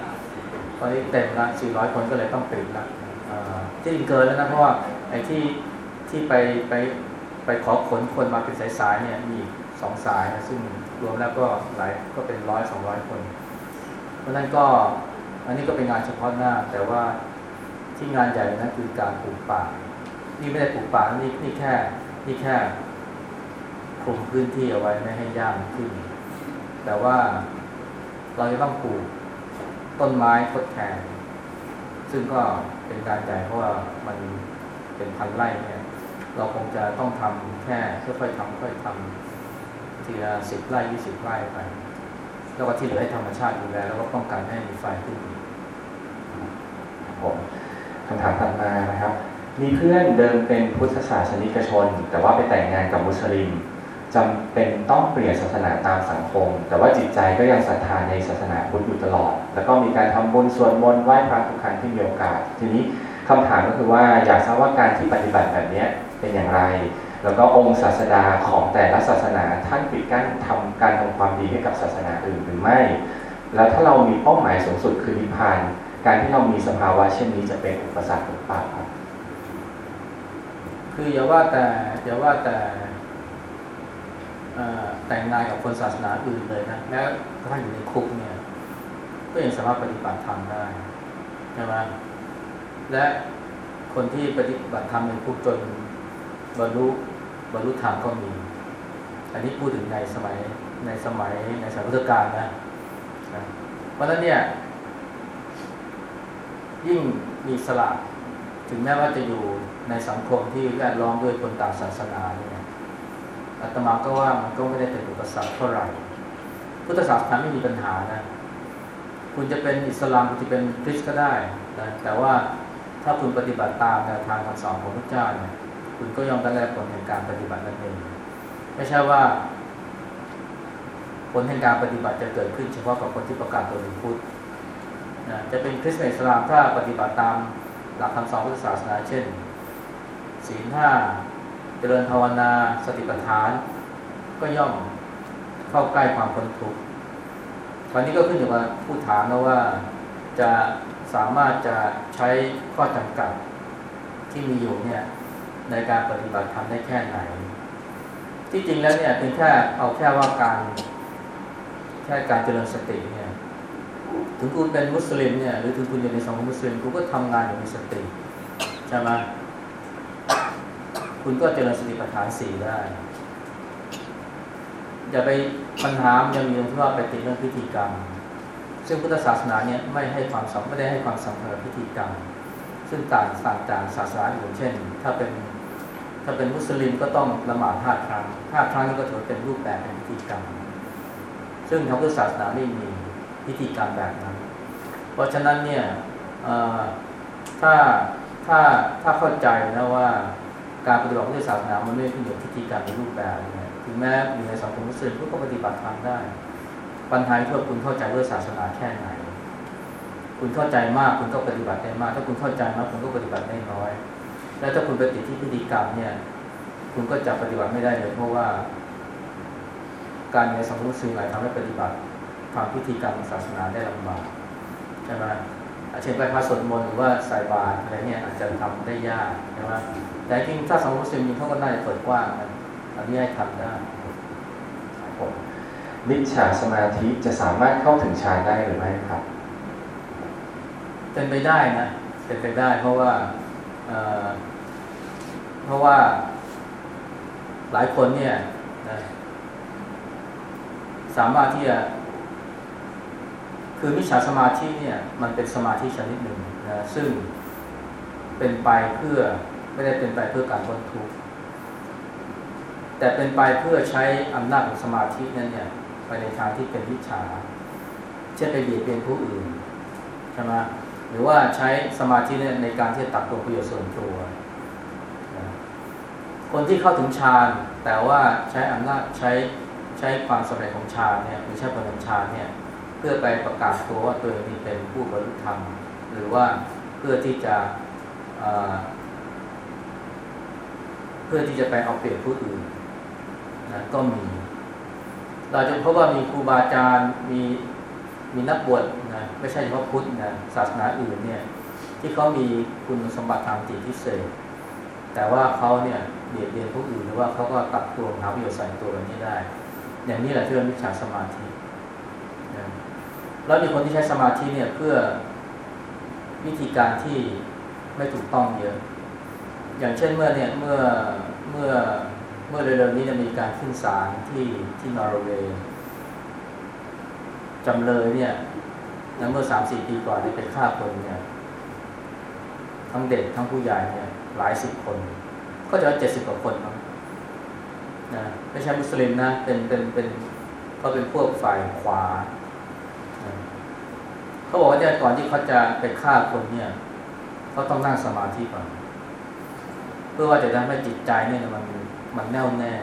ตอนนี้เต็มละ400 คนก็เลยต้องปิดละที่เกินแล้วนะเพราะว่าไอ้ที่ที่ไปไปไปขอขนคนมาเป็นสายๆเนี่ยมีสองสายนะซึ่งรวมแล้วก็หลายก็เป็นร้อยสองร้อยคน เพราะนั้นก็ อันนี้ก็เป็นงานเฉพาะหน้า แต่ว่าที่งานใหญ่นะคือการปลูกป่า นี่ไม่ได้ปลูกป่านี่นี่แค่ นี่แค่คลุมพื้นที่เอาไว้ไม่ให้ย่ามขึ้น แต่ว่าเราจะต้องปลูกต้นไม้ทดแทน ซึ่งก็เป็นการใหญ่เพราะว่ามันเป็นพันไร่เนี่ยเราคงจะต้องทำแค่ค่อยๆทำค่อยๆทำทีละสิบไร่ยี่สิบไร่ไป แล้วก็ที่เหลือให้ธรรมชาติดูแลแล้วก็ป้องกันให้มีไฟขึ้น ผมคำถามถัดมานะครับ มีเพื่อนเดิมเป็นพุทธศาสนิกชน แต่ว่าไปแต่งงานกับมุสลิมจำเป็นต้องเปลี่ยนศาสนาตามสังคม แต่ว่าจิตใจก็ยังศรัทธาในศาสนาพุทธอยู่ตลอด แล้วก็มีการทำบุญสวดมนต์ไหว้พระทุกครั้งที่มีโอกาส ทีนี้คำถามก็คือว่าอยากทราบว่าการที่ปฏิบัติแบบนี้เป็นอย่างไร แล้วก็องค์ศาสดาของแต่ละศาสนาท่านปิดกั้นทำการทำความดีให้กับศาสนาอื่นหรือไม่ แล้วถ้าเรามีเป้าหมายสูงสุดคือนิพพาน การที่เรามีสภาวะเช่นนี้จะเป็นอุปสรรคหรือเปล่าครับ คืออย่าว่าแต่อย่าว่าแต่แต่งงานกับคนศาสนาอื่นเลยนะแม้กระทั่งอยู่ในคุกเนี่ย ก็ยังสามารถปฏิบัติธรรมได้ใช่ไหมและคนที่ปฏิบัติธรรมในคุกจนบรรลุบรรลุธรรมก็มี อันนี้พูดถึงในสมัยในสมัยในสมัยพุทธกาลนะเพราะนั้นเนี่ย ยิ่งมีสละถึงแม้ว่าจะอยู่ในสังคมที่แวดล้อมด้วยคนต่างศาสนาเนี่ยอาตมาก็ว่ามันก็ไม่ได้เป็นอุปสรรคเท่าไหร่ พุทธศาสนาไม่มีปัญหานะ คุณจะเป็นอิสลามคุณจะเป็นคริสต์ก็ได้นะแต่ว่าถ้าคุณปฏิบัติตามแนวทางคำสอนของพระเจ้าเนี่ยคุณก็ยอมได้ผลแห่งการปฏิบัตินั่นเองไม่ใช่ว่า ผลแห่งการปฏิบัติจะเกิดขึ้นเฉพาะกับคนที่ประกาศตัวเป็นพุทธ นะจะเป็นคริสต์อิสลามถ้าปฏิบัติตามหลักคำสอนพุทธศาสนาเช่นศีลห้าเจริญภาวนาสติปัฏฐาน ก็ย่อมเข้าใกล้ความพ้นทุกข์ตอนนี้ก็ขึ้นอยู่กับผู้ถามนะว่าจะสามารถจะใช้ข้อจำกัดที่มีอยู่เนี่ยในการปฏิบัติทำได้แค่ไหน ที่จริงแล้วเนี่ยเป็นแค่เอาแค่ว่าการแค่การเจริญสติเนี่ย ถึงคุณเป็นมุสลิมเนี่ยหรือถึงคุณอยู่ในสังคมมุสลิมคุณก็ทำงานอย่างมีสติใช่ไหมคุณก็เจริญสติปัฏฐานสี่ได้ อย่าไปปัญหายังมีตรงที่ว่าไปติดเรื่องพิธีกรรม ซึ่งพุทธศาสนาเนี่ยไม่ให้ความสำไม่ได้ให้ความสำคัญกับพิธีกรรม ซึ่งต่างต่างจากศาสนาอื่นเช่น ถ้าเป็นถ้าเป็นมุสลิมก็ต้องละหมาดห้าครั้งห้าครั้งนี้ก็ถือเป็นรูปแบบเป็นพิธีกรรม ซึ่งทางพุทธศาสนาไม่มีพิธีการมแบบนั้น ราะฉะนั้นเนี่ยถ้าถ้าถ้าเข้าใจนะว่าการปฏิบัติพุทธศาสนามันไม่ขึ้นอยู่กับพิธีการในรูปแบบเนี่ยถึงแม้อยู่ในสังคมมุสลิมก็ปฏิบัติทำได้ ปัญหาที่ว่าคุณเข้าใจเรื่องศาสนาแค่ไหน คุณเข้าใจมากคุณก็ปฏิบัติได้มาก ถ้าคุณเข้าใจน้อยคุณก็ปฏิบัติได้น้อย แล้วถ้าคุณไปติดที่พิธีกรรมเนี่ย คุณก็จะปฏิบัติไม่ได้เลยเพราะว่า การในสังคมมุสลิมหลายทำให้ปฏิบัติทางพิธีกรรมศาสนาได้ลำบาก ช่ไหมเช่นไปพระสวดมนต์หรือว่าใส่บาตรอะไรเนี่ยอาจจะทำได้ยากใช่ไหมแต่จริงถ้าสังคมมุสลิมเขาก็น่าจะเปิดกว้างนะอันนี้ให้ทำได้ผมมิจฉาสมาธิจะสามารถเข้าถึงฌานได้หรือไม่ครับเป็นไปได้นะเป็นไปได้ เพราะว่าเพราะว่าหลายคนเนี่ยสามารถที่จะ คือมิจฉาสมาธิเนี่ยมันเป็นสมาธิชนิดหนึ่งนะซึ่งเป็นไปเพื่อไม่ได้เป็นไปเพื่อการพ้นทุกข์แต่เป็นไปเพื่อใช้อำนาจของสมาธินั้นเนี่ยไปในทางที่เป็นวิชาเช่นไปเบียดเบียนผู้อื่นใช่ไหมหรือว่าใช้สมาธิเนี่ยในการที่จะตัดตัวประโยชน์ส่วนตัว คนที่เข้าถึงฌานแต่ว่าใช้อำนาจใช้ใช้ความสำเร็จของฌานเนี่ยหรือใช้ผลของฌานเนี่ย เพื่อไปประกาศตัวว่าตัวเองเป็นผู้บรรลุธรรม หรือว่าเพื่อที่จะเพื่อที่จะไปเอาเปรียบผู้อื่นนะก็มี เราจะพบว่ามีครูบาอาจารย์มีมีนักบวชนะไม่ใช่เฉพาะพุทธนะศาสนาอื่นเนี่ยที่เขามีคุณสมบัติทางจิตพิเศษ แต่ว่าเขาเนี่ยเบียดเบียนผู้อื่นหรือว่าเขาก็ตัดตัวหาประโยชน์ใส่ตัวแบบนี้ได้ อย่างนี้แหละที่เรียกวิชาสมาธิ แล้วมีคนที่ใช้สมาธิเนี่ยเพื่อวิธีการที่ไม่ถูกต้องเยอะ อย่างเช่นเมื่อเนี่ยเมื่อเมื่อเมื่อเร็วๆนี้จะมีการขึ้นศาลที่ที่นอร์เวย์จำเลยเนี่ยเมื่อสามสี่ปีก่อนเนี่ยไปฆ่าคนเนี่ย ทั้งเด็กทั้งผู้ใหญ่เนี่ย หลายสิบคน ก็จะเจ็ดสิบกว่าคนนะไม่ใช่มุสลิมนะ เป็นเป็นเป็นก็เป็นพวกฝ่ายขวา เขาบอกว่าเนี่ยก่อนที่เขาจะไปฆ่าคนเนี่ยเขาต้องนั่งสมาธิก่อน เพื่อว่าจะทำให้จิตใจเนี่ยมันมันแน่วแน่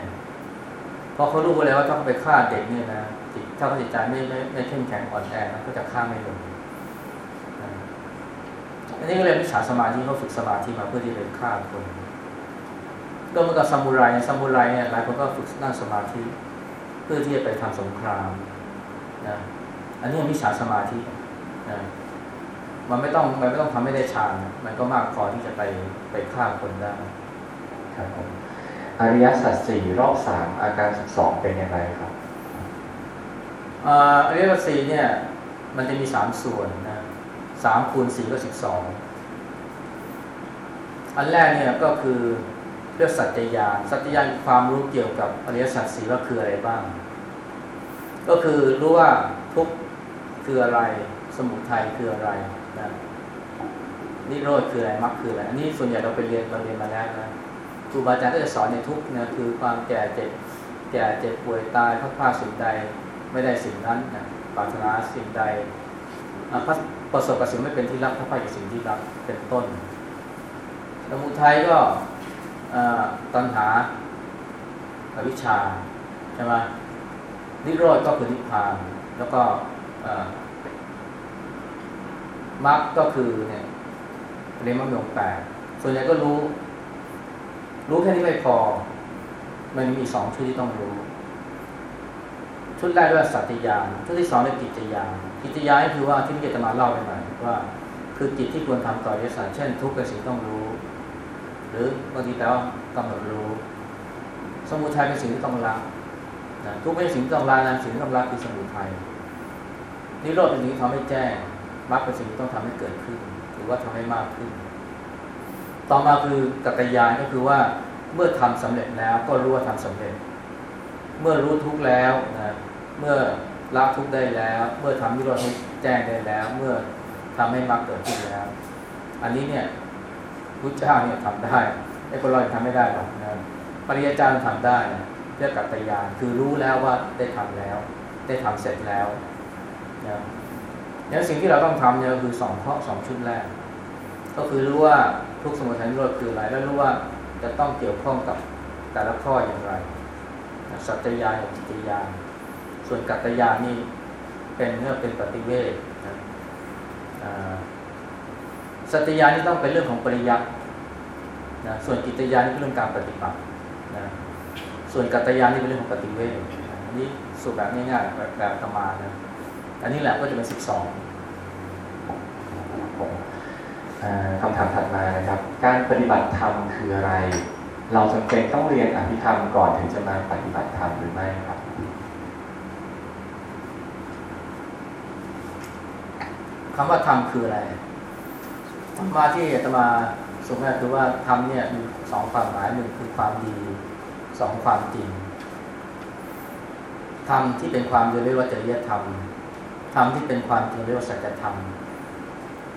เพราะเขารู้แล้วว่าถ้าเขาไปฆ่าเด็กเนี่ยนะจิตถ้าเขาจิตใจไม่ไม่ไม่เข้มแข็งอ่อนแอนะก็จะฆ่าไม่ลงอันนี้ก็เลยวิชาสมาธิเขาฝึกสมาธิมาเพื่อที่จะฆ่าคน ก็เหมือนกับซามูไรซามูไรเนี่ยหลายคนก็ฝึกนั่งสมาธิ เพื่อที่จะไปทำสงครามนะอันนี้วิชาสมาธิ นะมันไม่ต้องมันไม่ต้องทำให้ได้ฌานมันก็มากพอที่จะไปไปฆ่าคนได้ครับผมอริยสัจสี่รอบสามอาการสิบสองเป็นอย่างไรครับอริยสัจสี่เนี่ย มันจะมีสามส่วนนะสามคูณสี่ก็สิบสองอันแรกเนี่ยก็คือเรื่องสัจจญาณสัจจญาณความรู้เกี่ยวกับอริยสัจสี่ว่าคืออะไรบ้าง ก็คือรู้ว่าทุกคืออะไร สมุทัยคืออะไรนะนิโรธคืออะไรมรรคคืออะไรอันนี้ส่วนใหญ่เราไปเรียนเราเรียนมาแล้วนะครูบาอาจารย์ก็จะสอนในทุกนะคือความแก่เจ็บแก่เจ็บป่วยตายพัดพาสิ่งใดไม่ได้สิ่งนั้นนะปรารถนาสิ่งใดประสบกับสิ่งไม่เป็นที่รักพัดพาจากสิ่งที่รักเป็นต้น สมุทัยก็ตัณหาอวิชชาใช่ไหมนิโรธก็คือนิพพานแล้วก็ มรรคก็คือเนี่ยเรียนมรรคงแปดส่วนใหญ่ก็รู้ รู้แค่นี้ไม่พอ มันมีสองชุดที่ต้องรู้ ชุดแรกเรียกว่าสัตยานชุดที่สองเรียกกิจยานกิจยานคือว่าที่พี่จะมาเล่าไปหน่อยว่า คือกิจที่ควรทำต่อยศาสตร์เช่น ทุกข์เป็นสิ่งต้องรู้ หรือบางทีแปลว่ากำหนดรู้ สมุทัยเป็นสิ่งที่ต้องละนะทุกข์เป็นสิ่งที่ต้องละนะสิ่งที่ต้องละคือสมุทัยนิโรธเป็นสิ่งที่ทำให้แจ้ง มรรคเป็นสิ่งที่ต้องทำให้เกิดขึ้น หรือว่าทำให้มากขึ้น ต่อมาคือกัตยานก็คือว่าเมื่อทำสำเร็จแล้วก็รู้ว่าทำสำเร็จ เมื่อรู้ทุกแล้วนะเมื่อละทุกได้แล้ว เมื่อทำนิโรธให้แจ้งได้แล้ว เมื่อทำให้มรรคเกิดขึ้นแล้ว อันนี้เนี่ยพุทธเจ้าเนี่ยทำได้ไอ้คนเราทำไม่ได้หรอกนะปริยาจารย์ทำได้นะเรียกกัตยานคือรู้แล้วว่าได้ทำแล้ว ได้ทำเสร็จแล้วนะ นี่ยสิ่งที่เราต้องทำเนี่ยคือสองข้อสองชุดแรก ก็คือรู้ว่าทุกสมุทัยนิโรธคืออะไรแล้วรู้ว่าจะต้องเกี่ยวข้องกับแต่ละข้ออย่างไร สัจจยานกับจิตยานส่วนกัตยานี่เป็นเรื่องเป็นปฏิเวทนะสัตยานี่ต้องเป็นเรื่องของปริยัตินะส่วนกิตยานี่เป็นเรื่องการปฏิบัตินะส่วนกัตยานี่เป็นเรื่องของปฏิเวทอันนี้สูตรแบบง่ายๆแบบแบบธรรมานะ อันนี้แหละก็จะเป็นสิบสองคำถามถัดมานะครับ การปฏิบัติธรรมคืออะไร เราจำเป็นต้องเรียนอภิธรรมก่อนถึงจะมาปฏิบัติธรรมหรือไม่ครับคำว่าธรรมคืออะไรธรรมะที่จะมาสมมติคือว่าธรรมเนี่ยมีสองความหมายหนึ่งคือความดีสองความจริงธรรมที่เป็นความดีเรียกว่าจริยธรรม ธรรมที่เป็นความจริงเรียกว่าสัจธรรม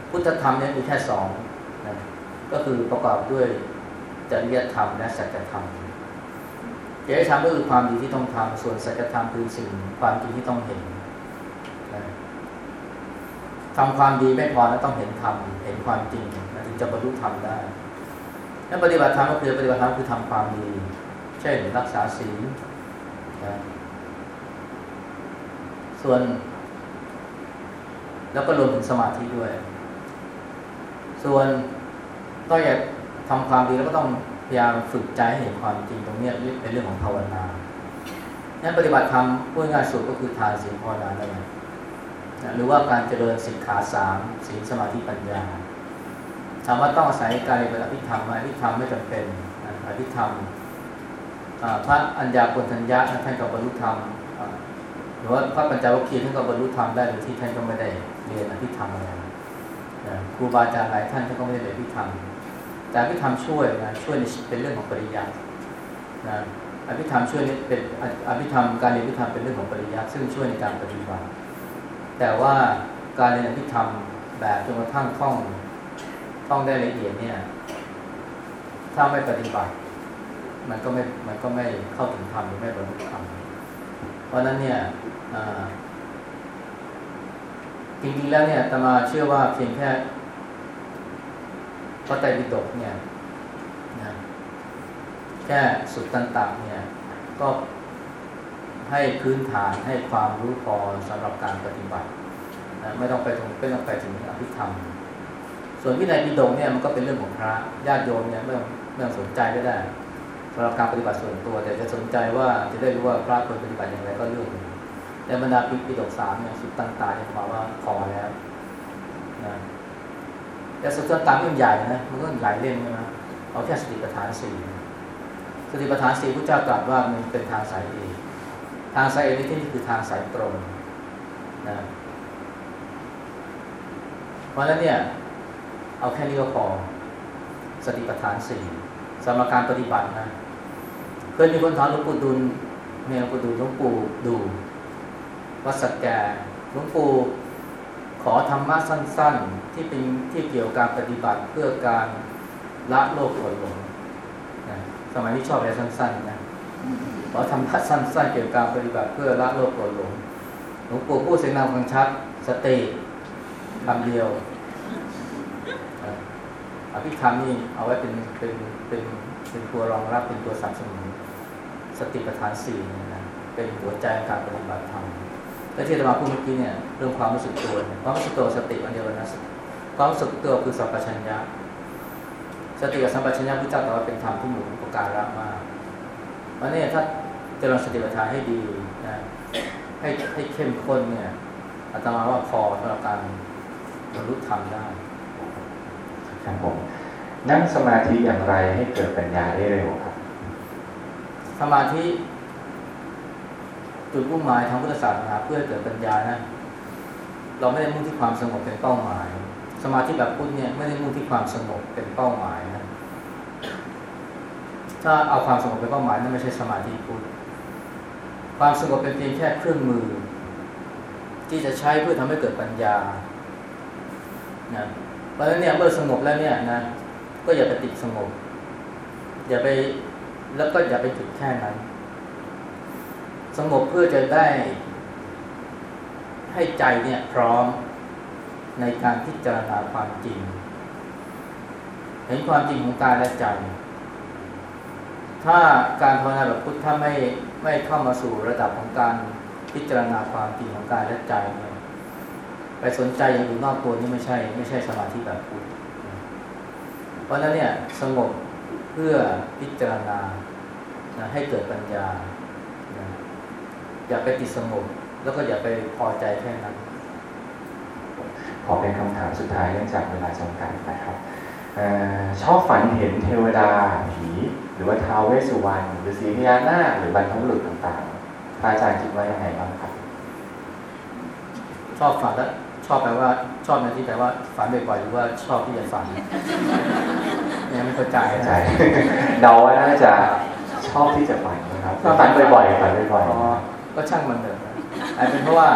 พุทธธรรมเนี่ยมีแค่สองนะก็คือประกอบด้วยจริยธรรมและสัจธรรมจริยธรรมก็คือความดีที่ต้องทำส่วนสัจธรรมคือสิ่งความจริงที่ต้องเห็นนะทำความดีไม่พอแล้วต้องเห็นธรรมเห็นความจริงถึงจะบรรลุธรรมได้นั่นปฏิบัติธรรมก็คือปฏิบัติธรรมคือทำความดี เช่นรักษาศีลนะส่วน แล้วก็รวมถึงสมาธิด้วย ส่วนก็อยากทำความดีแล้วก็ต้องพยายามฝึกใจให้เห็นความจริงตรงนี้เป็นเรื่องของภาวนานั้นปฏิบัติธรรมพูดง่ายสุดก็คือทานศีลภาวนาได้หรือว่าการเจริญสิกขาสามศีลสมาธิปัญญาถามว่าต้องอาศัยการเรียนอภิธรรมไหมอภิธรรมไม่จำเป็นอภิธรรมพระอัญญาปุถัญญะท่านกับบรรลุธรรมหรือว่าพระปัญจวัคคีย์ท่านก็บรรลุธรรมได้โดยที่ท่านก็ไม่ได้ เรียนอภิธรรมอะไรครูบาอาจารย์หลายท่านท่านก็ไม่ได้เรียนอภิธรรมแต่อภิธรรมช่วยนะช่วยเป็นเรื่องของปริยัตินะอภิธรรมช่วยเป็นอภิธรรมการเรียนอภิธรรมเป็นเรื่องของปริยัติซึ่งช่วยในการปฏิบัติแต่ว่าการเรียนอภิธรรมแบบจนกระทั่งท่องท่องได้ละเอียดเนี่ย ถ้าไม่ปฏิบัติ มันก็ไม่มันก็ไม่เข้าถึงธรรมหรือไม่บรรลุธรรมเพราะนั้นเนี่ย จริงๆแล้วเนี่ยตมาเชื่อว่าเพียงแค่พระไตรปิฎกเนี่ยนะแค่สุดตันตเนี่ย ก็ให้พื้นฐานให้ความรู้พอสำหรับการปฏิบัตินะไม่ต้องไปถึงไม่ต้องไปถึงอภิธรรม ส่วนวินัยปิฎกเนี่ยมันก็เป็นเรื่องของพระญาติโยมเนี่ยไม่ต้องไม่ต้องสนใจก็ได้สำหรับการปฏิบัติส่วนตัว แต่จะสนใจว่าจะได้รู้ว่าพระควรปฏิบัติอย่างไรก็เรื่อง แต่บรรดาปิฎกสามเนี่ยสุดตันตาเนี่ยบอกว่าพอแล้วนะแต่สุดตันตามันใหญ่นะมันก็ใหญ่เล่นใช่ไหมเอาแค่สติปัฏฐานสี่สติปัฏฐานสี่พระเจ้าตรัสว่ามันเป็นทางสายเอกทางสายเอกนี่ที่นี่คือทางสายตรงนะเพราะฉะนั้นเนี่ย เอาแค่นี้ก็พอสติปัฏฐานสี่สมการปฏิบัตินะเคยมีคนถามหลวงปู่ดุลเนี่ยหลวงปู่ดุลหลวงปู่ดู วัดสักแกหลวงปู่ขอธรรมะสั้น ๆ ที่เป็นที่เกี่ยวกับการปฏิบัติเพื่อการละโลกโกรธหลงนะสมัยนี้ชอบอะไรสั้นๆนะขอทำพัดสั้น ๆ เกี่ยวกับการปฏิบัติเพื่อละโลกโกรธหลงหลวงปู่พูดเสียงดังฟังชัดสติคำเดียวอภิธรรมนี่เอาไว้เป็นเป็นเป็นเป็นตัวรองรับเป็นตัวสนับสนุนสติปัฏฐานสี่เนี่ยนะเป็นหัวใจการปฏิบัติธรรม และที่เรามาพูดเมื่อกี้เนี่ยเรื่องความรู้สึกตัวความรู้สึกตัวสติอันเดียวกันนะความรู้สึกตัวคือสัมปชัญญะสติกับสัมปชัญญะพระเจ้าแต่ว่าเป็นธรรมที่หมุนประการรักมากวันนี้ถ้าเจริญสติปัฏฐานให้ดีนะให้ให้เข้มข้นเนี่ยอาตมาว่าพอสำหรับการบรรลุธรรมได้ครับผมนั่งสมาธิอย่างไรให้เกิดปัญญาได้เร็วครับ สมาธิ จุดมุ่งหมายทางพุทธศาสนาเพื่อเกิดปัญญานะเราไม่ได้มุ่งที่ความสงบเป็นเป้าหมาย สมาธิแบบพุทธเนี่ยไม่ได้มุ่งที่ความสงบเป็นเป้าหมายนะถ้าเอาความสงบเป็นเป้าหมายนั่นไม่ใช่สมาธิพุทธความสงบเป็นเพียงแค่เครื่องมือ ที่จะใช้เพื่อทำให้เกิดปัญญานะเพราะฉะนั้นเนี่ยเมื่อสงบแล้วเนี่ยนะก็อย่าไปติดสงบ อย่าไปแล้วก็อย่าไปจุดแค่นั้น สงบเพื่อจะได้ ให้ใจเนี่ยพร้อมในการพิจารณาความจริง เห็นความจริงของกายและใจ ถ้าการภาวนาแบบพุทธถ้าไม่ไม่เข้ามาสู่ระดับของการพิจารณาความจริงของกายและใจเนี่ยไปสนใจอย่างอื่นนอกตัวนี่ไม่ใช่ ไม่ใช่สมาธิแบบพุทธเพราะนั้นเนี่ยสงบเพื่อพิจารณานะให้เกิดปัญญา อย่าไปติดสงบแล้วก็อย่าไปพอใจแค่นั้น ขอเป็นคำถามสุดท้ายเนื่องจากเวลาจำกัดนะครับเออชอบฝันเห็นเทวดาผี หรือว่าท้าวเวสสุวรรณหรือสีพญานาคหรือบรรพบุรุษต่างๆพระอาจารย์คิดว่ายังไงบ้างครับ ชอบฝันแล้วชอบแปลว่า ชอบในที่แปลว่าฝันบ่อยๆหรือว่าชอบที่จะฝันยังไม่เข้าใจเข้านะใจเดาว่าน่าจะชอบที่จะฝันนะครับฝันบ่อยๆฝันบ่อยอ๋อ ก็ช่างมันเถอะนะอาจเป็นเพราะว่า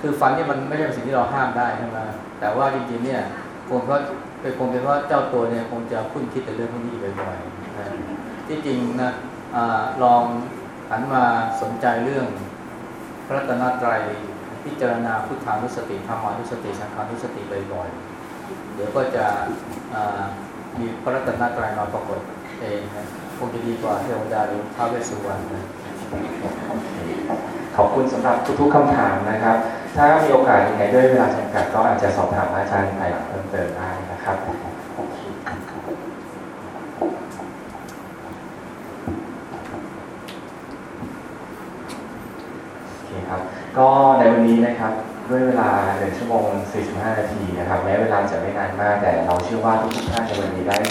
คือฝันเนี่ยมันไม่ใช่เป็นสิ่งที่เราห้ามได้ใช่ไหมแต่ว่าจริงๆเนี่ยคงเพราะเป็นคงเป็นเพราะเจ้าตัวเนี่ยคงจะคุ้นคิดแต่เรื่องพวกนี้บ่อยๆนะที่จริงนะอาลองหันมาสนใจเรื่องพระรัตนตรัยพิจารณาพุทธานุสติธรรมานุสติสังขานุสติบ่อยๆเดี๋ยวก็จะมีพระรัตนตรัยมาปรากฏเองนะคงจะดีกว่าเทวดาหรือท้าวเวสสุวรรณนะ ขอบคุณสำหรับทุกๆคำถามนะครับ ถ้ามีโอกาสยังไงด้วยเวลาจำกัดก็อาจจะสอบถามอาจารย์ภายหลังเพิ่มเติมได้นะครับโอเคครับก็ในวันนี้นะครับด้วยเวลา1ชั่วโมง 45 นาทีนะครับแม้เวลาจะไม่นานมากแต่เราเชื่อว่าทุกท่านในวันนี้ได้